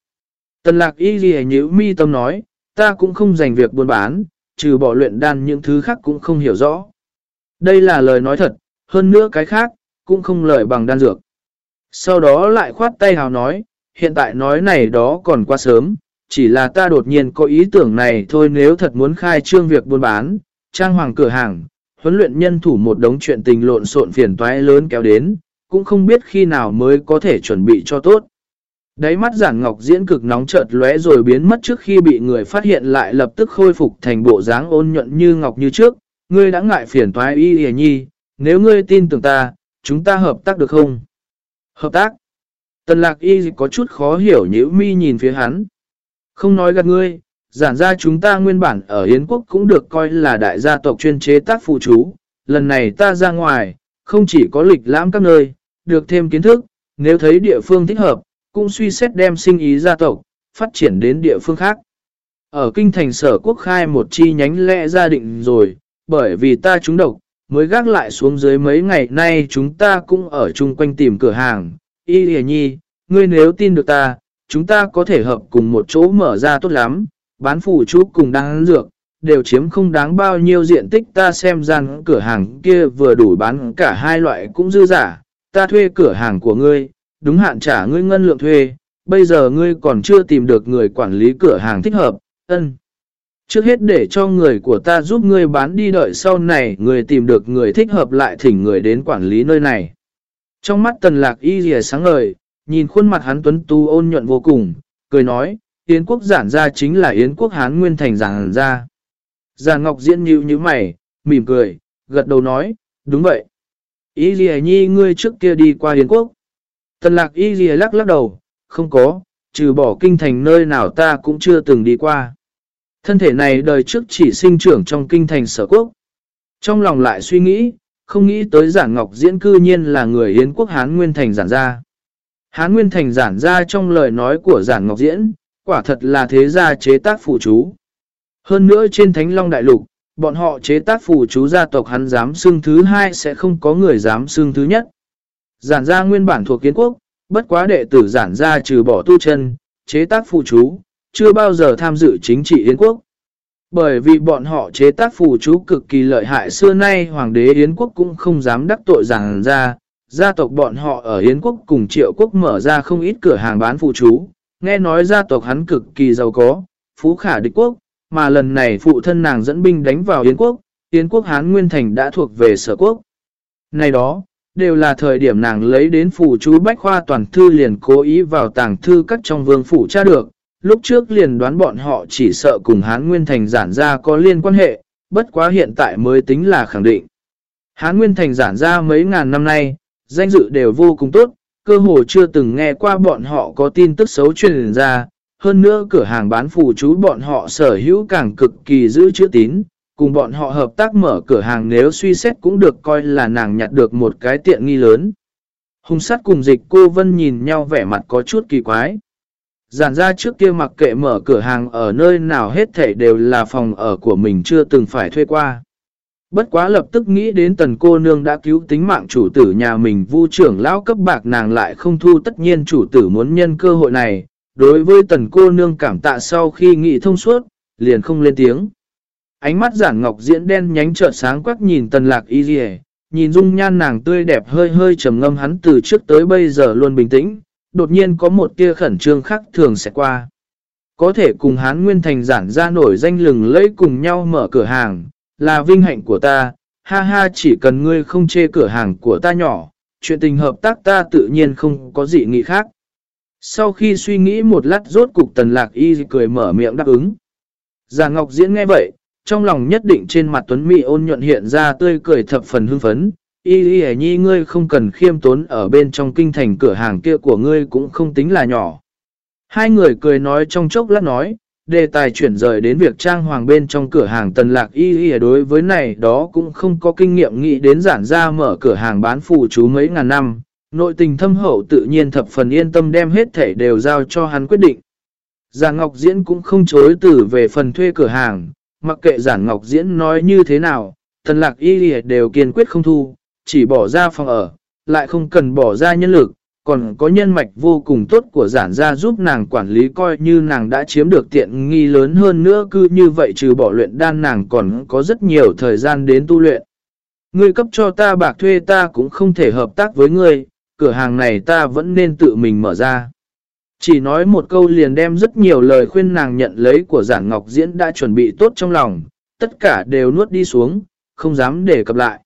Tần lạc y ghi nhữ mi tâm nói, ta cũng không dành việc buôn bán, trừ bỏ luyện đan những thứ khác cũng không hiểu rõ. Đây là lời nói thật, hơn nữa cái khác, cũng không lời bằng đan dược. Sau đó lại khoát tay hào nói, hiện tại nói này đó còn quá sớm, chỉ là ta đột nhiên có ý tưởng này thôi nếu thật muốn khai trương việc buôn bán, trang hoàng cửa hàng, huấn luyện nhân thủ một đống chuyện tình lộn xộn phiền toái lớn kéo đến, cũng không biết khi nào mới có thể chuẩn bị cho tốt. Đáy mắt giản ngọc diễn cực nóng chợt lóe rồi biến mất trước khi bị người phát hiện lại lập tức khôi phục thành bộ dáng ôn nhuận như ngọc như trước. Ngươi đã ngại phiền toái y hề nhi, nếu ngươi tin tưởng ta, chúng ta hợp tác được không? Hợp tác? Tần lạc y có chút khó hiểu nhữ mi nhìn phía hắn. Không nói gạt ngươi, giản ra chúng ta nguyên bản ở Yến Quốc cũng được coi là đại gia tộc chuyên chế tác phụ chú. Lần này ta ra ngoài, không chỉ có lịch lãm các nơi, được thêm kiến thức, nếu thấy địa phương thích hợp, cũng suy xét đem sinh ý gia tộc, phát triển đến địa phương khác. Ở kinh thành sở quốc khai một chi nhánh lẽ gia định rồi, bởi vì ta trúng độc, mới gác lại xuống dưới mấy ngày nay chúng ta cũng ở chung quanh tìm cửa hàng. Y hề nhi, ngươi nếu tin được ta, chúng ta có thể hợp cùng một chỗ mở ra tốt lắm, bán phủ chú cùng đáng dược, đều chiếm không đáng bao nhiêu diện tích ta xem rằng cửa hàng kia vừa đủ bán cả hai loại cũng dư giả, ta thuê cửa hàng của ngươi, đúng hạn trả ngươi ngân lượng thuê, bây giờ ngươi còn chưa tìm được người quản lý cửa hàng thích hợp, ân. Trước hết để cho người của ta giúp ngươi bán đi đợi sau này người tìm được người thích hợp lại thỉnh người đến quản lý nơi này. Trong mắt tần lạc y rìa sáng ngời, nhìn khuôn mặt hắn tuấn tu ôn nhuận vô cùng, cười nói, Yến quốc giản ra chính là Yến quốc Hán Nguyên Thành giản ra. Giản Ngọc Diễn như như mày, mỉm cười, gật đầu nói, đúng vậy. Y rìa nhi ngươi trước kia đi qua Yến quốc. Tần lạc y ghi lắc lắc đầu, không có, trừ bỏ kinh thành nơi nào ta cũng chưa từng đi qua. Thân thể này đời trước chỉ sinh trưởng trong kinh thành sở quốc. Trong lòng lại suy nghĩ, không nghĩ tới giản ngọc diễn cư nhiên là người Yến quốc Hán Nguyên Thành giản gia. Hán Nguyên Thành giản gia trong lời nói của giản ngọc diễn, quả thật là thế gia chế tác phụ chú. Hơn nữa trên Thánh Long Đại Lục, bọn họ chế tác phụ chú gia tộc hắn dám xưng thứ hai sẽ không có người dám xưng thứ nhất. Giản gia nguyên bản thuộc kiến quốc, bất quá đệ tử giản gia trừ bỏ tu chân, chế tác phụ chú, chưa bao giờ tham dự chính trị Yến quốc. Bởi vì bọn họ chế tác phù chú cực kỳ lợi hại xưa nay Hoàng đế Yến quốc cũng không dám đắc tội giản gia, gia tộc bọn họ ở Yến quốc cùng triệu quốc mở ra không ít cửa hàng bán phù chú, nghe nói gia tộc hắn cực kỳ giàu có, phú khả địch quốc, mà lần này phụ thân nàng dẫn binh đánh vào Yến quốc, Yến quốc Hán Nguyên Thành đã thuộc về sở quốc. Này đó, đều là thời điểm nàng lấy đến phủ chú Bách Khoa toàn thư liền cố ý vào tàng thư các trong vương phủ tra được. Lúc trước liền đoán bọn họ chỉ sợ cùng Hán Nguyên Thành giản ra có liên quan hệ, bất quá hiện tại mới tính là khẳng định. Hán Nguyên Thành giản ra mấy ngàn năm nay, danh dự đều vô cùng tốt, cơ hồ chưa từng nghe qua bọn họ có tin tức xấu truyền ra. Hơn nữa cửa hàng bán phù chú bọn họ sở hữu càng cực kỳ giữ chữ tín, cùng bọn họ hợp tác mở cửa hàng nếu suy xét cũng được coi là nàng nhặt được một cái tiện nghi lớn. Hùng sát cùng dịch cô Vân nhìn nhau vẻ mặt có chút kỳ quái. Giản ra trước kia mặc kệ mở cửa hàng ở nơi nào hết thể đều là phòng ở của mình chưa từng phải thuê qua. Bất quá lập tức nghĩ đến tần cô nương đã cứu tính mạng chủ tử nhà mình vu trưởng lão cấp bạc nàng lại không thu tất nhiên chủ tử muốn nhân cơ hội này. Đối với tần cô nương cảm tạ sau khi nghĩ thông suốt, liền không lên tiếng. Ánh mắt giản ngọc diễn đen nhánh trợn sáng quắc nhìn tần lạc y dì nhìn dung nhan nàng tươi đẹp hơi hơi trầm ngâm hắn từ trước tới bây giờ luôn bình tĩnh, đột nhiên có một tia khẩn trương khác thường sẽ qua. Có thể cùng hán nguyên thành giản ra nổi danh lừng lẫy cùng nhau mở cửa hàng, là vinh hạnh của ta, ha ha chỉ cần ngươi không chê cửa hàng của ta nhỏ, chuyện tình hợp tác ta tự nhiên không có gì nghĩ khác. Sau khi suy nghĩ một lát rốt cục tần lạc y cười mở miệng đáp ứng. Già Ngọc Diễn nghe vậy, trong lòng nhất định trên mặt Tuấn Mỹ ôn nhuận hiện ra tươi cười thập phần hưng phấn. Y y nhi ngươi không cần khiêm tốn ở bên trong kinh thành cửa hàng kia của ngươi cũng không tính là nhỏ. Hai người cười nói trong chốc lát nói, đề tài chuyển rời đến việc trang hoàng bên trong cửa hàng tần lạc y y đối với này đó cũng không có kinh nghiệm nghĩ đến giản ra mở cửa hàng bán phù chú mấy ngàn năm. Nội tình thâm hậu tự nhiên thập phần yên tâm đem hết thể đều giao cho hắn quyết định. Già Ngọc Diễn cũng không chối từ về phần thuê cửa hàng, mặc kệ Giản Ngọc Diễn nói như thế nào, thần lạc y lìa đều kiên quyết không thu, chỉ bỏ ra phòng ở, lại không cần bỏ ra nhân lực, còn có nhân mạch vô cùng tốt của giản gia giúp nàng quản lý coi như nàng đã chiếm được tiện nghi lớn hơn nữa cứ như vậy trừ bỏ luyện đan nàng còn có rất nhiều thời gian đến tu luyện. Ngươi cấp cho ta bạc thuê ta cũng không thể hợp tác với ngươi, cửa hàng này ta vẫn nên tự mình mở ra. Chỉ nói một câu liền đem rất nhiều lời khuyên nàng nhận lấy của giản ngọc diễn đã chuẩn bị tốt trong lòng, tất cả đều nuốt đi xuống, không dám để cập lại.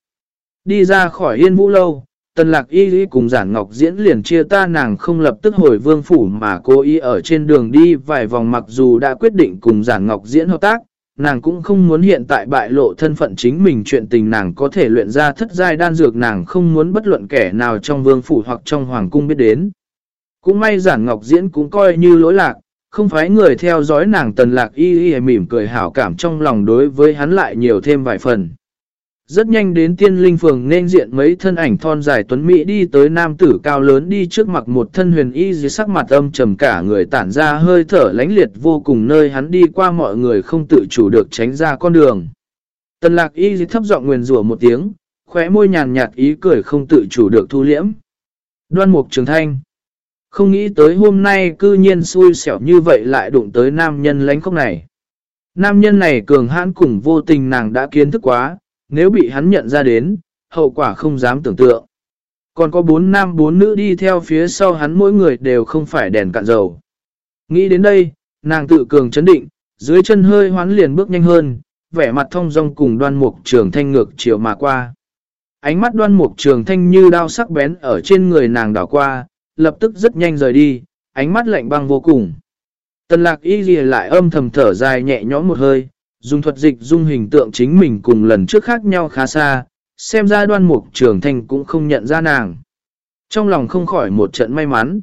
Đi ra khỏi yên vũ lâu, Tần lạc y y cùng giản ngọc diễn liền chia ta nàng không lập tức hồi vương phủ mà cô y ở trên đường đi vài vòng mặc dù đã quyết định cùng giản ngọc diễn hợp tác, nàng cũng không muốn hiện tại bại lộ thân phận chính mình chuyện tình nàng có thể luyện ra thất giai đan dược nàng không muốn bất luận kẻ nào trong vương phủ hoặc trong hoàng cung biết đến. Cũng may giản ngọc diễn cũng coi như lỗi lạc, không phải người theo dõi nàng tần lạc y y mỉm cười hảo cảm trong lòng đối với hắn lại nhiều thêm vài phần. Rất nhanh đến tiên linh phường nên diện mấy thân ảnh thon dài tuấn Mỹ đi tới nam tử cao lớn đi trước mặt một thân huyền y dưới sắc mặt âm trầm cả người tản ra hơi thở lánh liệt vô cùng nơi hắn đi qua mọi người không tự chủ được tránh ra con đường. Tần lạc y dưới thấp giọng nguyền rủa một tiếng, khóe môi nhàn nhạt ý cười không tự chủ được thu liễm. Đoan mục trường thanh. Không nghĩ tới hôm nay cư nhiên xui xẻo như vậy lại đụng tới nam nhân lánh khóc này. Nam nhân này cường hãn cùng vô tình nàng đã kiến thức quá, nếu bị hắn nhận ra đến, hậu quả không dám tưởng tượng. Còn có bốn nam bốn nữ đi theo phía sau hắn mỗi người đều không phải đèn cạn dầu. Nghĩ đến đây, nàng tự cường chấn định, dưới chân hơi hoán liền bước nhanh hơn, vẻ mặt thông dong cùng đoan mục trường thanh ngược chiều mà qua. Ánh mắt đoan mục trường thanh như đao sắc bén ở trên người nàng đảo qua, lập tức rất nhanh rời đi, ánh mắt lạnh băng vô cùng. Tần lạc y ghi lại âm thầm thở dài nhẹ nhõm một hơi, dùng thuật dịch dung hình tượng chính mình cùng lần trước khác nhau khá xa, xem ra đoan mục trường thành cũng không nhận ra nàng. Trong lòng không khỏi một trận may mắn.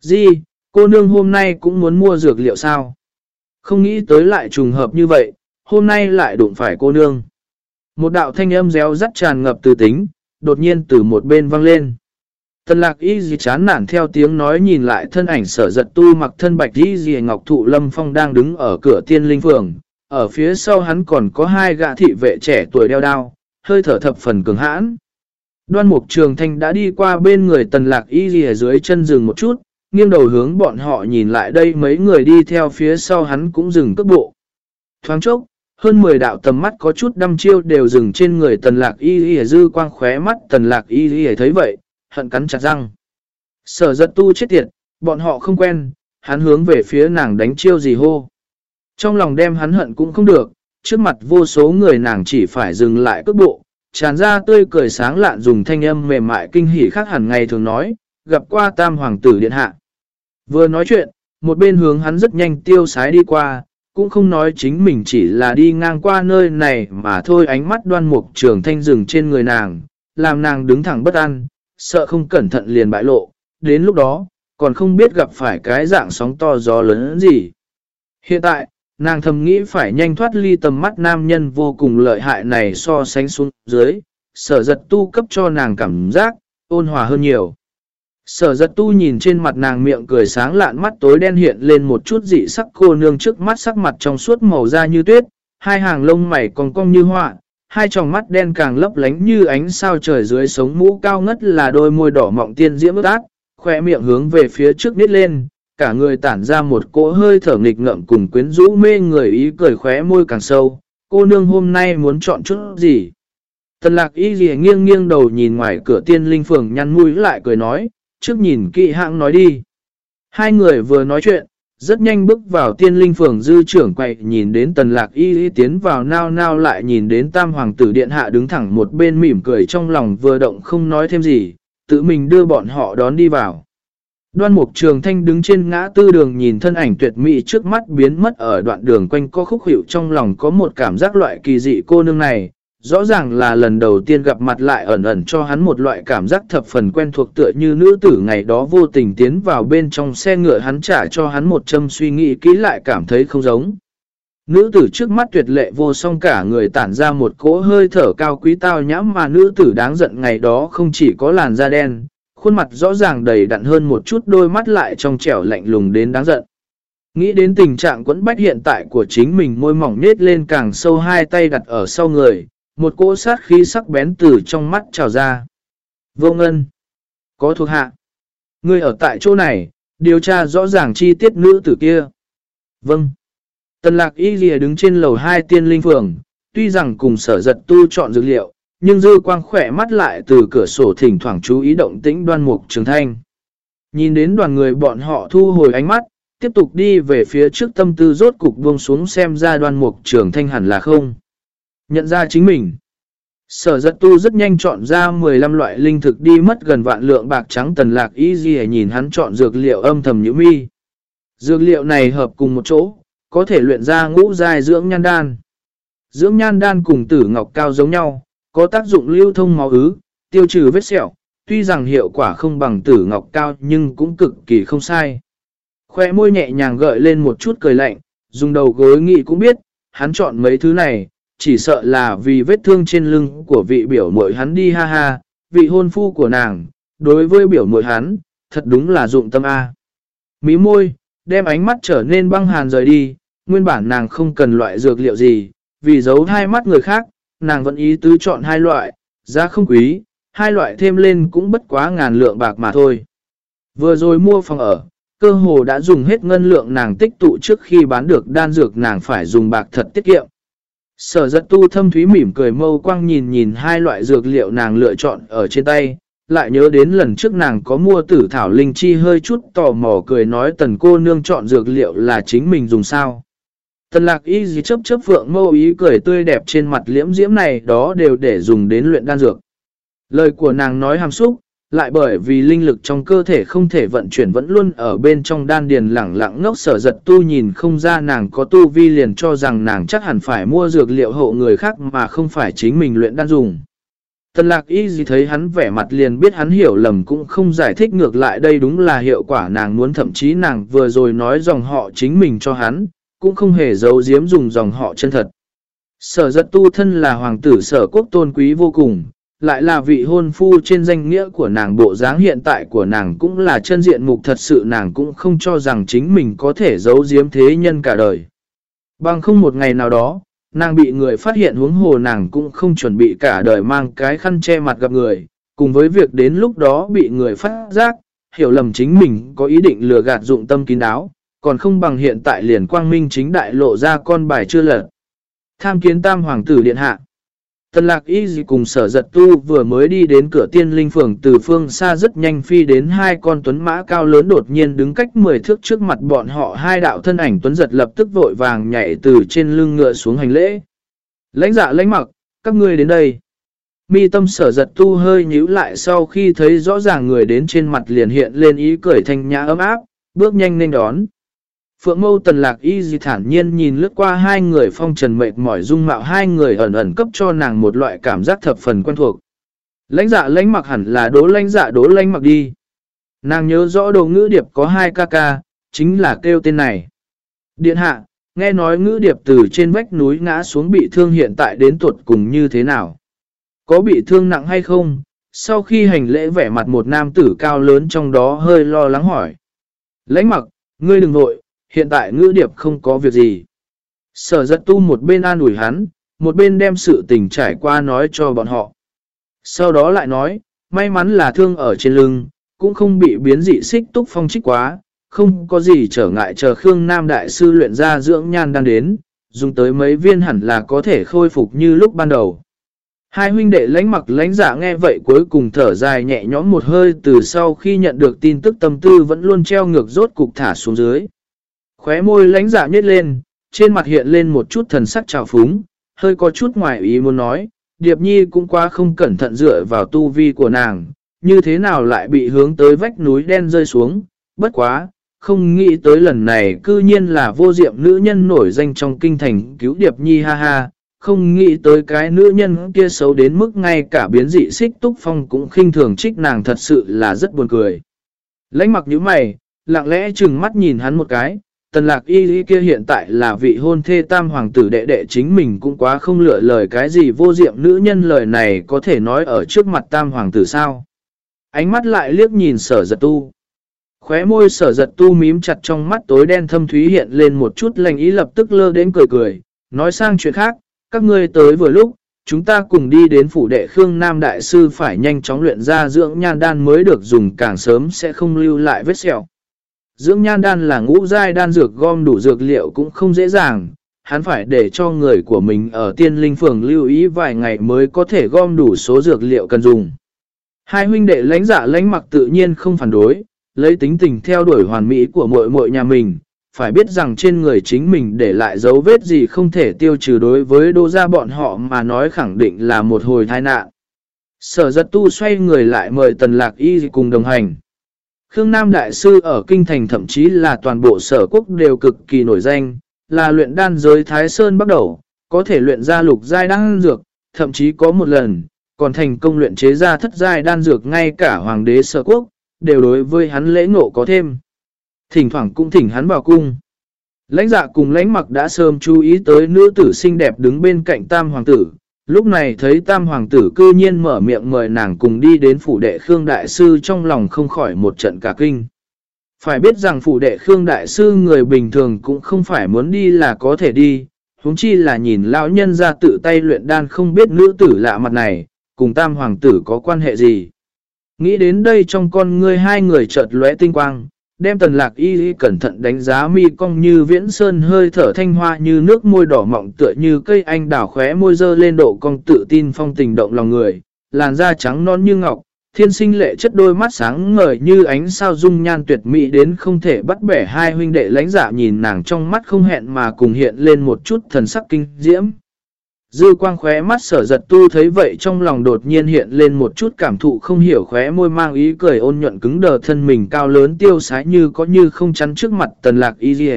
Di, cô nương hôm nay cũng muốn mua dược liệu sao? Không nghĩ tới lại trùng hợp như vậy, hôm nay lại đụng phải cô nương. Một đạo thanh âm réo rắt tràn ngập từ tính, đột nhiên từ một bên vang lên. Tần lạc y gì chán nản theo tiếng nói nhìn lại thân ảnh sở giật tu mặc thân bạch y gì ngọc thụ lâm phong đang đứng ở cửa tiên linh phường, ở phía sau hắn còn có hai gã thị vệ trẻ tuổi đeo đao, hơi thở thập phần cường hãn. Đoan mục trường thanh đã đi qua bên người tần lạc y gì ở dưới chân rừng một chút, nghiêng đầu hướng bọn họ nhìn lại đây mấy người đi theo phía sau hắn cũng dừng cước bộ. Thoáng chốc, hơn 10 đạo tầm mắt có chút đăm chiêu đều dừng trên người tần lạc y y dư quang khóe mắt tần lạc y y thấy vậy, hận cắn chặt răng. Sở giật tu chết tiệt, bọn họ không quen, hắn hướng về phía nàng đánh chiêu gì hô. Trong lòng đem hắn hận cũng không được, trước mặt vô số người nàng chỉ phải dừng lại cước bộ, tràn ra tươi cười sáng lạn dùng thanh âm mềm mại kinh hỉ khác hẳn ngày thường nói, gặp qua tam hoàng tử điện hạ. Vừa nói chuyện, một bên hướng hắn rất nhanh tiêu sái đi qua, cũng không nói chính mình chỉ là đi ngang qua nơi này mà thôi ánh mắt đoan mục trường thanh rừng trên người nàng, làm nàng đứng thẳng bất an, sợ không cẩn thận liền bại lộ, đến lúc đó, còn không biết gặp phải cái dạng sóng to gió lớn gì. Hiện tại, nàng thầm nghĩ phải nhanh thoát ly tầm mắt nam nhân vô cùng lợi hại này so sánh xuống dưới, sở giật tu cấp cho nàng cảm giác, ôn hòa hơn nhiều. Sở giật tu nhìn trên mặt nàng miệng cười sáng lạn mắt tối đen hiện lên một chút dị sắc cô nương trước mắt sắc mặt trong suốt màu da như tuyết, hai hàng lông mày còn cong như họa, hai tròng mắt đen càng lấp lánh như ánh sao trời dưới sống mũ cao ngất là đôi môi đỏ mọng tiên diễm ướt át, khoe miệng hướng về phía trước nít lên, cả người tản ra một cỗ hơi thở nghịch ngợm cùng quyến rũ mê người ý cười khóe môi càng sâu, cô nương hôm nay muốn chọn chút gì? Tần lạc y gì nghiêng nghiêng đầu nhìn ngoài cửa tiên linh phường nhăn mũi lại cười nói, trước nhìn kỵ hạng nói đi. Hai người vừa nói chuyện, rất nhanh bước vào tiên linh phường dư trưởng quậy nhìn đến tần lạc y y tiến vào nao nao lại nhìn đến tam hoàng tử điện hạ đứng thẳng một bên mỉm cười trong lòng vừa động không nói thêm gì, tự mình đưa bọn họ đón đi vào. Đoan mục trường thanh đứng trên ngã tư đường nhìn thân ảnh tuyệt mỹ trước mắt biến mất ở đoạn đường quanh co khúc hiệu trong lòng có một cảm giác loại kỳ dị cô nương này, rõ ràng là lần đầu tiên gặp mặt lại ẩn ẩn cho hắn một loại cảm giác thập phần quen thuộc tựa như nữ tử ngày đó vô tình tiến vào bên trong xe ngựa hắn trả cho hắn một châm suy nghĩ kỹ lại cảm thấy không giống. Nữ tử trước mắt tuyệt lệ vô song cả người tản ra một cỗ hơi thở cao quý tao nhãm mà nữ tử đáng giận ngày đó không chỉ có làn da đen, khuôn mặt rõ ràng đầy đặn hơn một chút đôi mắt lại trong trẻo lạnh lùng đến đáng giận. Nghĩ đến tình trạng quẫn bách hiện tại của chính mình môi mỏng nết lên càng sâu hai tay đặt ở sau người, một cỗ sát khí sắc bén từ trong mắt trào ra. Vô ngân. Có thuộc hạ. Ngươi ở tại chỗ này, điều tra rõ ràng chi tiết nữ tử kia. Vâng. Tần lạc y lìa đứng trên lầu 2 tiên linh phường, tuy rằng cùng sở giật tu chọn dược liệu, nhưng dư quang khỏe mắt lại từ cửa sổ thỉnh thoảng chú ý động tĩnh đoan mục trường thanh. Nhìn đến đoàn người bọn họ thu hồi ánh mắt, tiếp tục đi về phía trước tâm tư rốt cục buông xuống xem ra đoan mục trường thanh hẳn là không. Nhận ra chính mình. Sở giật tu rất nhanh chọn ra 15 loại linh thực đi mất gần vạn lượng bạc trắng tần lạc y gì nhìn hắn chọn dược liệu âm thầm nhữ mi. Dược liệu này hợp cùng một chỗ, có thể luyện ra ngũ dài dưỡng nhan đan. Dưỡng nhan đan cùng tử ngọc cao giống nhau, có tác dụng lưu thông máu ứ, tiêu trừ vết sẹo, tuy rằng hiệu quả không bằng tử ngọc cao nhưng cũng cực kỳ không sai. Khoe môi nhẹ nhàng gợi lên một chút cười lạnh, dùng đầu gối nghị cũng biết, hắn chọn mấy thứ này, chỉ sợ là vì vết thương trên lưng của vị biểu mội hắn đi ha ha, vị hôn phu của nàng, đối với biểu mội hắn, thật đúng là dụng tâm A. Mí môi, đem ánh mắt trở nên băng hàn rời đi, nguyên bản nàng không cần loại dược liệu gì, vì giấu hai mắt người khác, nàng vẫn ý tứ chọn hai loại, giá không quý, hai loại thêm lên cũng bất quá ngàn lượng bạc mà thôi. Vừa rồi mua phòng ở, cơ hồ đã dùng hết ngân lượng nàng tích tụ trước khi bán được đan dược nàng phải dùng bạc thật tiết kiệm. Sở giật tu thâm thúy mỉm cười mâu quang nhìn nhìn hai loại dược liệu nàng lựa chọn ở trên tay, lại nhớ đến lần trước nàng có mua tử thảo linh chi hơi chút tò mò cười nói tần cô nương chọn dược liệu là chính mình dùng sao. Tần lạc y gì chấp chấp vượng mâu ý cười tươi đẹp trên mặt liễm diễm này đó đều để dùng đến luyện đan dược. Lời của nàng nói hàm xúc, lại bởi vì linh lực trong cơ thể không thể vận chuyển vẫn luôn ở bên trong đan điền lẳng lặng ngốc sở giật tu nhìn không ra nàng có tu vi liền cho rằng nàng chắc hẳn phải mua dược liệu hộ người khác mà không phải chính mình luyện đan dùng. Tần lạc y gì thấy hắn vẻ mặt liền biết hắn hiểu lầm cũng không giải thích ngược lại đây đúng là hiệu quả nàng muốn thậm chí nàng vừa rồi nói dòng họ chính mình cho hắn, cũng không hề giấu giếm dùng dòng họ chân thật. Sở giật tu thân là hoàng tử sở quốc tôn quý vô cùng, lại là vị hôn phu trên danh nghĩa của nàng bộ dáng hiện tại của nàng cũng là chân diện mục thật sự nàng cũng không cho rằng chính mình có thể giấu giếm thế nhân cả đời. Bằng không một ngày nào đó, nàng bị người phát hiện huống hồ nàng cũng không chuẩn bị cả đời mang cái khăn che mặt gặp người, cùng với việc đến lúc đó bị người phát giác, hiểu lầm chính mình có ý định lừa gạt dụng tâm kín đáo, còn không bằng hiện tại liền quang minh chính đại lộ ra con bài chưa lật. Tham kiến tam hoàng tử điện hạ. Tần lạc y gì cùng sở giật tu vừa mới đi đến cửa tiên linh phường từ phương xa rất nhanh phi đến hai con tuấn mã cao lớn đột nhiên đứng cách 10 thước trước mặt bọn họ hai đạo thân ảnh tuấn giật lập tức vội vàng nhảy từ trên lưng ngựa xuống hành lễ. Lãnh dạ lãnh mặc, các ngươi đến đây. Mi tâm sở giật tu hơi nhíu lại sau khi thấy rõ ràng người đến trên mặt liền hiện lên ý cười thanh nhã ấm áp, bước nhanh nên đón. Phượng mâu tần lạc y di thản nhiên nhìn lướt qua hai người phong trần mệt mỏi dung mạo hai người ẩn ẩn cấp cho nàng một loại cảm giác thập phần quen thuộc. Lãnh dạ lãnh mặc hẳn là đố lãnh dạ đố lãnh mặc đi. Nàng nhớ rõ đồ ngữ điệp có hai ca ca, chính là kêu tên này. Điện hạ, nghe nói ngữ điệp từ trên vách núi ngã xuống bị thương hiện tại đến tuột cùng như thế nào? Có bị thương nặng hay không? Sau khi hành lễ vẻ mặt một nam tử cao lớn trong đó hơi lo lắng hỏi. Lãnh mặc, ngươi đừng vội, hiện tại ngữ điệp không có việc gì. Sở giật tu một bên an ủi hắn, một bên đem sự tình trải qua nói cho bọn họ. Sau đó lại nói, may mắn là thương ở trên lưng, cũng không bị biến dị xích túc phong trích quá, không có gì trở ngại chờ Khương Nam Đại Sư luyện ra dưỡng nhan đang đến, dùng tới mấy viên hẳn là có thể khôi phục như lúc ban đầu. Hai huynh đệ lánh mặc lánh giả dạ nghe vậy cuối cùng thở dài nhẹ nhõm một hơi từ sau khi nhận được tin tức tâm tư vẫn luôn treo ngược rốt cục thả xuống dưới. Khóe môi lánh dạ nhét lên, trên mặt hiện lên một chút thần sắc trào phúng, hơi có chút ngoài ý muốn nói, Điệp Nhi cũng quá không cẩn thận dựa vào tu vi của nàng, như thế nào lại bị hướng tới vách núi đen rơi xuống, bất quá, không nghĩ tới lần này cư nhiên là vô diệm nữ nhân nổi danh trong kinh thành cứu Điệp Nhi ha ha, không nghĩ tới cái nữ nhân kia xấu đến mức ngay cả biến dị xích túc phong cũng khinh thường trích nàng thật sự là rất buồn cười. Lãnh mặc như mày, lặng lẽ chừng mắt nhìn hắn một cái, tần lạc y y kia hiện tại là vị hôn thê tam hoàng tử đệ đệ chính mình cũng quá không lựa lời cái gì vô diệm nữ nhân lời này có thể nói ở trước mặt tam hoàng tử sao. Ánh mắt lại liếc nhìn sở giật tu. Khóe môi sở giật tu mím chặt trong mắt tối đen thâm thúy hiện lên một chút lành ý lập tức lơ đến cười cười, nói sang chuyện khác, các ngươi tới vừa lúc, chúng ta cùng đi đến phủ đệ Khương Nam Đại Sư phải nhanh chóng luyện ra dưỡng nhan đan mới được dùng càng sớm sẽ không lưu lại vết sẹo. Dưỡng nhan đan là ngũ giai đan dược gom đủ dược liệu cũng không dễ dàng, hắn phải để cho người của mình ở tiên linh phường lưu ý vài ngày mới có thể gom đủ số dược liệu cần dùng. Hai huynh đệ lãnh dạ lãnh mặc tự nhiên không phản đối, lấy tính tình theo đuổi hoàn mỹ của muội muội nhà mình, phải biết rằng trên người chính mình để lại dấu vết gì không thể tiêu trừ đối với đô gia bọn họ mà nói khẳng định là một hồi tai nạn. Sở giật tu xoay người lại mời tần lạc y cùng đồng hành. Khương Nam Đại Sư ở Kinh Thành thậm chí là toàn bộ sở quốc đều cực kỳ nổi danh, là luyện đan giới Thái Sơn bắt đầu, có thể luyện ra lục giai đan dược, thậm chí có một lần, còn thành công luyện chế ra thất giai đan dược ngay cả hoàng đế sở quốc, đều đối với hắn lễ ngộ có thêm. Thỉnh thoảng cũng thỉnh hắn vào cung. Lãnh dạ cùng lãnh mặc đã sớm chú ý tới nữ tử xinh đẹp đứng bên cạnh tam hoàng tử. Lúc này thấy tam hoàng tử cư nhiên mở miệng mời nàng cùng đi đến phủ đệ Khương Đại Sư trong lòng không khỏi một trận cả kinh. Phải biết rằng phủ đệ Khương Đại Sư người bình thường cũng không phải muốn đi là có thể đi, huống chi là nhìn lão nhân ra tự tay luyện đan không biết nữ tử lạ mặt này, cùng tam hoàng tử có quan hệ gì. Nghĩ đến đây trong con ngươi hai người chợt lóe tinh quang, đem tần lạc y cẩn thận đánh giá mi cong như viễn sơn hơi thở thanh hoa như nước môi đỏ mọng tựa như cây anh đào khóe môi dơ lên độ cong tự tin phong tình động lòng người, làn da trắng non như ngọc, thiên sinh lệ chất đôi mắt sáng ngời như ánh sao dung nhan tuyệt mỹ đến không thể bắt bẻ hai huynh đệ lãnh giả nhìn nàng trong mắt không hẹn mà cùng hiện lên một chút thần sắc kinh diễm. Dư quang khóe mắt sở giật tu thấy vậy trong lòng đột nhiên hiện lên một chút cảm thụ không hiểu khóe môi mang ý cười ôn nhuận cứng đờ thân mình cao lớn tiêu sái như có như không chắn trước mặt tần lạc y dì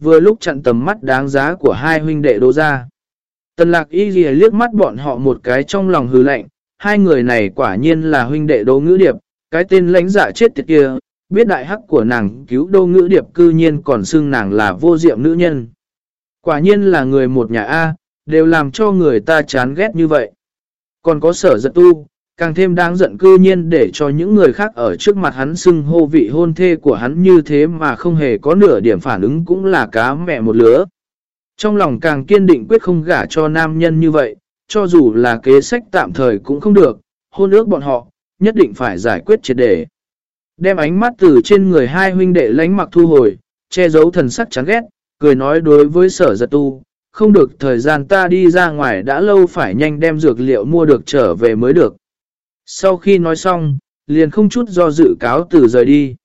vừa lúc chặn tầm mắt đáng giá của hai huynh đệ đô ra. Tần lạc y dì liếc mắt bọn họ một cái trong lòng hư lạnh, hai người này quả nhiên là huynh đệ đô ngữ điệp, cái tên lãnh giả chết tiệt kia, biết đại hắc của nàng cứu đô ngữ điệp cư nhiên còn xưng nàng là vô diệm nữ nhân. Quả nhiên là người một nhà A, đều làm cho người ta chán ghét như vậy. Còn có sở giật tu, càng thêm đáng giận cư nhiên để cho những người khác ở trước mặt hắn xưng hô vị hôn thê của hắn như thế mà không hề có nửa điểm phản ứng cũng là cá mẹ một lứa. Trong lòng càng kiên định quyết không gả cho nam nhân như vậy, cho dù là kế sách tạm thời cũng không được, hôn ước bọn họ, nhất định phải giải quyết triệt để. Đem ánh mắt từ trên người hai huynh đệ lánh mặc thu hồi, che giấu thần sắc chán ghét, cười nói đối với sở giật tu, không được thời gian ta đi ra ngoài đã lâu phải nhanh đem dược liệu mua được trở về mới được. Sau khi nói xong, liền không chút do dự cáo từ rời đi.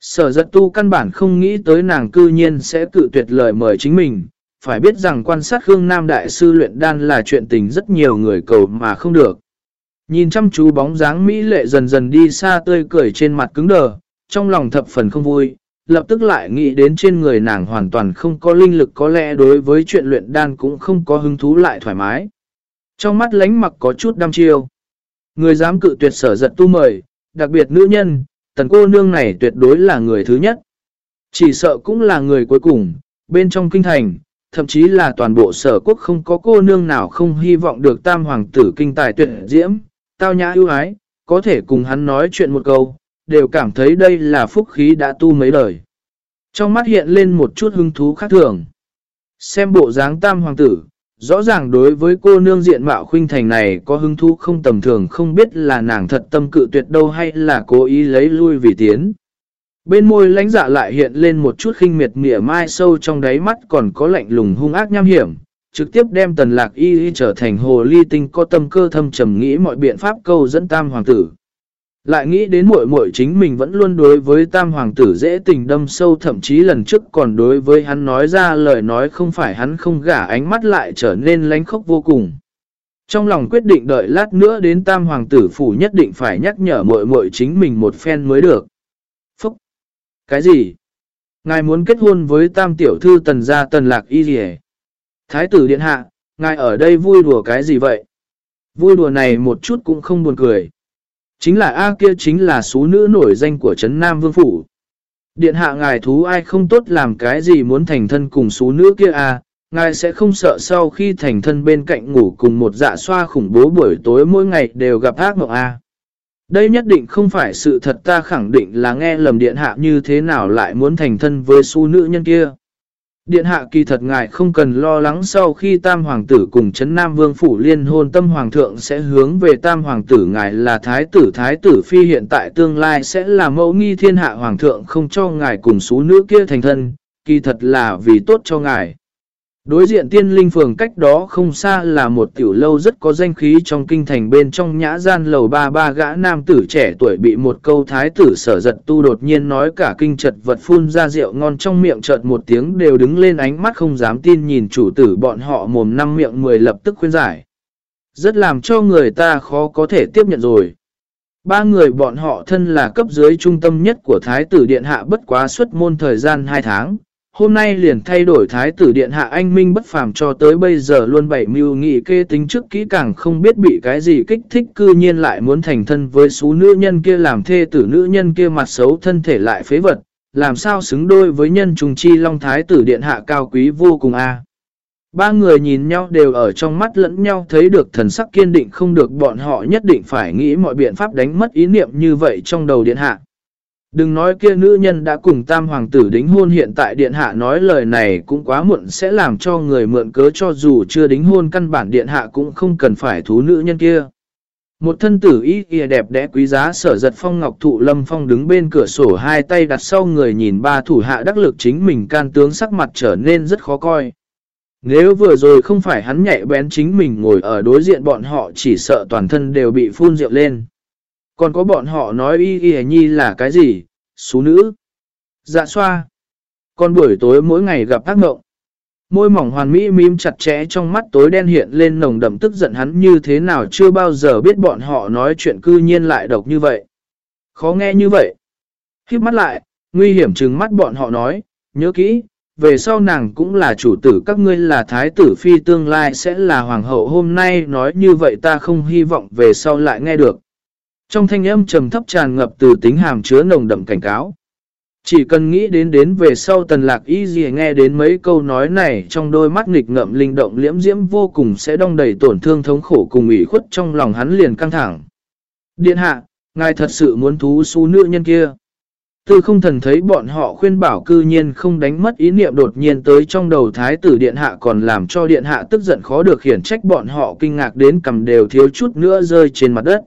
Sở giật tu căn bản không nghĩ tới nàng cư nhiên sẽ cự tuyệt lời mời chính mình. Phải biết rằng quan sát Khương Nam Đại sư luyện đan là chuyện tình rất nhiều người cầu mà không được. Nhìn chăm chú bóng dáng Mỹ lệ dần dần đi xa tươi cười trên mặt cứng đờ, trong lòng thập phần không vui, lập tức lại nghĩ đến trên người nàng hoàn toàn không có linh lực có lẽ đối với chuyện luyện đan cũng không có hứng thú lại thoải mái. Trong mắt lánh mặc có chút đăm chiêu. Người dám cự tuyệt sở giật tu mời, đặc biệt nữ nhân, tần cô nương này tuyệt đối là người thứ nhất. Chỉ sợ cũng là người cuối cùng, bên trong kinh thành, thậm chí là toàn bộ sở quốc không có cô nương nào không hy vọng được tam hoàng tử kinh tài tuyệt diễm, tao nhã ưu ái, có thể cùng hắn nói chuyện một câu, đều cảm thấy đây là phúc khí đã tu mấy đời. Trong mắt hiện lên một chút hứng thú khác thường. Xem bộ dáng tam hoàng tử, rõ ràng đối với cô nương diện mạo khuynh thành này có hứng thú không tầm thường không biết là nàng thật tâm cự tuyệt đâu hay là cố ý lấy lui vì tiến. Bên môi lãnh dạ lại hiện lên một chút khinh miệt mỉa mai sâu trong đáy mắt còn có lạnh lùng hung ác nham hiểm, trực tiếp đem tần lạc y y trở thành hồ ly tinh có tâm cơ thâm trầm nghĩ mọi biện pháp câu dẫn tam hoàng tử. Lại nghĩ đến muội muội chính mình vẫn luôn đối với tam hoàng tử dễ tình đâm sâu thậm chí lần trước còn đối với hắn nói ra lời nói không phải hắn không gả ánh mắt lại trở nên lánh khóc vô cùng. Trong lòng quyết định đợi lát nữa đến tam hoàng tử phủ nhất định phải nhắc nhở muội muội chính mình một phen mới được. Phúc! Cái gì? Ngài muốn kết hôn với tam tiểu thư tần gia tần lạc y gì Thái tử điện hạ, ngài ở đây vui đùa cái gì vậy? Vui đùa này một chút cũng không buồn cười. Chính là A kia chính là số nữ nổi danh của Trấn Nam Vương Phủ. Điện hạ ngài thú ai không tốt làm cái gì muốn thành thân cùng số nữ kia A, ngài sẽ không sợ sau khi thành thân bên cạnh ngủ cùng một dạ xoa khủng bố buổi tối mỗi ngày đều gặp ác mộng A. Đây nhất định không phải sự thật ta khẳng định là nghe lầm điện hạ như thế nào lại muốn thành thân với số nữ nhân kia. Điện hạ kỳ thật ngài không cần lo lắng sau khi tam hoàng tử cùng chấn nam vương phủ liên hôn tâm hoàng thượng sẽ hướng về tam hoàng tử ngài là thái tử thái tử phi hiện tại tương lai sẽ là mẫu nghi thiên hạ hoàng thượng không cho ngài cùng số nữ kia thành thân, kỳ thật là vì tốt cho ngài. Đối diện tiên linh phường cách đó không xa là một tiểu lâu rất có danh khí trong kinh thành bên trong nhã gian lầu ba ba gã nam tử trẻ tuổi bị một câu thái tử sở giật tu đột nhiên nói cả kinh chật vật phun ra rượu ngon trong miệng chợt một tiếng đều đứng lên ánh mắt không dám tin nhìn chủ tử bọn họ mồm năm miệng mười lập tức khuyên giải. Rất làm cho người ta khó có thể tiếp nhận rồi. Ba người bọn họ thân là cấp dưới trung tâm nhất của thái tử điện hạ bất quá suốt môn thời gian 2 tháng Hôm nay liền thay đổi thái tử điện hạ anh minh bất phàm cho tới bây giờ luôn bảy mưu nghị kê tính trước kỹ càng không biết bị cái gì kích thích cư nhiên lại muốn thành thân với số nữ nhân kia làm thê tử nữ nhân kia mặt xấu thân thể lại phế vật, làm sao xứng đôi với nhân trùng chi long thái tử điện hạ cao quý vô cùng a Ba người nhìn nhau đều ở trong mắt lẫn nhau thấy được thần sắc kiên định không được bọn họ nhất định phải nghĩ mọi biện pháp đánh mất ý niệm như vậy trong đầu điện hạ. Đừng nói kia nữ nhân đã cùng tam hoàng tử đính hôn hiện tại điện hạ nói lời này cũng quá muộn sẽ làm cho người mượn cớ cho dù chưa đính hôn căn bản điện hạ cũng không cần phải thú nữ nhân kia. Một thân tử y kìa đẹp đẽ quý giá sở giật phong ngọc thụ lâm phong đứng bên cửa sổ hai tay đặt sau người nhìn ba thủ hạ đắc lực chính mình can tướng sắc mặt trở nên rất khó coi. Nếu vừa rồi không phải hắn nhạy bén chính mình ngồi ở đối diện bọn họ chỉ sợ toàn thân đều bị phun rượu lên. Còn có bọn họ nói y y nhi là cái gì? Xú nữ. Dạ xoa. Còn buổi tối mỗi ngày gặp ác mộng. Môi mỏng hoàn mỹ mím chặt chẽ trong mắt tối đen hiện lên nồng đậm tức giận hắn như thế nào chưa bao giờ biết bọn họ nói chuyện cư nhiên lại độc như vậy. Khó nghe như vậy. Khiếp mắt lại, nguy hiểm trừng mắt bọn họ nói, nhớ kỹ, về sau nàng cũng là chủ tử các ngươi là thái tử phi tương lai sẽ là hoàng hậu hôm nay nói như vậy ta không hy vọng về sau lại nghe được. Trong thanh âm trầm thấp tràn ngập từ tính hàm chứa nồng đậm cảnh cáo. Chỉ cần nghĩ đến đến về sau tần lạc y gì nghe đến mấy câu nói này trong đôi mắt nghịch ngậm linh động liễm diễm vô cùng sẽ đong đầy tổn thương thống khổ cùng ủy khuất trong lòng hắn liền căng thẳng. Điện hạ, ngài thật sự muốn thú su nữ nhân kia. Tư không thần thấy bọn họ khuyên bảo cư nhiên không đánh mất ý niệm đột nhiên tới trong đầu thái tử điện hạ còn làm cho điện hạ tức giận khó được khiển trách bọn họ kinh ngạc đến cầm đều thiếu chút nữa rơi trên mặt đất.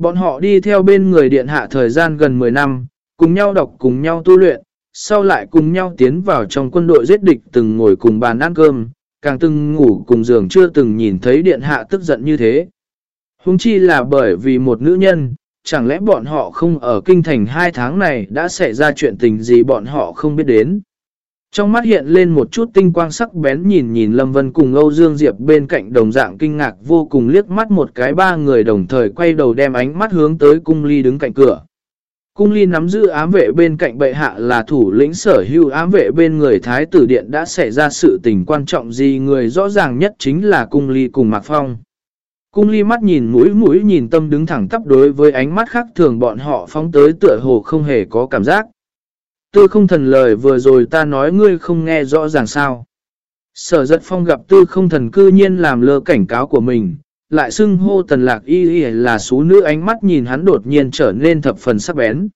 Bọn họ đi theo bên người điện hạ thời gian gần 10 năm, cùng nhau đọc cùng nhau tu luyện, sau lại cùng nhau tiến vào trong quân đội giết địch từng ngồi cùng bàn ăn cơm, càng từng ngủ cùng giường chưa từng nhìn thấy điện hạ tức giận như thế. Hùng chi là bởi vì một nữ nhân, chẳng lẽ bọn họ không ở kinh thành hai tháng này đã xảy ra chuyện tình gì bọn họ không biết đến. Trong mắt hiện lên một chút tinh quang sắc bén nhìn nhìn Lâm Vân cùng Âu Dương Diệp bên cạnh đồng dạng kinh ngạc vô cùng liếc mắt một cái ba người đồng thời quay đầu đem ánh mắt hướng tới cung ly đứng cạnh cửa. Cung ly nắm giữ ám vệ bên cạnh bệ hạ là thủ lĩnh sở hữu ám vệ bên người Thái tử Điện đã xảy ra sự tình quan trọng gì người rõ ràng nhất chính là cung ly cùng Mạc Phong. Cung ly mắt nhìn mũi mũi nhìn tâm đứng thẳng tắp đối với ánh mắt khác thường bọn họ phóng tới tựa hồ không hề có cảm giác. Tư không thần lời vừa rồi ta nói ngươi không nghe rõ ràng sao. Sở giật phong gặp tư không thần cư nhiên làm lơ cảnh cáo của mình, lại xưng hô tần lạc y y là số nữ ánh mắt nhìn hắn đột nhiên trở nên thập phần sắc bén.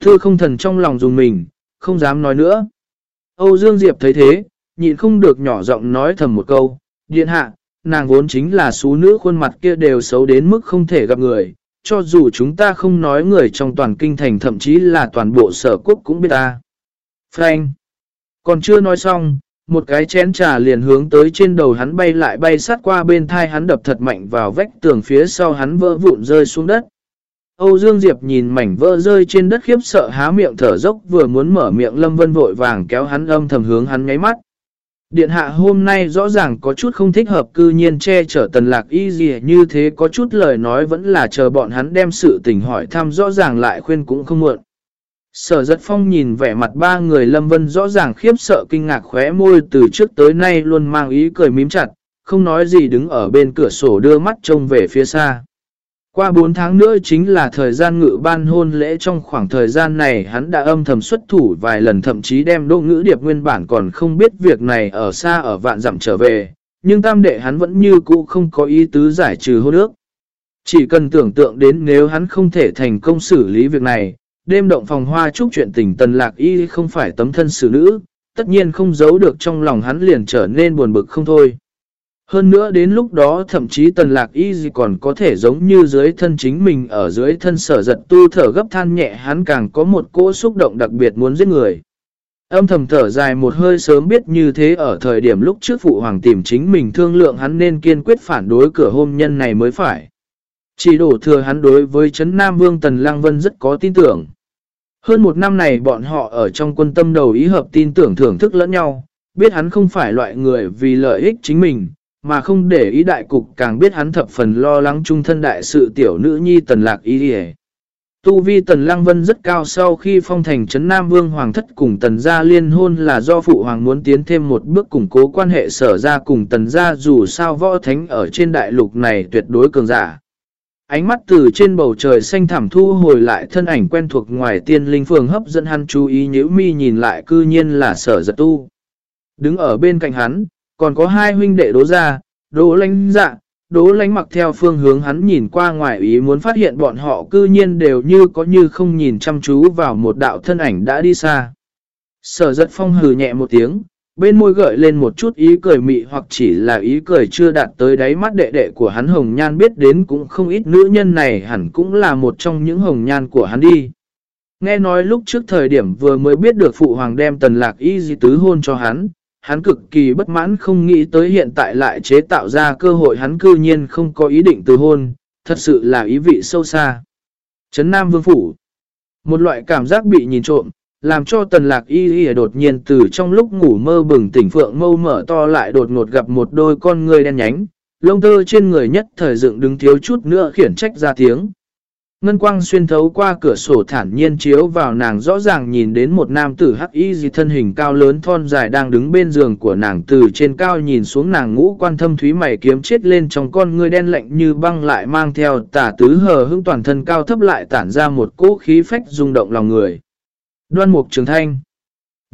Tư không thần trong lòng dùng mình, không dám nói nữa. Âu Dương Diệp thấy thế, nhịn không được nhỏ giọng nói thầm một câu, điện hạ, nàng vốn chính là số nữ khuôn mặt kia đều xấu đến mức không thể gặp người, cho dù chúng ta không nói người trong toàn kinh thành thậm chí là toàn bộ sở quốc cũng biết ta. Frank. Còn chưa nói xong, một cái chén trà liền hướng tới trên đầu hắn bay lại bay sát qua bên thai hắn đập thật mạnh vào vách tường phía sau hắn vỡ vụn rơi xuống đất. Âu Dương Diệp nhìn mảnh vỡ rơi trên đất khiếp sợ há miệng thở dốc vừa muốn mở miệng Lâm Vân vội vàng kéo hắn âm thầm hướng hắn nháy mắt. Điện hạ hôm nay rõ ràng có chút không thích hợp cư nhiên che chở tần lạc y gì như thế có chút lời nói vẫn là chờ bọn hắn đem sự tình hỏi thăm rõ ràng lại khuyên cũng không muộn. Sở giật phong nhìn vẻ mặt ba người lâm vân rõ ràng khiếp sợ kinh ngạc khóe môi từ trước tới nay luôn mang ý cười mím chặt, không nói gì đứng ở bên cửa sổ đưa mắt trông về phía xa. Qua 4 tháng nữa chính là thời gian ngự ban hôn lễ trong khoảng thời gian này hắn đã âm thầm xuất thủ vài lần thậm chí đem đô ngữ điệp nguyên bản còn không biết việc này ở xa ở vạn dặm trở về, nhưng tam đệ hắn vẫn như cũ không có ý tứ giải trừ hôn ước. Chỉ cần tưởng tượng đến nếu hắn không thể thành công xử lý việc này, đêm động phòng hoa chúc chuyện tình tần lạc y không phải tấm thân xử nữ, tất nhiên không giấu được trong lòng hắn liền trở nên buồn bực không thôi. Hơn nữa đến lúc đó thậm chí tần lạc y gì còn có thể giống như dưới thân chính mình ở dưới thân sở giật tu thở gấp than nhẹ hắn càng có một cỗ xúc động đặc biệt muốn giết người. Âm thầm thở dài một hơi sớm biết như thế ở thời điểm lúc trước phụ hoàng tìm chính mình thương lượng hắn nên kiên quyết phản đối cửa hôn nhân này mới phải. Chỉ đổ thừa hắn đối với Trấn Nam Vương Tần Lăng Vân rất có tin tưởng. Hơn một năm này bọn họ ở trong quân tâm đầu ý hợp tin tưởng thưởng thức lẫn nhau, biết hắn không phải loại người vì lợi ích chính mình, mà không để ý đại cục càng biết hắn thập phần lo lắng trung thân đại sự tiểu nữ nhi tần lạc ý hề. Tu vi tần lăng vân rất cao sau khi phong thành Trấn Nam Vương Hoàng thất cùng tần gia liên hôn là do phụ hoàng muốn tiến thêm một bước củng cố quan hệ sở ra cùng tần gia dù sao võ thánh ở trên đại lục này tuyệt đối cường giả. Ánh mắt từ trên bầu trời xanh thảm thu hồi lại thân ảnh quen thuộc ngoài tiên linh phường hấp dẫn hắn chú ý nhữ mi nhìn lại cư nhiên là sở giật tu. Đứng ở bên cạnh hắn, còn có hai huynh đệ đố ra, đố lánh dạ, đố lánh mặc theo phương hướng hắn nhìn qua ngoài ý muốn phát hiện bọn họ cư nhiên đều như có như không nhìn chăm chú vào một đạo thân ảnh đã đi xa. Sở giật phong hừ nhẹ một tiếng, bên môi gợi lên một chút ý cười mị hoặc chỉ là ý cười chưa đạt tới đáy mắt đệ đệ của hắn hồng nhan biết đến cũng không ít nữ nhân này hẳn cũng là một trong những hồng nhan của hắn đi. Nghe nói lúc trước thời điểm vừa mới biết được phụ hoàng đem tần lạc y di tứ hôn cho hắn, hắn cực kỳ bất mãn không nghĩ tới hiện tại lại chế tạo ra cơ hội hắn cư nhiên không có ý định từ hôn, thật sự là ý vị sâu xa. Trấn Nam Vương Phủ Một loại cảm giác bị nhìn trộm, làm cho tần lạc y y đột nhiên từ trong lúc ngủ mơ bừng tỉnh phượng mâu mở to lại đột ngột gặp một đôi con người đen nhánh, lông tơ trên người nhất thời dựng đứng thiếu chút nữa khiển trách ra tiếng. Ngân quang xuyên thấu qua cửa sổ thản nhiên chiếu vào nàng rõ ràng nhìn đến một nam tử hắc y gì thân hình cao lớn thon dài đang đứng bên giường của nàng từ trên cao nhìn xuống nàng ngũ quan thâm thúy mày kiếm chết lên trong con người đen lạnh như băng lại mang theo tả tứ hờ hững toàn thân cao thấp lại tản ra một cỗ khí phách rung động lòng người. Đoan mục trường thanh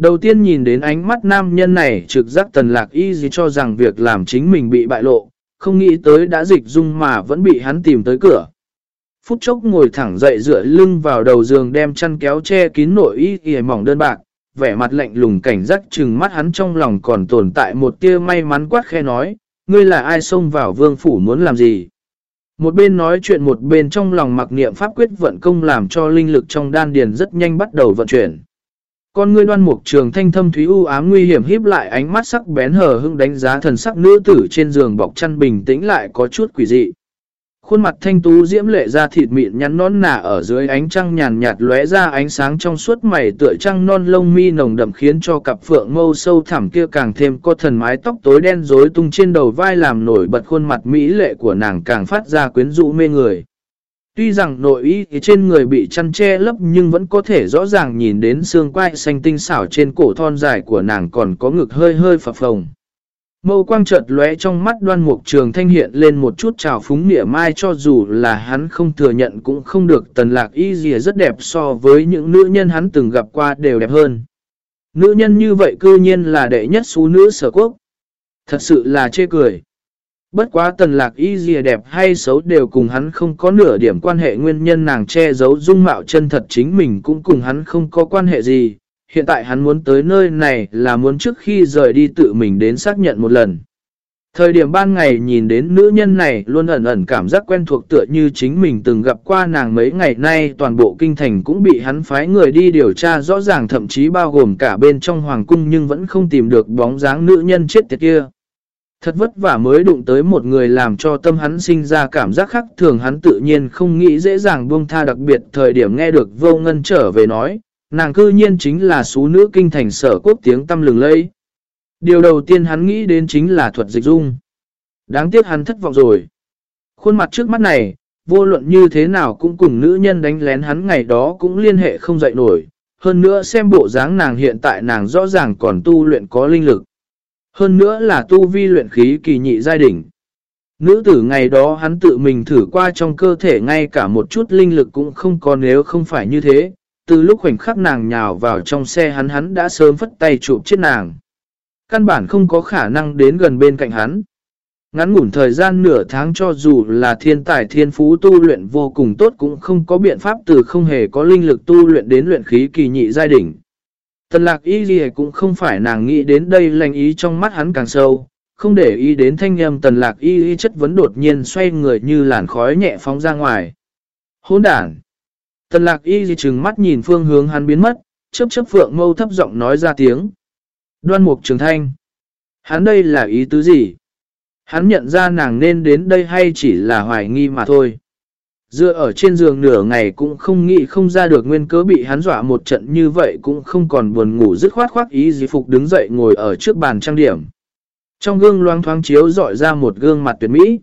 Đầu tiên nhìn đến ánh mắt nam nhân này trực giác tần lạc y gì cho rằng việc làm chính mình bị bại lộ, không nghĩ tới đã dịch dung mà vẫn bị hắn tìm tới cửa phút chốc ngồi thẳng dậy dựa lưng vào đầu giường đem chăn kéo che kín nội y y mỏng đơn bạc, vẻ mặt lạnh lùng cảnh giác chừng mắt hắn trong lòng còn tồn tại một tia may mắn quát khe nói, ngươi là ai xông vào vương phủ muốn làm gì. Một bên nói chuyện một bên trong lòng mặc niệm pháp quyết vận công làm cho linh lực trong đan điền rất nhanh bắt đầu vận chuyển. Con ngươi đoan mục trường thanh thâm thúy u ám nguy hiểm híp lại ánh mắt sắc bén hờ hưng đánh giá thần sắc nữ tử trên giường bọc chăn bình tĩnh lại có chút quỷ dị. Khuôn mặt thanh tú diễm lệ ra thịt mịn nhắn nón nả ở dưới ánh trăng nhàn nhạt lóe ra ánh sáng trong suốt mày tựa trăng non lông mi nồng đậm khiến cho cặp phượng mâu sâu thẳm kia càng thêm có thần mái tóc tối đen rối tung trên đầu vai làm nổi bật khuôn mặt mỹ lệ của nàng càng phát ra quyến rũ mê người. Tuy rằng nội y trên người bị chăn che lấp nhưng vẫn có thể rõ ràng nhìn đến xương quai xanh tinh xảo trên cổ thon dài của nàng còn có ngực hơi hơi phập phồng. Mâu quang chợt lóe trong mắt đoan mục trường thanh hiện lên một chút trào phúng nghĩa mai cho dù là hắn không thừa nhận cũng không được tần lạc y gì rất đẹp so với những nữ nhân hắn từng gặp qua đều đẹp hơn. Nữ nhân như vậy cư nhiên là đệ nhất số nữ sở quốc. Thật sự là chê cười. Bất quá tần lạc y gì đẹp hay xấu đều cùng hắn không có nửa điểm quan hệ nguyên nhân nàng che giấu dung mạo chân thật chính mình cũng cùng hắn không có quan hệ gì hiện tại hắn muốn tới nơi này là muốn trước khi rời đi tự mình đến xác nhận một lần. Thời điểm ban ngày nhìn đến nữ nhân này luôn ẩn ẩn cảm giác quen thuộc tựa như chính mình từng gặp qua nàng mấy ngày nay toàn bộ kinh thành cũng bị hắn phái người đi điều tra rõ ràng thậm chí bao gồm cả bên trong hoàng cung nhưng vẫn không tìm được bóng dáng nữ nhân chết tiệt kia. Thật vất vả mới đụng tới một người làm cho tâm hắn sinh ra cảm giác khác thường hắn tự nhiên không nghĩ dễ dàng buông tha đặc biệt thời điểm nghe được vô ngân trở về nói, nàng cư nhiên chính là số nữ kinh thành sở quốc tiếng tâm lừng lây. Điều đầu tiên hắn nghĩ đến chính là thuật dịch dung. Đáng tiếc hắn thất vọng rồi. Khuôn mặt trước mắt này, vô luận như thế nào cũng cùng nữ nhân đánh lén hắn ngày đó cũng liên hệ không dậy nổi. Hơn nữa xem bộ dáng nàng hiện tại nàng rõ ràng còn tu luyện có linh lực. Hơn nữa là tu vi luyện khí kỳ nhị giai đỉnh. Nữ tử ngày đó hắn tự mình thử qua trong cơ thể ngay cả một chút linh lực cũng không có nếu không phải như thế. Từ lúc khoảnh khắc nàng nhào vào trong xe hắn hắn đã sớm phất tay chụp chết nàng. Căn bản không có khả năng đến gần bên cạnh hắn. Ngắn ngủn thời gian nửa tháng cho dù là thiên tài thiên phú tu luyện vô cùng tốt cũng không có biện pháp từ không hề có linh lực tu luyện đến luyện khí kỳ nhị giai đỉnh. Tần lạc y gì cũng không phải nàng nghĩ đến đây lành ý trong mắt hắn càng sâu, không để ý đến thanh âm tần lạc y y chất vấn đột nhiên xoay người như làn khói nhẹ phóng ra ngoài. Hôn đản! Tần lạc y gì chừng mắt nhìn phương hướng hắn biến mất, chớp chớp phượng mâu thấp giọng nói ra tiếng. Đoan mục trường thanh. Hắn đây là ý tứ gì? Hắn nhận ra nàng nên đến đây hay chỉ là hoài nghi mà thôi. Dựa ở trên giường nửa ngày cũng không nghĩ không ra được nguyên cớ bị hắn dọa một trận như vậy cũng không còn buồn ngủ dứt khoát khoát ý gì phục đứng dậy ngồi ở trước bàn trang điểm. Trong gương loang thoáng chiếu dọi ra một gương mặt tuyệt mỹ.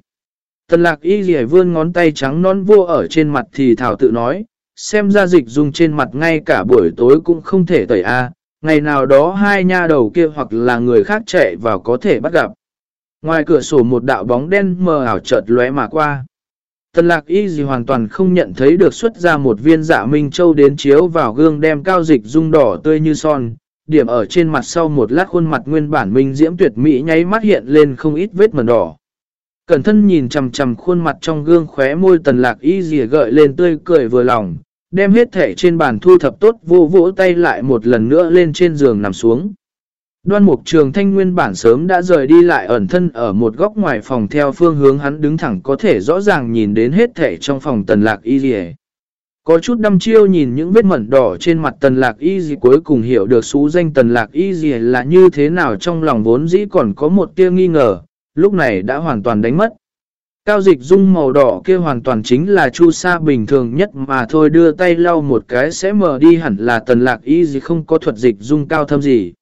Tần lạc y gì vươn ngón tay trắng non vô ở trên mặt thì thảo tự nói, xem ra dịch dung trên mặt ngay cả buổi tối cũng không thể tẩy a ngày nào đó hai nha đầu kia hoặc là người khác chạy vào có thể bắt gặp. Ngoài cửa sổ một đạo bóng đen mờ ảo chợt lóe mà qua. Tần lạc y gì hoàn toàn không nhận thấy được xuất ra một viên dạ minh châu đến chiếu vào gương đem cao dịch dung đỏ tươi như son. Điểm ở trên mặt sau một lát khuôn mặt nguyên bản minh diễm tuyệt mỹ nháy mắt hiện lên không ít vết mẩn đỏ. Cẩn thân nhìn chầm chầm khuôn mặt trong gương khóe môi tần lạc y gì gợi lên tươi cười vừa lòng, đem hết thể trên bàn thu thập tốt vô vỗ tay lại một lần nữa lên trên giường nằm xuống. Đoan mục trường thanh nguyên bản sớm đã rời đi lại ẩn thân ở một góc ngoài phòng theo phương hướng hắn đứng thẳng có thể rõ ràng nhìn đến hết thể trong phòng tần lạc y dì Có chút đăm chiêu nhìn những vết mẩn đỏ trên mặt tần lạc y dì cuối cùng hiểu được xú danh tần lạc y dì là như thế nào trong lòng vốn dĩ còn có một tia nghi ngờ, lúc này đã hoàn toàn đánh mất. Cao dịch dung màu đỏ kia hoàn toàn chính là chu sa bình thường nhất mà thôi đưa tay lau một cái sẽ mở đi hẳn là tần lạc y gì không có thuật dịch dung cao thâm gì.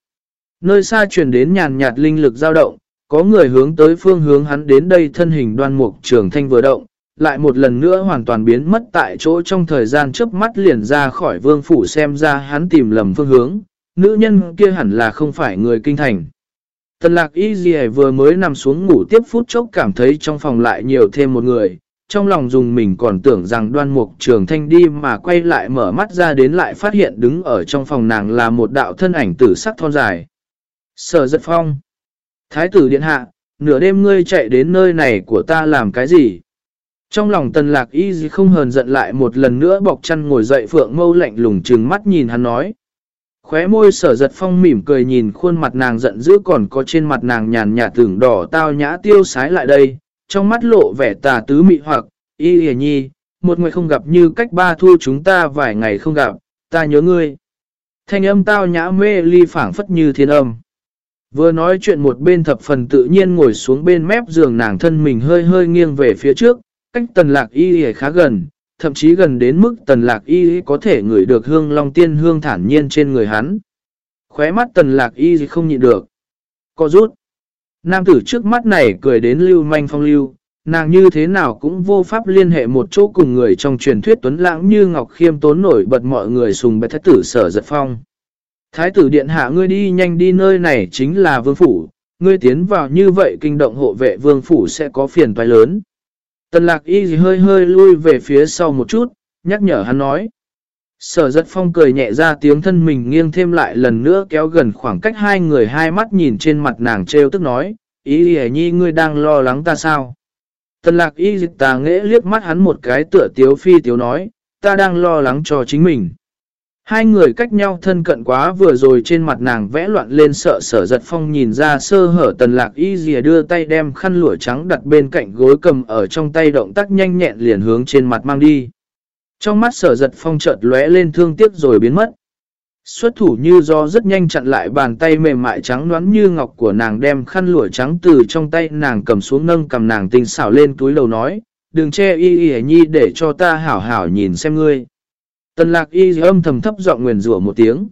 Nơi xa truyền đến nhàn nhạt linh lực dao động, có người hướng tới phương hướng hắn đến đây thân hình đoan mục trường thanh vừa động, lại một lần nữa hoàn toàn biến mất tại chỗ trong thời gian chớp mắt liền ra khỏi vương phủ xem ra hắn tìm lầm phương hướng, nữ nhân kia hẳn là không phải người kinh thành. Tần lạc y gì vừa mới nằm xuống ngủ tiếp phút chốc cảm thấy trong phòng lại nhiều thêm một người, trong lòng dùng mình còn tưởng rằng đoan mục trường thanh đi mà quay lại mở mắt ra đến lại phát hiện đứng ở trong phòng nàng là một đạo thân ảnh tử sắc thon dài. Sở giật phong. Thái tử điện hạ, nửa đêm ngươi chạy đến nơi này của ta làm cái gì? Trong lòng tần lạc y gì không hờn giận lại một lần nữa bọc chăn ngồi dậy phượng mâu lạnh lùng trừng mắt nhìn hắn nói. Khóe môi sở giật phong mỉm cười nhìn khuôn mặt nàng giận dữ còn có trên mặt nàng nhàn nhạt tưởng đỏ tao nhã tiêu sái lại đây, trong mắt lộ vẻ tà tứ mị hoặc, y hề nhi, một người không gặp như cách ba thu chúng ta vài ngày không gặp, ta nhớ ngươi. Thanh âm tao nhã mê ly phảng phất như thiên âm. Vừa nói chuyện một bên thập phần tự nhiên ngồi xuống bên mép giường nàng thân mình hơi hơi nghiêng về phía trước, cách tần lạc y hề khá gần, thậm chí gần đến mức tần lạc y có thể ngửi được hương long tiên hương thản nhiên trên người hắn. Khóe mắt tần lạc y không nhịn được. Có rút. Nam tử trước mắt này cười đến lưu manh phong lưu, nàng như thế nào cũng vô pháp liên hệ một chỗ cùng người trong truyền thuyết tuấn lãng như Ngọc Khiêm tốn nổi bật mọi người sùng bệ thái tử sở giật phong. Thái tử điện hạ ngươi đi nhanh đi nơi này chính là vương phủ, ngươi tiến vào như vậy kinh động hộ vệ vương phủ sẽ có phiền toái lớn. Tần lạc y gì hơi hơi lui về phía sau một chút, nhắc nhở hắn nói. Sở giật phong cười nhẹ ra tiếng thân mình nghiêng thêm lại lần nữa kéo gần khoảng cách hai người hai mắt nhìn trên mặt nàng trêu tức nói, ý hề nhi ngươi đang lo lắng ta sao? Tần lạc y dịch tà nghẽ liếc mắt hắn một cái tựa tiếu phi tiếu nói, ta đang lo lắng cho chính mình. Hai người cách nhau thân cận quá vừa rồi trên mặt nàng vẽ loạn lên sợ sở giật phong nhìn ra sơ hở tần lạc y dìa đưa tay đem khăn lụa trắng đặt bên cạnh gối cầm ở trong tay động tác nhanh nhẹn liền hướng trên mặt mang đi. Trong mắt sở giật phong chợt lóe lên thương tiếc rồi biến mất. Xuất thủ như do rất nhanh chặn lại bàn tay mềm mại trắng đoán như ngọc của nàng đem khăn lụa trắng từ trong tay nàng cầm xuống nâng cầm nàng tinh xảo lên túi đầu nói, đừng che y y nhi để cho ta hảo hảo nhìn xem ngươi. Tần lạc y âm thầm thấp giọng nguyền rủa một tiếng.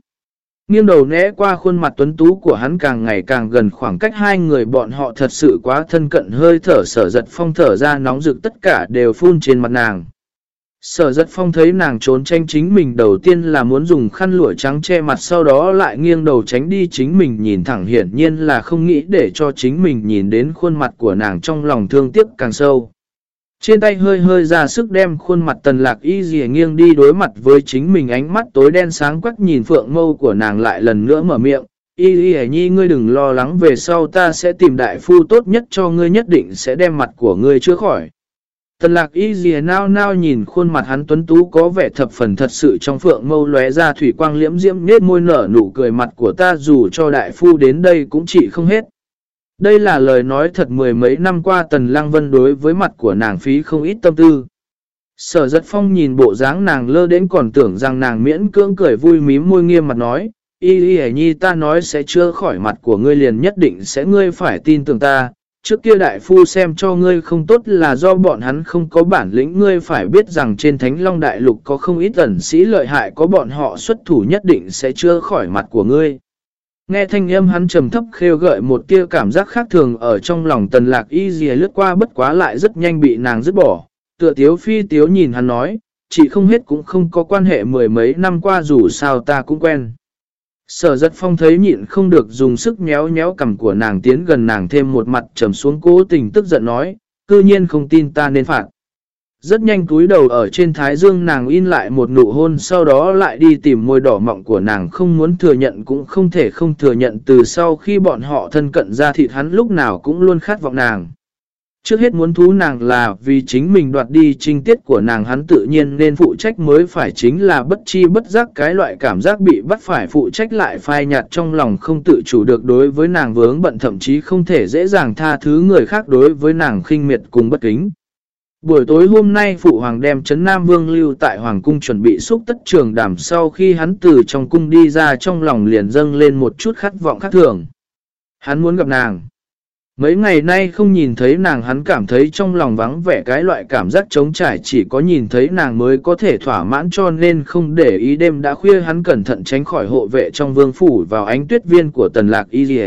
Nghiêng đầu né qua khuôn mặt tuấn tú của hắn càng ngày càng gần khoảng cách hai người bọn họ thật sự quá thân cận hơi thở sở giật phong thở ra nóng rực tất cả đều phun trên mặt nàng. Sở giật phong thấy nàng trốn tranh chính mình đầu tiên là muốn dùng khăn lụa trắng che mặt sau đó lại nghiêng đầu tránh đi chính mình nhìn thẳng hiển nhiên là không nghĩ để cho chính mình nhìn đến khuôn mặt của nàng trong lòng thương tiếc càng sâu. Trên tay hơi hơi ra sức đem khuôn mặt tần lạc y dì nghiêng đi đối mặt với chính mình ánh mắt tối đen sáng quắc nhìn phượng mâu của nàng lại lần nữa mở miệng. Y y nhi, ngươi đừng lo lắng, về sau ta sẽ tìm đại phu tốt nhất cho ngươi nhất định sẽ đem mặt của ngươi chữa khỏi. Tần lạc y dì nao nao nhìn khuôn mặt hắn tuấn tú có vẻ thập phần thật sự trong phượng mâu lóe ra thủy quang liễm diễm nết môi nở nụ cười mặt của ta dù cho đại phu đến đây cũng chỉ không hết. Đây là lời nói thật mười mấy năm qua Tần Lăng Vân đối với mặt của nàng phí không ít tâm tư. Sở giật phong nhìn bộ dáng nàng lơ đến còn tưởng rằng nàng miễn cưỡng cười vui mím môi nghiêm mặt nói, Y Y Nhi ta nói sẽ chưa khỏi mặt của ngươi liền nhất định sẽ ngươi phải tin tưởng ta. Trước kia đại phu xem cho ngươi không tốt là do bọn hắn không có bản lĩnh ngươi phải biết rằng trên thánh long đại lục có không ít ẩn sĩ lợi hại có bọn họ xuất thủ nhất định sẽ chưa khỏi mặt của ngươi. Nghe thanh âm hắn trầm thấp khêu gợi một tia cảm giác khác thường ở trong lòng tần lạc y dìa lướt qua bất quá lại rất nhanh bị nàng dứt bỏ. Tựa tiếu phi tiếu nhìn hắn nói, chỉ không hết cũng không có quan hệ mười mấy năm qua dù sao ta cũng quen. Sở giật phong thấy nhịn không được dùng sức nhéo nhéo cầm của nàng tiến gần nàng thêm một mặt trầm xuống cố tình tức giận nói, cư nhiên không tin ta nên phạt. Rất nhanh túi đầu ở trên thái dương nàng in lại một nụ hôn, sau đó lại đi tìm môi đỏ mọng của nàng, không muốn thừa nhận cũng không thể không thừa nhận từ sau khi bọn họ thân cận ra thịt hắn lúc nào cũng luôn khát vọng nàng. Trước hết muốn thú nàng là vì chính mình đoạt đi trinh tiết của nàng, hắn tự nhiên nên phụ trách mới phải, chính là bất chi bất giác cái loại cảm giác bị bắt phải phụ trách lại phai nhạt trong lòng không tự chủ được đối với nàng vướng bận, thậm chí không thể dễ dàng tha thứ người khác đối với nàng khinh miệt cùng bất kính. Buổi tối hôm nay Phụ Hoàng đem Trấn Nam Vương lưu tại Hoàng Cung chuẩn bị xúc tất trường đảm sau khi hắn từ trong cung đi ra trong lòng liền dâng lên một chút khát vọng khác thường. Hắn muốn gặp nàng. Mấy ngày nay không nhìn thấy nàng hắn cảm thấy trong lòng vắng vẻ cái loại cảm giác trống trải chỉ có nhìn thấy nàng mới có thể thỏa mãn cho nên không để ý đêm đã khuya hắn cẩn thận tránh khỏi hộ vệ trong vương phủ vào ánh tuyết viên của tần lạc y dì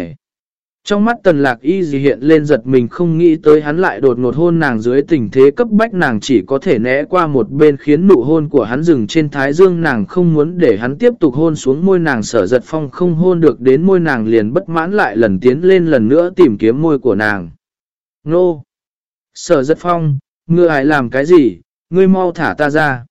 trong mắt tần lạc y gì hiện lên giật mình không nghĩ tới hắn lại đột ngột hôn nàng dưới tình thế cấp bách nàng chỉ có thể né qua một bên khiến nụ hôn của hắn dừng trên thái dương nàng không muốn để hắn tiếp tục hôn xuống môi nàng sở giật phong không hôn được đến môi nàng liền bất mãn lại lần tiến lên lần nữa tìm kiếm môi của nàng. Nô! Sở giật phong, ngươi ai làm cái gì, ngươi mau thả ta ra.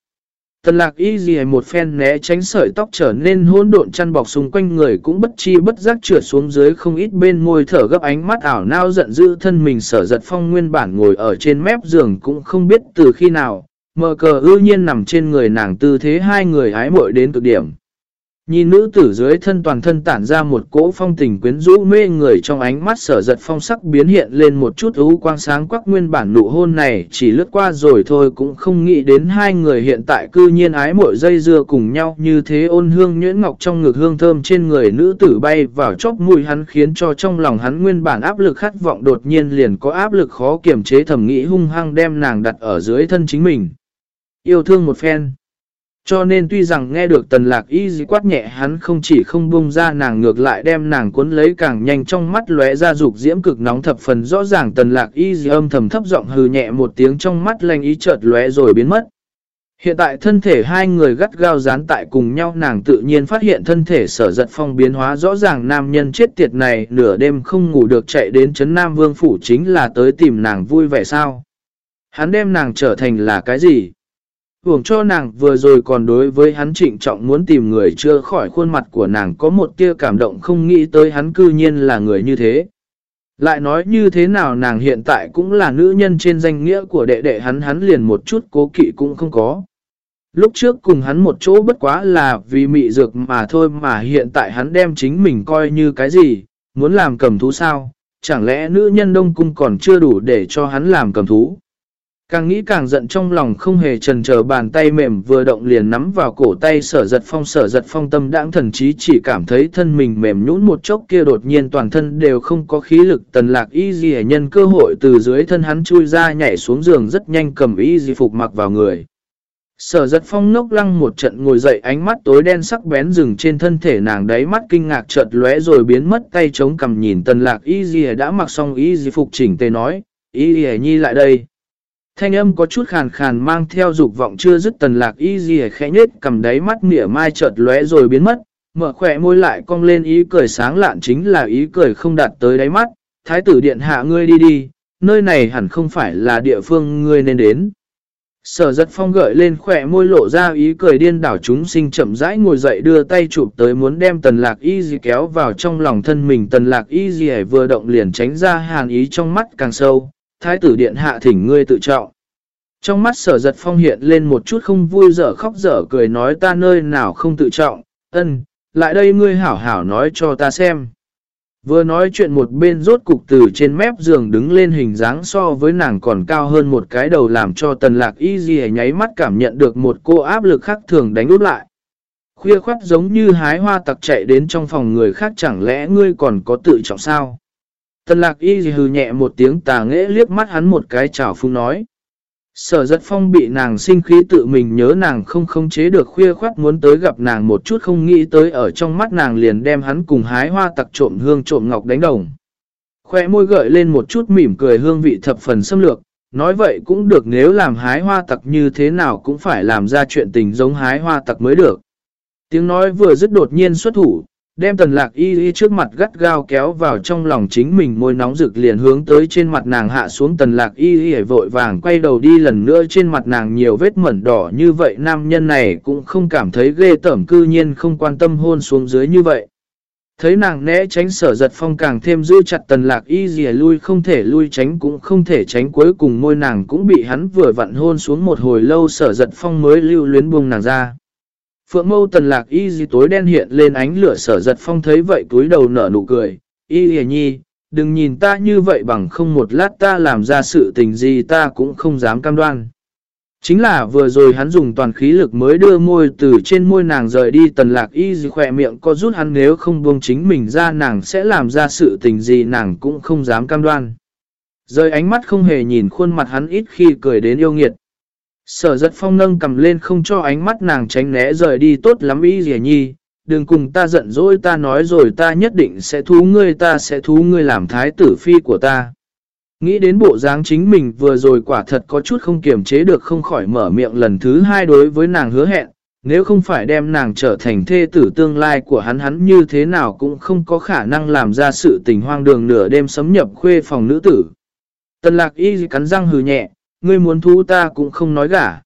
Tần lạc y gì một phen né tránh sợi tóc trở nên hỗn độn chăn bọc xung quanh người cũng bất chi bất giác trượt xuống dưới không ít bên môi thở gấp ánh mắt ảo nao giận dữ thân mình sở giật phong nguyên bản ngồi ở trên mép giường cũng không biết từ khi nào, mờ cờ ưu nhiên nằm trên người nàng tư thế hai người hái muội đến cực điểm. Nhìn nữ tử dưới thân toàn thân tản ra một cỗ phong tình quyến rũ mê người trong ánh mắt sở giật phong sắc biến hiện lên một chút ưu quang sáng quắc nguyên bản nụ hôn này chỉ lướt qua rồi thôi cũng không nghĩ đến hai người hiện tại cư nhiên ái mỗi dây dưa cùng nhau như thế ôn hương nhuyễn ngọc trong ngực hương thơm trên người nữ tử bay vào chóc mùi hắn khiến cho trong lòng hắn nguyên bản áp lực khát vọng đột nhiên liền có áp lực khó kiềm chế thầm nghĩ hung hăng đem nàng đặt ở dưới thân chính mình. Yêu thương một phen. Cho nên tuy rằng nghe được tần lạc y dì quát nhẹ hắn không chỉ không bung ra nàng ngược lại đem nàng cuốn lấy càng nhanh trong mắt lóe ra dục diễm cực nóng thập phần rõ ràng tần lạc y dì âm thầm thấp giọng hừ nhẹ một tiếng trong mắt lanh ý chợt lóe rồi biến mất. Hiện tại thân thể hai người gắt gao dán tại cùng nhau, nàng tự nhiên phát hiện thân thể sở giật phong biến hóa rõ ràng nam nhân chết tiệt này nửa đêm không ngủ được chạy đến chấn Nam Vương Phủ chính là tới tìm nàng vui vẻ sao. Hắn đem nàng trở thành là cái gì? Hưởng cho nàng vừa rồi còn đối với hắn trịnh trọng muốn tìm người chưa khỏi khuôn mặt của nàng có một tia cảm động không nghĩ tới hắn cư nhiên là người như thế. Lại nói như thế nào nàng hiện tại cũng là nữ nhân trên danh nghĩa của đệ đệ hắn hắn liền một chút cố kỵ cũng không có. Lúc trước cùng hắn một chỗ bất quá là vì mị dược mà thôi mà hiện tại hắn đem chính mình coi như cái gì, muốn làm cầm thú sao, chẳng lẽ nữ nhân đông cung còn chưa đủ để cho hắn làm cầm thú. Càng nghĩ càng giận trong lòng không hề trần chờ bàn tay mềm vừa động liền nắm vào cổ tay sở giật phong sở giật phong tâm đãng thần chí chỉ cảm thấy thân mình mềm nhũn một chốc kia đột nhiên toàn thân đều không có khí lực tần lạc y gì nhân cơ hội từ dưới thân hắn chui ra nhảy xuống giường rất nhanh cầm y di phục mặc vào người. Sở giật phong ngốc lăng một trận ngồi dậy ánh mắt tối đen sắc bén rừng trên thân thể nàng đáy mắt kinh ngạc chợt lóe rồi biến mất tay chống cầm nhìn tần lạc y gì đã mặc xong y di phục chỉnh tề nói, y gì nhi lại đây. Thanh âm có chút khàn khàn mang theo dục vọng chưa dứt tần lạc y gì khẽ nhết cầm đáy mắt mỉa mai chợt lóe rồi biến mất, mở khỏe môi lại cong lên ý cười sáng lạn chính là ý cười không đạt tới đáy mắt, thái tử điện hạ ngươi đi đi, nơi này hẳn không phải là địa phương ngươi nên đến. Sở giật phong gợi lên khỏe môi lộ ra ý cười điên đảo chúng sinh chậm rãi ngồi dậy đưa tay chụp tới muốn đem tần lạc y gì kéo vào trong lòng thân mình tần lạc y gì vừa động liền tránh ra hàn ý trong mắt càng sâu, thái tử điện hạ thỉnh ngươi tự trọng. Trong mắt sở giật phong hiện lên một chút không vui dở khóc dở cười nói ta nơi nào không tự trọng, ân, lại đây ngươi hảo hảo nói cho ta xem. Vừa nói chuyện một bên rốt cục từ trên mép giường đứng lên hình dáng so với nàng còn cao hơn một cái đầu làm cho tần lạc y gì nháy mắt cảm nhận được một cô áp lực khác thường đánh úp lại. Khuya khoát giống như hái hoa tặc chạy đến trong phòng người khác chẳng lẽ ngươi còn có tự trọng sao? Tần lạc y hừ nhẹ một tiếng tà nghẽ liếc mắt hắn một cái chảo phung nói. Sở giật phong bị nàng sinh khí tự mình nhớ nàng không khống chế được khuya khoát muốn tới gặp nàng một chút không nghĩ tới ở trong mắt nàng liền đem hắn cùng hái hoa tặc trộm hương trộm ngọc đánh đồng. Khoe môi gợi lên một chút mỉm cười hương vị thập phần xâm lược, nói vậy cũng được nếu làm hái hoa tặc như thế nào cũng phải làm ra chuyện tình giống hái hoa tặc mới được. Tiếng nói vừa dứt đột nhiên xuất thủ, đem tần lạc y y trước mặt gắt gao kéo vào trong lòng chính mình môi nóng rực liền hướng tới trên mặt nàng hạ xuống tần lạc y y vội vàng quay đầu đi lần nữa trên mặt nàng nhiều vết mẩn đỏ như vậy, nam nhân này cũng không cảm thấy ghê tởm, cư nhiên không quan tâm hôn xuống dưới như vậy. Thấy nàng né tránh sở giật phong càng thêm giữ chặt tần lạc y dìa lui, không thể lui tránh cũng không thể tránh, cuối cùng môi nàng cũng bị hắn vừa vặn hôn xuống một hồi lâu, sở giật phong mới lưu luyến buông nàng ra. Phượng mâu tần lạc y gì tối đen hiện lên ánh lửa sở giật phong thấy vậy túi đầu nở nụ cười. Y hề nhi, đừng nhìn ta như vậy bằng không một lát ta làm ra sự tình gì ta cũng không dám cam đoan. Chính là vừa rồi hắn dùng toàn khí lực mới đưa môi từ trên môi nàng rời đi tần lạc y gì khỏe miệng có rút hắn nếu không buông chính mình ra nàng sẽ làm ra sự tình gì nàng cũng không dám cam đoan. Rời ánh mắt không hề nhìn khuôn mặt hắn ít khi cười đến yêu nghiệt. Sở giật phong nâng cầm lên không cho ánh mắt nàng tránh né rời đi tốt lắm ý dì à nhi, đừng cùng ta giận dỗi ta nói rồi ta nhất định sẽ thú ngươi ta sẽ thú ngươi làm thái tử phi của ta. Nghĩ đến bộ dáng chính mình vừa rồi quả thật có chút không kiềm chế được không khỏi mở miệng lần thứ hai đối với nàng hứa hẹn, nếu không phải đem nàng trở thành thê tử tương lai của hắn hắn như thế nào cũng không có khả năng làm ra sự tình hoang đường nửa đêm sấm nhập khuê phòng nữ tử. Tần lạc y cắn răng hừ nhẹ, ngươi muốn thú ta cũng không nói gả.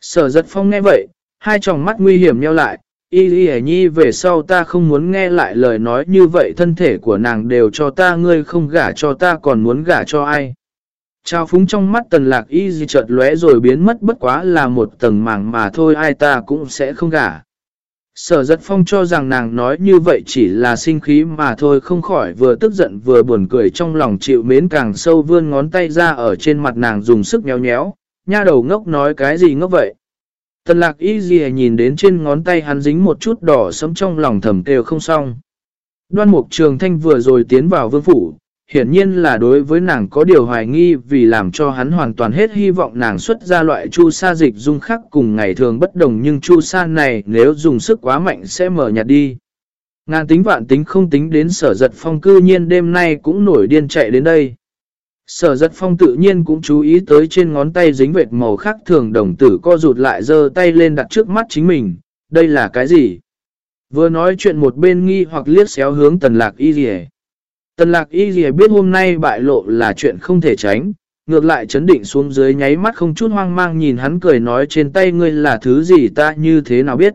Sở giật phong nghe vậy, hai tròng mắt nguy hiểm nheo lại, y y nhi về sau ta không muốn nghe lại lời nói như vậy thân thể của nàng đều cho ta ngươi không gả cho ta còn muốn gả cho ai. Trao phúng trong mắt tần lạc y gì chợt lóe rồi biến mất bất quá là một tầng màng mà thôi ai ta cũng sẽ không gả. Sở giật phong cho rằng nàng nói như vậy chỉ là sinh khí mà thôi không khỏi vừa tức giận vừa buồn cười trong lòng chịu mến càng sâu vươn ngón tay ra ở trên mặt nàng dùng sức nhéo nhéo, nha đầu ngốc nói cái gì ngốc vậy. Tần lạc y gì nhìn đến trên ngón tay hắn dính một chút đỏ sấm trong lòng thầm kêu không xong. Đoan mục trường thanh vừa rồi tiến vào vương phủ, hiển nhiên là đối với nàng có điều hoài nghi vì làm cho hắn hoàn toàn hết hy vọng nàng xuất ra loại chu sa dịch dung khắc cùng ngày thường bất đồng nhưng chu sa này nếu dùng sức quá mạnh sẽ mở nhạt đi. Ngàn tính vạn tính không tính đến sở giật phong cư nhiên đêm nay cũng nổi điên chạy đến đây. Sở giật phong tự nhiên cũng chú ý tới trên ngón tay dính vệt màu khác thường đồng tử co rụt lại giơ tay lên đặt trước mắt chính mình. Đây là cái gì? Vừa nói chuyện một bên nghi hoặc liếc xéo hướng tần lạc y dì Tần lạc y gì biết hôm nay bại lộ là chuyện không thể tránh, ngược lại chấn định xuống dưới nháy mắt không chút hoang mang nhìn hắn cười nói trên tay ngươi là thứ gì ta như thế nào biết.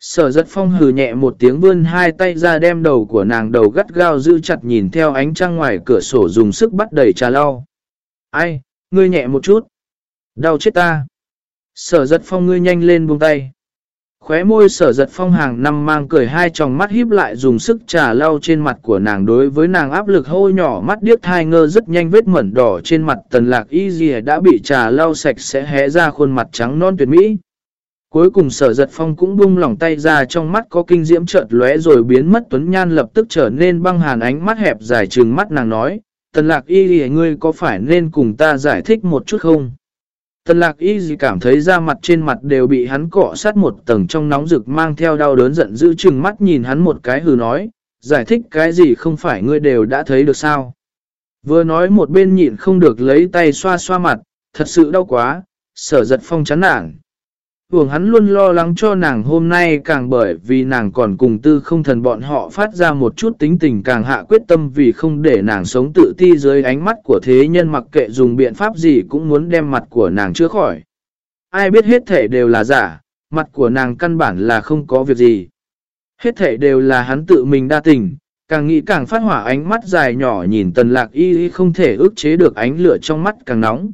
Sở giật phong hừ nhẹ một tiếng vươn hai tay ra đem đầu của nàng đầu gắt gao giữ chặt nhìn theo ánh trăng ngoài cửa sổ dùng sức bắt đẩy trà lau. Ai, ngươi nhẹ một chút. Đau chết ta. Sở giật phong ngươi nhanh lên buông tay. Khóe môi sở giật phong hàng năm mang cười hai tròng mắt híp lại dùng sức trà lau trên mặt của nàng đối với nàng áp lực hô nhỏ mắt điếc thai ngơ rất nhanh vết mẩn đỏ trên mặt tần lạc y dì đã bị trà lau sạch sẽ hé ra khuôn mặt trắng non tuyệt mỹ. Cuối cùng sở giật phong cũng bung lỏng tay ra trong mắt có kinh diễm chợt lóe rồi biến mất tuấn nhan lập tức trở nên băng hàn ánh mắt hẹp dài trừng mắt nàng nói, tần lạc y dì ngươi có phải nên cùng ta giải thích một chút không? Tần lạc y gì cảm thấy da mặt trên mặt đều bị hắn cọ sát một tầng trong nóng rực mang theo đau đớn giận dữ chừng mắt nhìn hắn một cái hừ nói, giải thích cái gì không phải ngươi đều đã thấy được sao. Vừa nói một bên nhịn không được lấy tay xoa xoa mặt, thật sự đau quá, sở giật phong chán nản. Hưởng hắn luôn lo lắng cho nàng hôm nay càng bởi vì nàng còn cùng tư không thần bọn họ phát ra một chút tính tình càng hạ quyết tâm vì không để nàng sống tự ti dưới ánh mắt của thế nhân mặc kệ dùng biện pháp gì cũng muốn đem mặt của nàng chữa khỏi. Ai biết hết thể đều là giả, mặt của nàng căn bản là không có việc gì. Hết thể đều là hắn tự mình đa tình, càng nghĩ càng phát hỏa ánh mắt dài nhỏ nhìn tần lạc y y không thể ức chế được ánh lửa trong mắt càng nóng.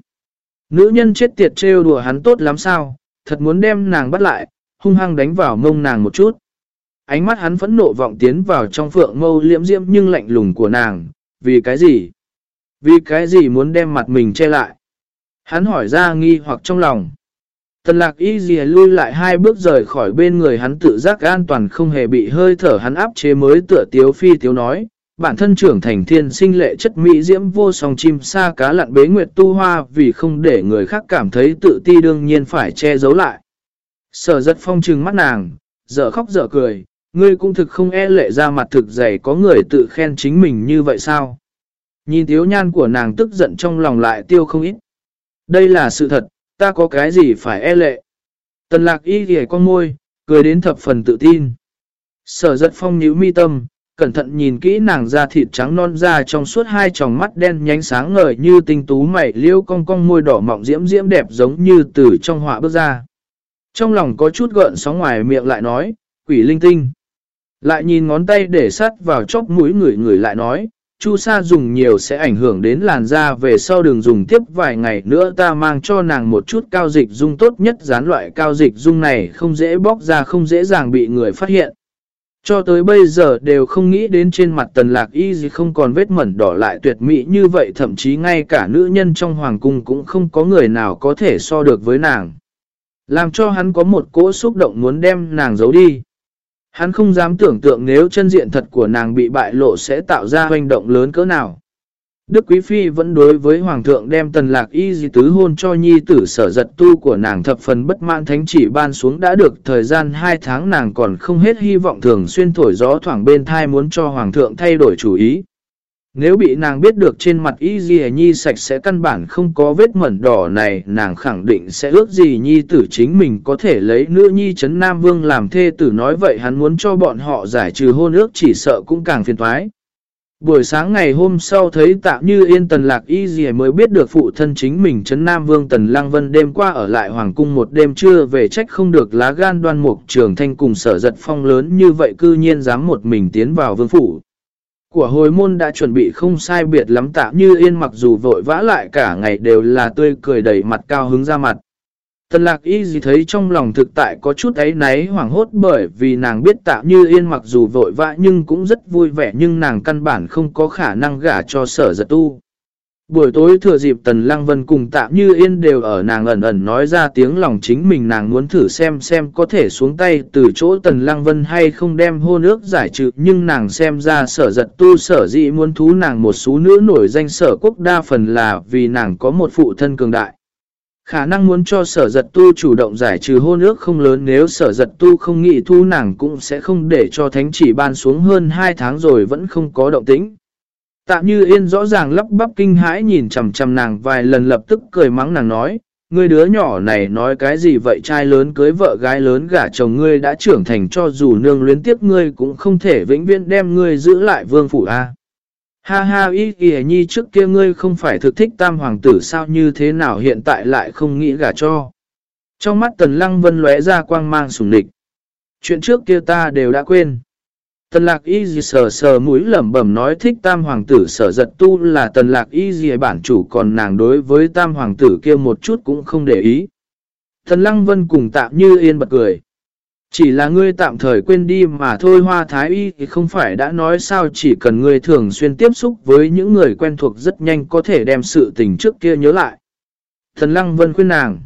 Nữ nhân chết tiệt trêu đùa hắn tốt lắm sao, thật muốn đem nàng bắt lại, hung hăng đánh vào mông nàng một chút. Ánh mắt hắn phẫn nộ vọng tiến vào trong phượng mâu liễm diễm nhưng lạnh lùng của nàng, vì cái gì? Vì cái gì muốn đem mặt mình che lại? Hắn hỏi ra nghi hoặc trong lòng. Tần lạc y dì lui lại hai bước rời khỏi bên người hắn tự giác an toàn không hề bị hơi thở hắn áp chế mới tựa tiếu phi tiếu nói. Bản thân trưởng thành thiên sinh lệ chất mỹ diễm vô song chim sa cá lặn bế nguyệt tu hoa vì không để người khác cảm thấy tự ti đương nhiên phải che giấu lại. Sở giật phong trừng mắt nàng, dở khóc dở cười, ngươi cũng thực không e lệ ra mặt thực dày có người tự khen chính mình như vậy sao? Nhìn thiếu nhan của nàng tức giận trong lòng lại tiêu không ít. Đây là sự thật, ta có cái gì phải e lệ? Tần lạc y ghề con môi, cười đến thập phần tự tin. Sở giật phong nhíu mi tâm, cẩn thận nhìn kỹ nàng da thịt trắng non da trong suốt hai tròng mắt đen nhánh sáng ngời như tinh tú mảy liêu cong cong môi đỏ mọng diễm diễm đẹp giống như từ trong họa bước ra. Trong lòng có chút gợn sóng ngoài miệng lại nói, quỷ linh tinh. Lại nhìn ngón tay để sắt vào chóc mũi người người lại nói, chu sa dùng nhiều sẽ ảnh hưởng đến làn da về sau đường dùng tiếp vài ngày nữa ta mang cho nàng một chút cao dịch dung tốt nhất dán loại cao dịch dung này không dễ bóc ra không dễ dàng bị người phát hiện. Cho tới bây giờ đều không nghĩ đến trên mặt tần lạc y gì không còn vết mẩn đỏ lại tuyệt mỹ như vậy, thậm chí ngay cả nữ nhân trong hoàng cung cũng không có người nào có thể so được với nàng. Làm cho hắn có một cỗ xúc động muốn đem nàng giấu đi. Hắn không dám tưởng tượng nếu chân diện thật của nàng bị bại lộ sẽ tạo ra hoành động lớn cỡ nào. Đức Quý Phi vẫn đối với Hoàng thượng đem tần lạc y di tứ hôn cho nhi tử sở giật tu của nàng thập phần bất mãn thánh chỉ ban xuống đã được thời gian 2 tháng nàng còn không hết hy vọng thường xuyên thổi gió thoảng bên thai muốn cho Hoàng thượng thay đổi chủ ý. Nếu bị nàng biết được trên mặt y di nhi sạch sẽ căn bản không có vết mẩn đỏ này, nàng khẳng định sẽ ước gì nhi tử chính mình có thể lấy nữ nhi chấn Nam Vương làm thê tử nói vậy hắn muốn cho bọn họ giải trừ hôn ước chỉ sợ cũng càng phiền thoái. Buổi sáng ngày hôm sau thấy tạm như yên tần lạc y gì mới biết được phụ thân chính mình Trấn Nam Vương Tần Lăng Vân đêm qua ở lại Hoàng Cung một đêm trưa về trách không được lá gan đoan mục trường thanh cùng sở giật phong lớn như vậy cư nhiên dám một mình tiến vào vương phủ. Của hồi môn đã chuẩn bị không sai biệt lắm tạm như yên mặc dù vội vã lại cả ngày đều là tươi cười đầy mặt cao hứng ra mặt. Tần lạc y gì thấy trong lòng thực tại có chút ấy náy hoảng hốt bởi vì nàng biết tạm như yên mặc dù vội vã nhưng cũng rất vui vẻ nhưng nàng căn bản không có khả năng gả cho sở giật tu. Buổi tối thừa dịp Tần Lăng Vân cùng tạm như yên đều ở nàng ẩn ẩn nói ra tiếng lòng chính mình nàng muốn thử xem xem có thể xuống tay từ chỗ Tần Lăng Vân hay không đem hô nước giải trừ, nhưng nàng xem ra sở giật tu sở Dị muốn thú nàng một số nữ nổi danh sở quốc đa phần là vì nàng có một phụ thân cường đại. Khả năng muốn cho sở giật tu chủ động giải trừ hôn ước không lớn nếu sở giật tu không nghĩ thu nàng cũng sẽ không để cho thánh chỉ ban xuống hơn 2 tháng rồi vẫn không có động tĩnh. Tạm như yên rõ ràng lắp bắp kinh hãi nhìn chầm chầm nàng vài lần lập tức cười mắng nàng nói, ngươi đứa nhỏ này nói cái gì vậy trai lớn cưới vợ gái lớn gả chồng ngươi đã trưởng thành cho dù nương luyến tiếp ngươi cũng không thể vĩnh viễn đem ngươi giữ lại vương phủ a Ha ha, y kìa, nhi trước kia ngươi không phải thực thích tam hoàng tử sao như thế nào hiện tại lại không nghĩ gả cho. Trong mắt tần lăng vân lóe ra quang mang sùng địch. Chuyện trước kia ta đều đã quên. Tần lạc y gì sờ sờ mũi lẩm bẩm nói thích tam hoàng tử sở giật tu là tần lạc y gì bản chủ, còn nàng đối với tam hoàng tử kia một chút cũng không để ý. Tần Lăng Vân cùng tạm như yên bật cười. Chỉ là ngươi tạm thời quên đi mà thôi, hoa thái y thì không phải đã nói sao, chỉ cần ngươi thường xuyên tiếp xúc với những người quen thuộc rất nhanh có thể đem sự tình trước kia nhớ lại. Thần Lăng Vân khuyên nàng.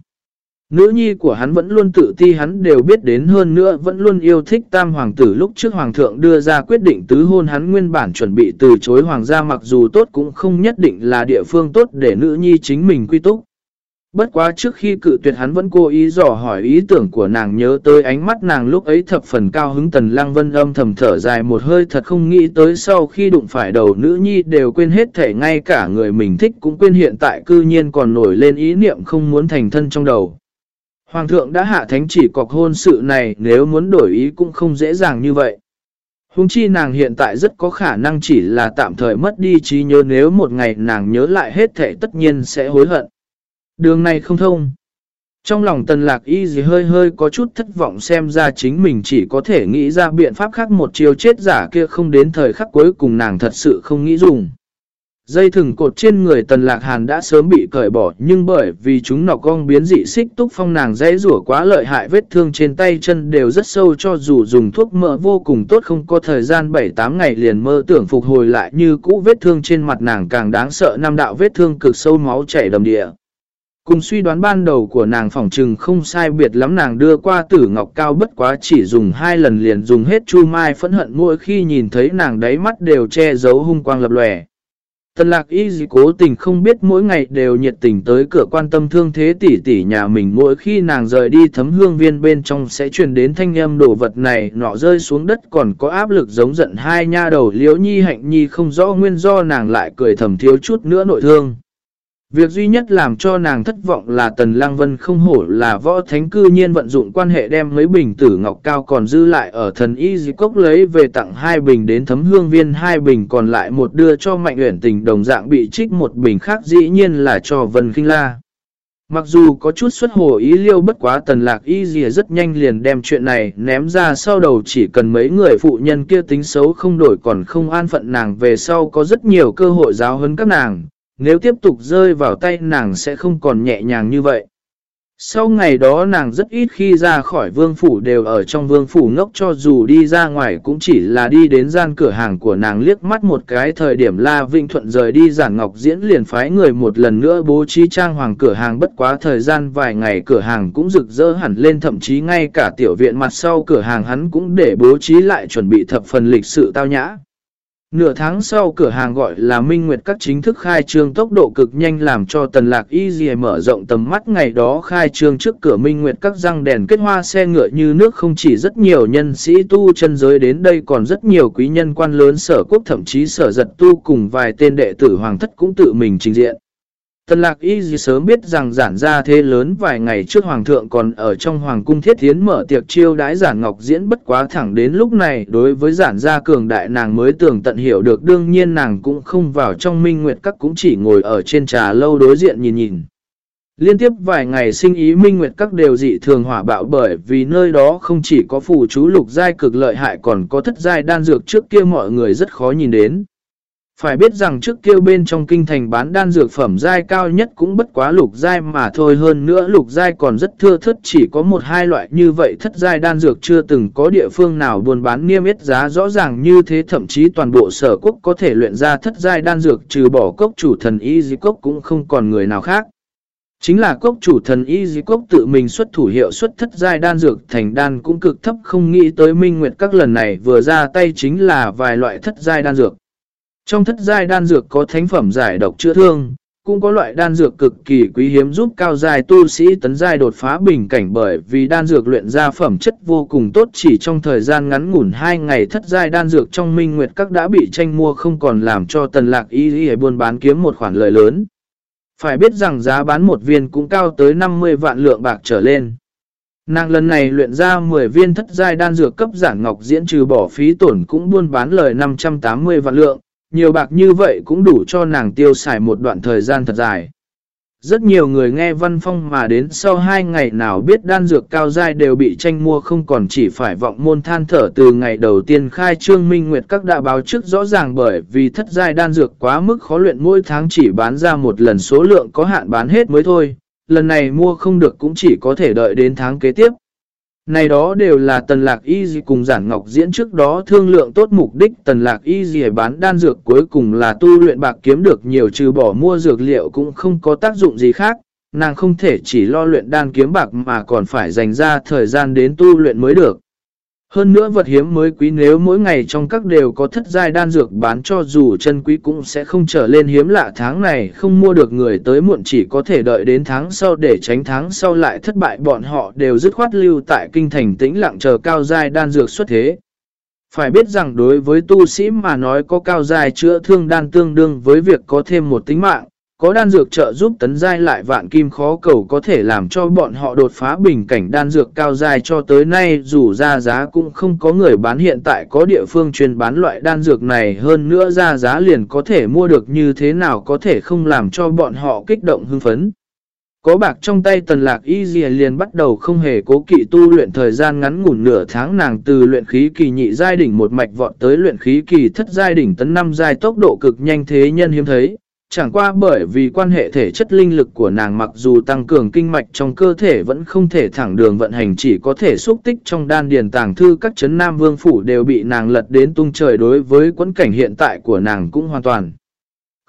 Nữ nhi của hắn vẫn luôn tự ti, hắn đều biết đến hơn nữa, vẫn luôn yêu thích tam hoàng tử lúc trước hoàng thượng đưa ra quyết định tứ hôn, hắn nguyên bản chuẩn bị từ chối hoàng gia, mặc dù tốt cũng không nhất định là địa phương tốt để nữ nhi chính mình quy túc. Bất quá trước khi cự tuyệt hắn vẫn cố ý dò hỏi ý tưởng của nàng nhớ tới ánh mắt nàng lúc ấy thập phần cao hứng tần lăng vân âm thầm thở dài một hơi thật không nghĩ tới sau khi đụng phải đầu nữ nhi đều quên hết thể ngay cả người mình thích cũng quên hiện tại cư nhiên còn nổi lên ý niệm không muốn thành thân trong đầu. Hoàng thượng đã hạ thánh chỉ cọc hôn sự này, nếu muốn đổi ý cũng không dễ dàng như vậy. Hùng chi nàng hiện tại rất có khả năng chỉ là tạm thời mất đi trí nhớ, nếu một ngày nàng nhớ lại hết thể tất nhiên sẽ hối hận. Đường này không thông. Trong lòng tần lạc y gì hơi hơi có chút thất vọng xem ra chính mình chỉ có thể nghĩ ra biện pháp khác một chiều chết giả kia không đến thời khắc cuối cùng nàng thật sự không nghĩ dùng. Dây thừng cột trên người tần lạc hàn đã sớm bị cởi bỏ, nhưng bởi vì chúng nọc cong biến dị xích túc phong nàng dễ rủa quá lợi hại vết thương trên tay chân đều rất sâu cho dù dùng thuốc mỡ vô cùng tốt không có thời gian 7-8 ngày liền mơ tưởng phục hồi lại như cũ vết thương trên mặt nàng càng đáng sợ nam đạo vết thương cực sâu máu chảy đầm địa. Cùng suy đoán ban đầu của nàng phỏng trừng không sai biệt lắm, nàng đưa qua tử ngọc cao bất quá chỉ dùng hai lần liền dùng hết chu mai phẫn hận, mỗi khi nhìn thấy nàng đáy mắt đều che giấu hung quang lập lòe. Tần lạc y gì cố tình không biết mỗi ngày đều nhiệt tình tới cửa quan tâm thương thế tỷ tỷ nhà mình, mỗi khi nàng rời đi thấm hương viên bên trong sẽ truyền đến thanh âm đổ vật này, nọ rơi xuống đất còn có áp lực giống giận hai nha đầu liễu nhi hạnh nhi không rõ nguyên do, nàng lại cười thầm thiếu chút nữa nội thương. Việc duy nhất làm cho nàng thất vọng là Tần Lang Vân không hổ là võ thánh cư nhiên vận dụng quan hệ đem mấy bình tử ngọc cao còn dư lại ở thần y di cốc lấy về tặng hai bình đến thấm hương viên hai bình còn lại một đưa cho mạnh uyển tình đồng dạng bị trích một bình khác dĩ nhiên là cho Vân Kinh La. Mặc dù có chút xuất hồ ý liêu bất quá tần lạc y dìa rất nhanh liền đem chuyện này ném ra sau đầu chỉ cần mấy người phụ nhân kia tính xấu không đổi còn không an phận nàng về sau có rất nhiều cơ hội giáo hơn các nàng, nếu tiếp tục rơi vào tay nàng sẽ không còn nhẹ nhàng như vậy. Sau ngày đó nàng rất ít khi ra khỏi vương phủ đều ở trong vương phủ ngốc cho dù đi ra ngoài cũng chỉ là đi đến gian cửa hàng của nàng liếc mắt một cái thời điểm La Vinh Thuận rời đi giản ngọc diễn liền phái người một lần nữa bố trí trang hoàng cửa hàng bất quá thời gian vài ngày cửa hàng cũng rực rỡ hẳn lên thậm chí ngay cả tiểu viện mặt sau cửa hàng hắn cũng để bố trí lại chuẩn bị thập phần lịch sự tao nhã. Nửa tháng sau cửa hàng gọi là Minh Nguyệt các chính thức khai trương tốc độ cực nhanh làm cho tần lạc y dì mở rộng tầm mắt ngày đó khai trương trước cửa Minh Nguyệt các răng đèn kết hoa xe ngựa như nước không chỉ rất nhiều nhân sĩ tu chân giới đến đây, còn rất nhiều quý nhân quan lớn, sở quốc, thậm chí sở giật tu cùng vài tên đệ tử hoàng thất cũng tự mình trình diện. Tần lạc y gì sớm biết rằng giản ra thế lớn vài ngày trước hoàng thượng còn ở trong hoàng cung thiết thiến mở tiệc chiêu đái giản ngọc diễn bất quá thẳng đến lúc này, đối với giản gia cường đại nàng mới tưởng tận hiểu được, đương nhiên nàng cũng không vào trong minh nguyệt các cũng chỉ ngồi ở trên trà lâu đối diện nhìn nhìn. Liên tiếp vài ngày sinh ý minh nguyệt các đều dị thường hỏa bạo bởi vì nơi đó không chỉ có phù chú lục giai cực lợi hại còn có thất giai đan dược trước kia mọi người rất khó nhìn đến. Phải biết rằng trước kia bên trong kinh thành bán đan dược phẩm giai cao nhất cũng bất quá lục giai mà thôi, hơn nữa lục giai còn rất thưa thất, chỉ có một hai loại như vậy thất giai đan dược chưa từng có địa phương nào buôn bán niêm yết giá rõ ràng như thế, thậm chí toàn bộ sở quốc có thể luyện ra thất giai đan dược trừ bỏ cốc chủ thần y di cốc cũng không còn người nào khác. Chính là cốc chủ thần y di cốc tự mình xuất thủ hiệu suất thất giai đan dược thành đan cũng cực thấp, không nghĩ tới minh nguyệt các lần này vừa ra tay chính là vài loại thất giai đan dược. Trong thất giai đan dược có thánh phẩm giải độc chữa thương, cũng có loại đan dược cực kỳ quý hiếm giúp cao giai tu sĩ tấn giai đột phá bình cảnh bởi vì đan dược luyện ra phẩm chất vô cùng tốt chỉ trong thời gian ngắn ngủn 2 ngày thất giai đan dược trong minh nguyệt các đã bị tranh mua không còn làm cho tần lạc y y buôn bán kiếm một khoản lợi lớn. Phải biết rằng giá bán một viên cũng cao tới 50 vạn lượng bạc trở lên. Nàng lần này luyện ra 10 viên thất giai đan dược cấp giản ngọc diễn trừ bỏ phí tổn cũng buôn bán lời 580 vạn lượng, nhiều bạc như vậy cũng đủ cho nàng tiêu xài một đoạn thời gian thật dài. Rất nhiều người nghe văn phong mà đến sau hai ngày nào biết đan dược cao dai đều bị tranh mua không còn chỉ phải vọng môn than thở từ ngày đầu tiên khai trương minh nguyệt các đã báo trước rõ ràng bởi vì thất giai đan dược quá mức khó luyện mỗi tháng chỉ bán ra một lần số lượng có hạn bán hết mới thôi. lần này mua không được cũng chỉ có thể đợi đến tháng kế tiếp. Này đó đều là tần lạc y gì cùng giản ngọc diễn trước đó thương lượng tốt mục đích tần lạc y gì bán đan dược cuối cùng là tu luyện bạc kiếm được nhiều trừ bỏ mua dược liệu cũng không có tác dụng gì khác. Nàng không thể chỉ lo luyện đan kiếm bạc mà còn phải dành ra thời gian đến tu luyện mới được. Hơn nữa vật hiếm mới quý nếu mỗi ngày trong các đều có thất giai đan dược bán cho dù chân quý cũng sẽ không trở lên hiếm lạ. Tháng này không mua được người tới muộn chỉ có thể đợi đến tháng sau để tránh tháng sau lại thất bại. Bọn họ đều dứt khoát lưu tại kinh thành tĩnh lặng chờ cao giai đan dược xuất thế. Phải biết rằng đối với tu sĩ mà nói có cao giai chữa thương đan tương đương với việc có thêm một tính mạng, có đan dược trợ giúp tấn giai lại vạn kim khó cầu có thể làm cho bọn họ đột phá bình cảnh đan dược cao giai cho tới nay, dù ra giá cũng không có người bán hiện tại có địa phương chuyên bán loại đan dược này. Hơn nữa ra giá liền có thể mua được như thế nào có thể không làm cho bọn họ kích động hưng phấn. Có bạc trong tay tần lạc y dì liền bắt đầu không hề cố kỵ tu luyện thời gian ngắn ngủn nửa tháng. Nàng từ luyện khí kỳ nhị giai đỉnh một mạch vọt tới luyện khí kỳ thất giai đỉnh tấn năm giai tốc độ cực nhanh thế nhân hiếm thấy. Chẳng qua bởi vì quan hệ thể chất linh lực của nàng mặc dù tăng cường kinh mạch trong cơ thể vẫn không thể thẳng đường vận hành, chỉ có thể xúc tích trong đan điền tàng thư các chấn Nam Vương Phủ đều bị nàng lật đến tung trời đối với quẫn cảnh hiện tại của nàng cũng hoàn toàn.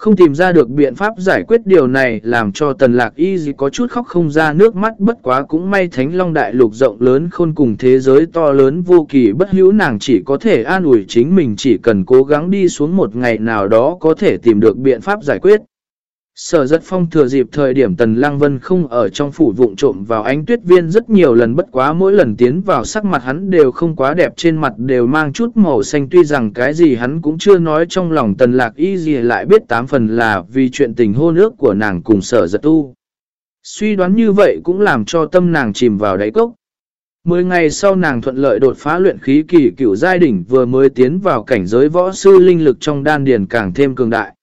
Không tìm ra được biện pháp giải quyết điều này làm cho tần lạc y gì có chút khóc không ra nước mắt, bất quá cũng may thánh long đại lục rộng lớn khôn cùng thế giới to lớn vô kỳ bất hữu, nàng chỉ có thể an ủi chính mình, chỉ cần cố gắng đi xuống một ngày nào đó có thể tìm được biện pháp giải quyết. Sở giật phong thừa dịp thời điểm Tần Lang Vân không ở trong phủ vụng trộm vào ánh tuyết viên rất nhiều lần bất quá mỗi lần tiến vào sắc mặt hắn đều không quá đẹp trên mặt đều mang chút màu xanh tuy rằng cái gì hắn cũng chưa nói trong lòng Tần Lạc Y gì lại biết tám phần là vì chuyện tình hôn ước của nàng cùng sở giật tu. Suy đoán như vậy cũng làm cho tâm nàng chìm vào đáy cốc. Mười ngày sau nàng thuận lợi đột phá luyện khí kỳ cửu giai đỉnh vừa mới tiến vào cảnh giới võ sư linh lực trong đan điền càng thêm cường đại.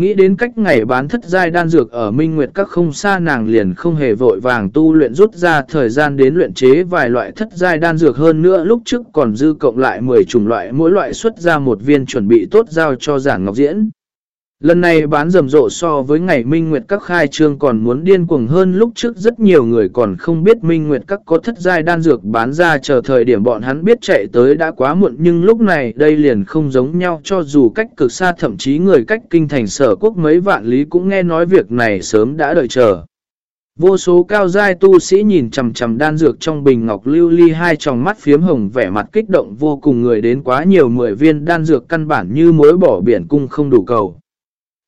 Nghĩ đến cách ngày bán thất giai đan dược ở Minh Nguyệt các không xa nàng liền không hề vội vàng tu luyện rút ra thời gian đến luyện chế vài loại thất giai đan dược hơn nữa lúc trước còn dư cộng lại 10 chủng loại, mỗi loại xuất ra một viên chuẩn bị tốt giao cho giản ngọc diễn. Lần này bán rầm rộ so với ngày Minh Nguyệt các khai trương còn muốn điên cuồng hơn lúc trước rất nhiều người còn không biết Minh Nguyệt các có thất giai đan dược bán ra chờ thời điểm bọn hắn biết chạy tới đã quá muộn nhưng lúc này đây liền không giống nhau cho dù cách cực xa thậm chí người cách kinh thành sở quốc mấy vạn lý cũng nghe nói việc này sớm đã đợi chờ. Vô số cao giai tu sĩ nhìn chầm chầm đan dược trong bình ngọc lưu ly hai tròng mắt phiếm hồng vẻ mặt kích động vô cùng người đến quá nhiều mười viên đan dược căn bản như mối bỏ biển cung không đủ cầu.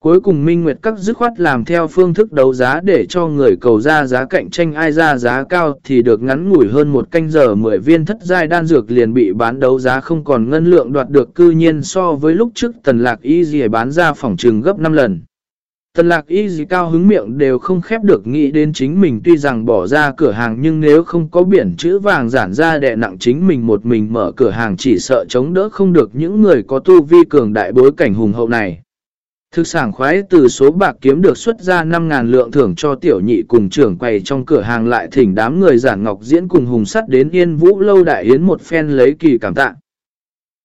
Cuối cùng Minh Nguyệt các dứt khoát làm theo phương thức đấu giá để cho người cầu ra giá cạnh tranh, ai ra giá cao thì được ngắn ngủi hơn một canh giờ 10 viên thất giai đan dược liền bị bán đấu giá, không còn ngân lượng đoạt được, cư nhiên so với lúc trước tần lạc y gì bán ra phòng trừng gấp 5 lần. Tần lạc y gì cao hứng miệng đều không khép được, nghĩ đến chính mình tuy rằng bỏ ra cửa hàng nhưng nếu không có biển chữ vàng giản ra đè nặng chính mình, một mình mở cửa hàng chỉ sợ chống đỡ không được những người có tu vi cường đại bối cảnh hùng hậu này. Thực sản khoái từ số bạc kiếm được xuất ra 5.000 lượng thưởng cho tiểu nhị cùng trưởng quầy trong cửa hàng lại thỉnh đám người giản ngọc diễn cùng hùng sắt đến yên vũ lâu đại yến một phen lấy kỳ cảm tạ.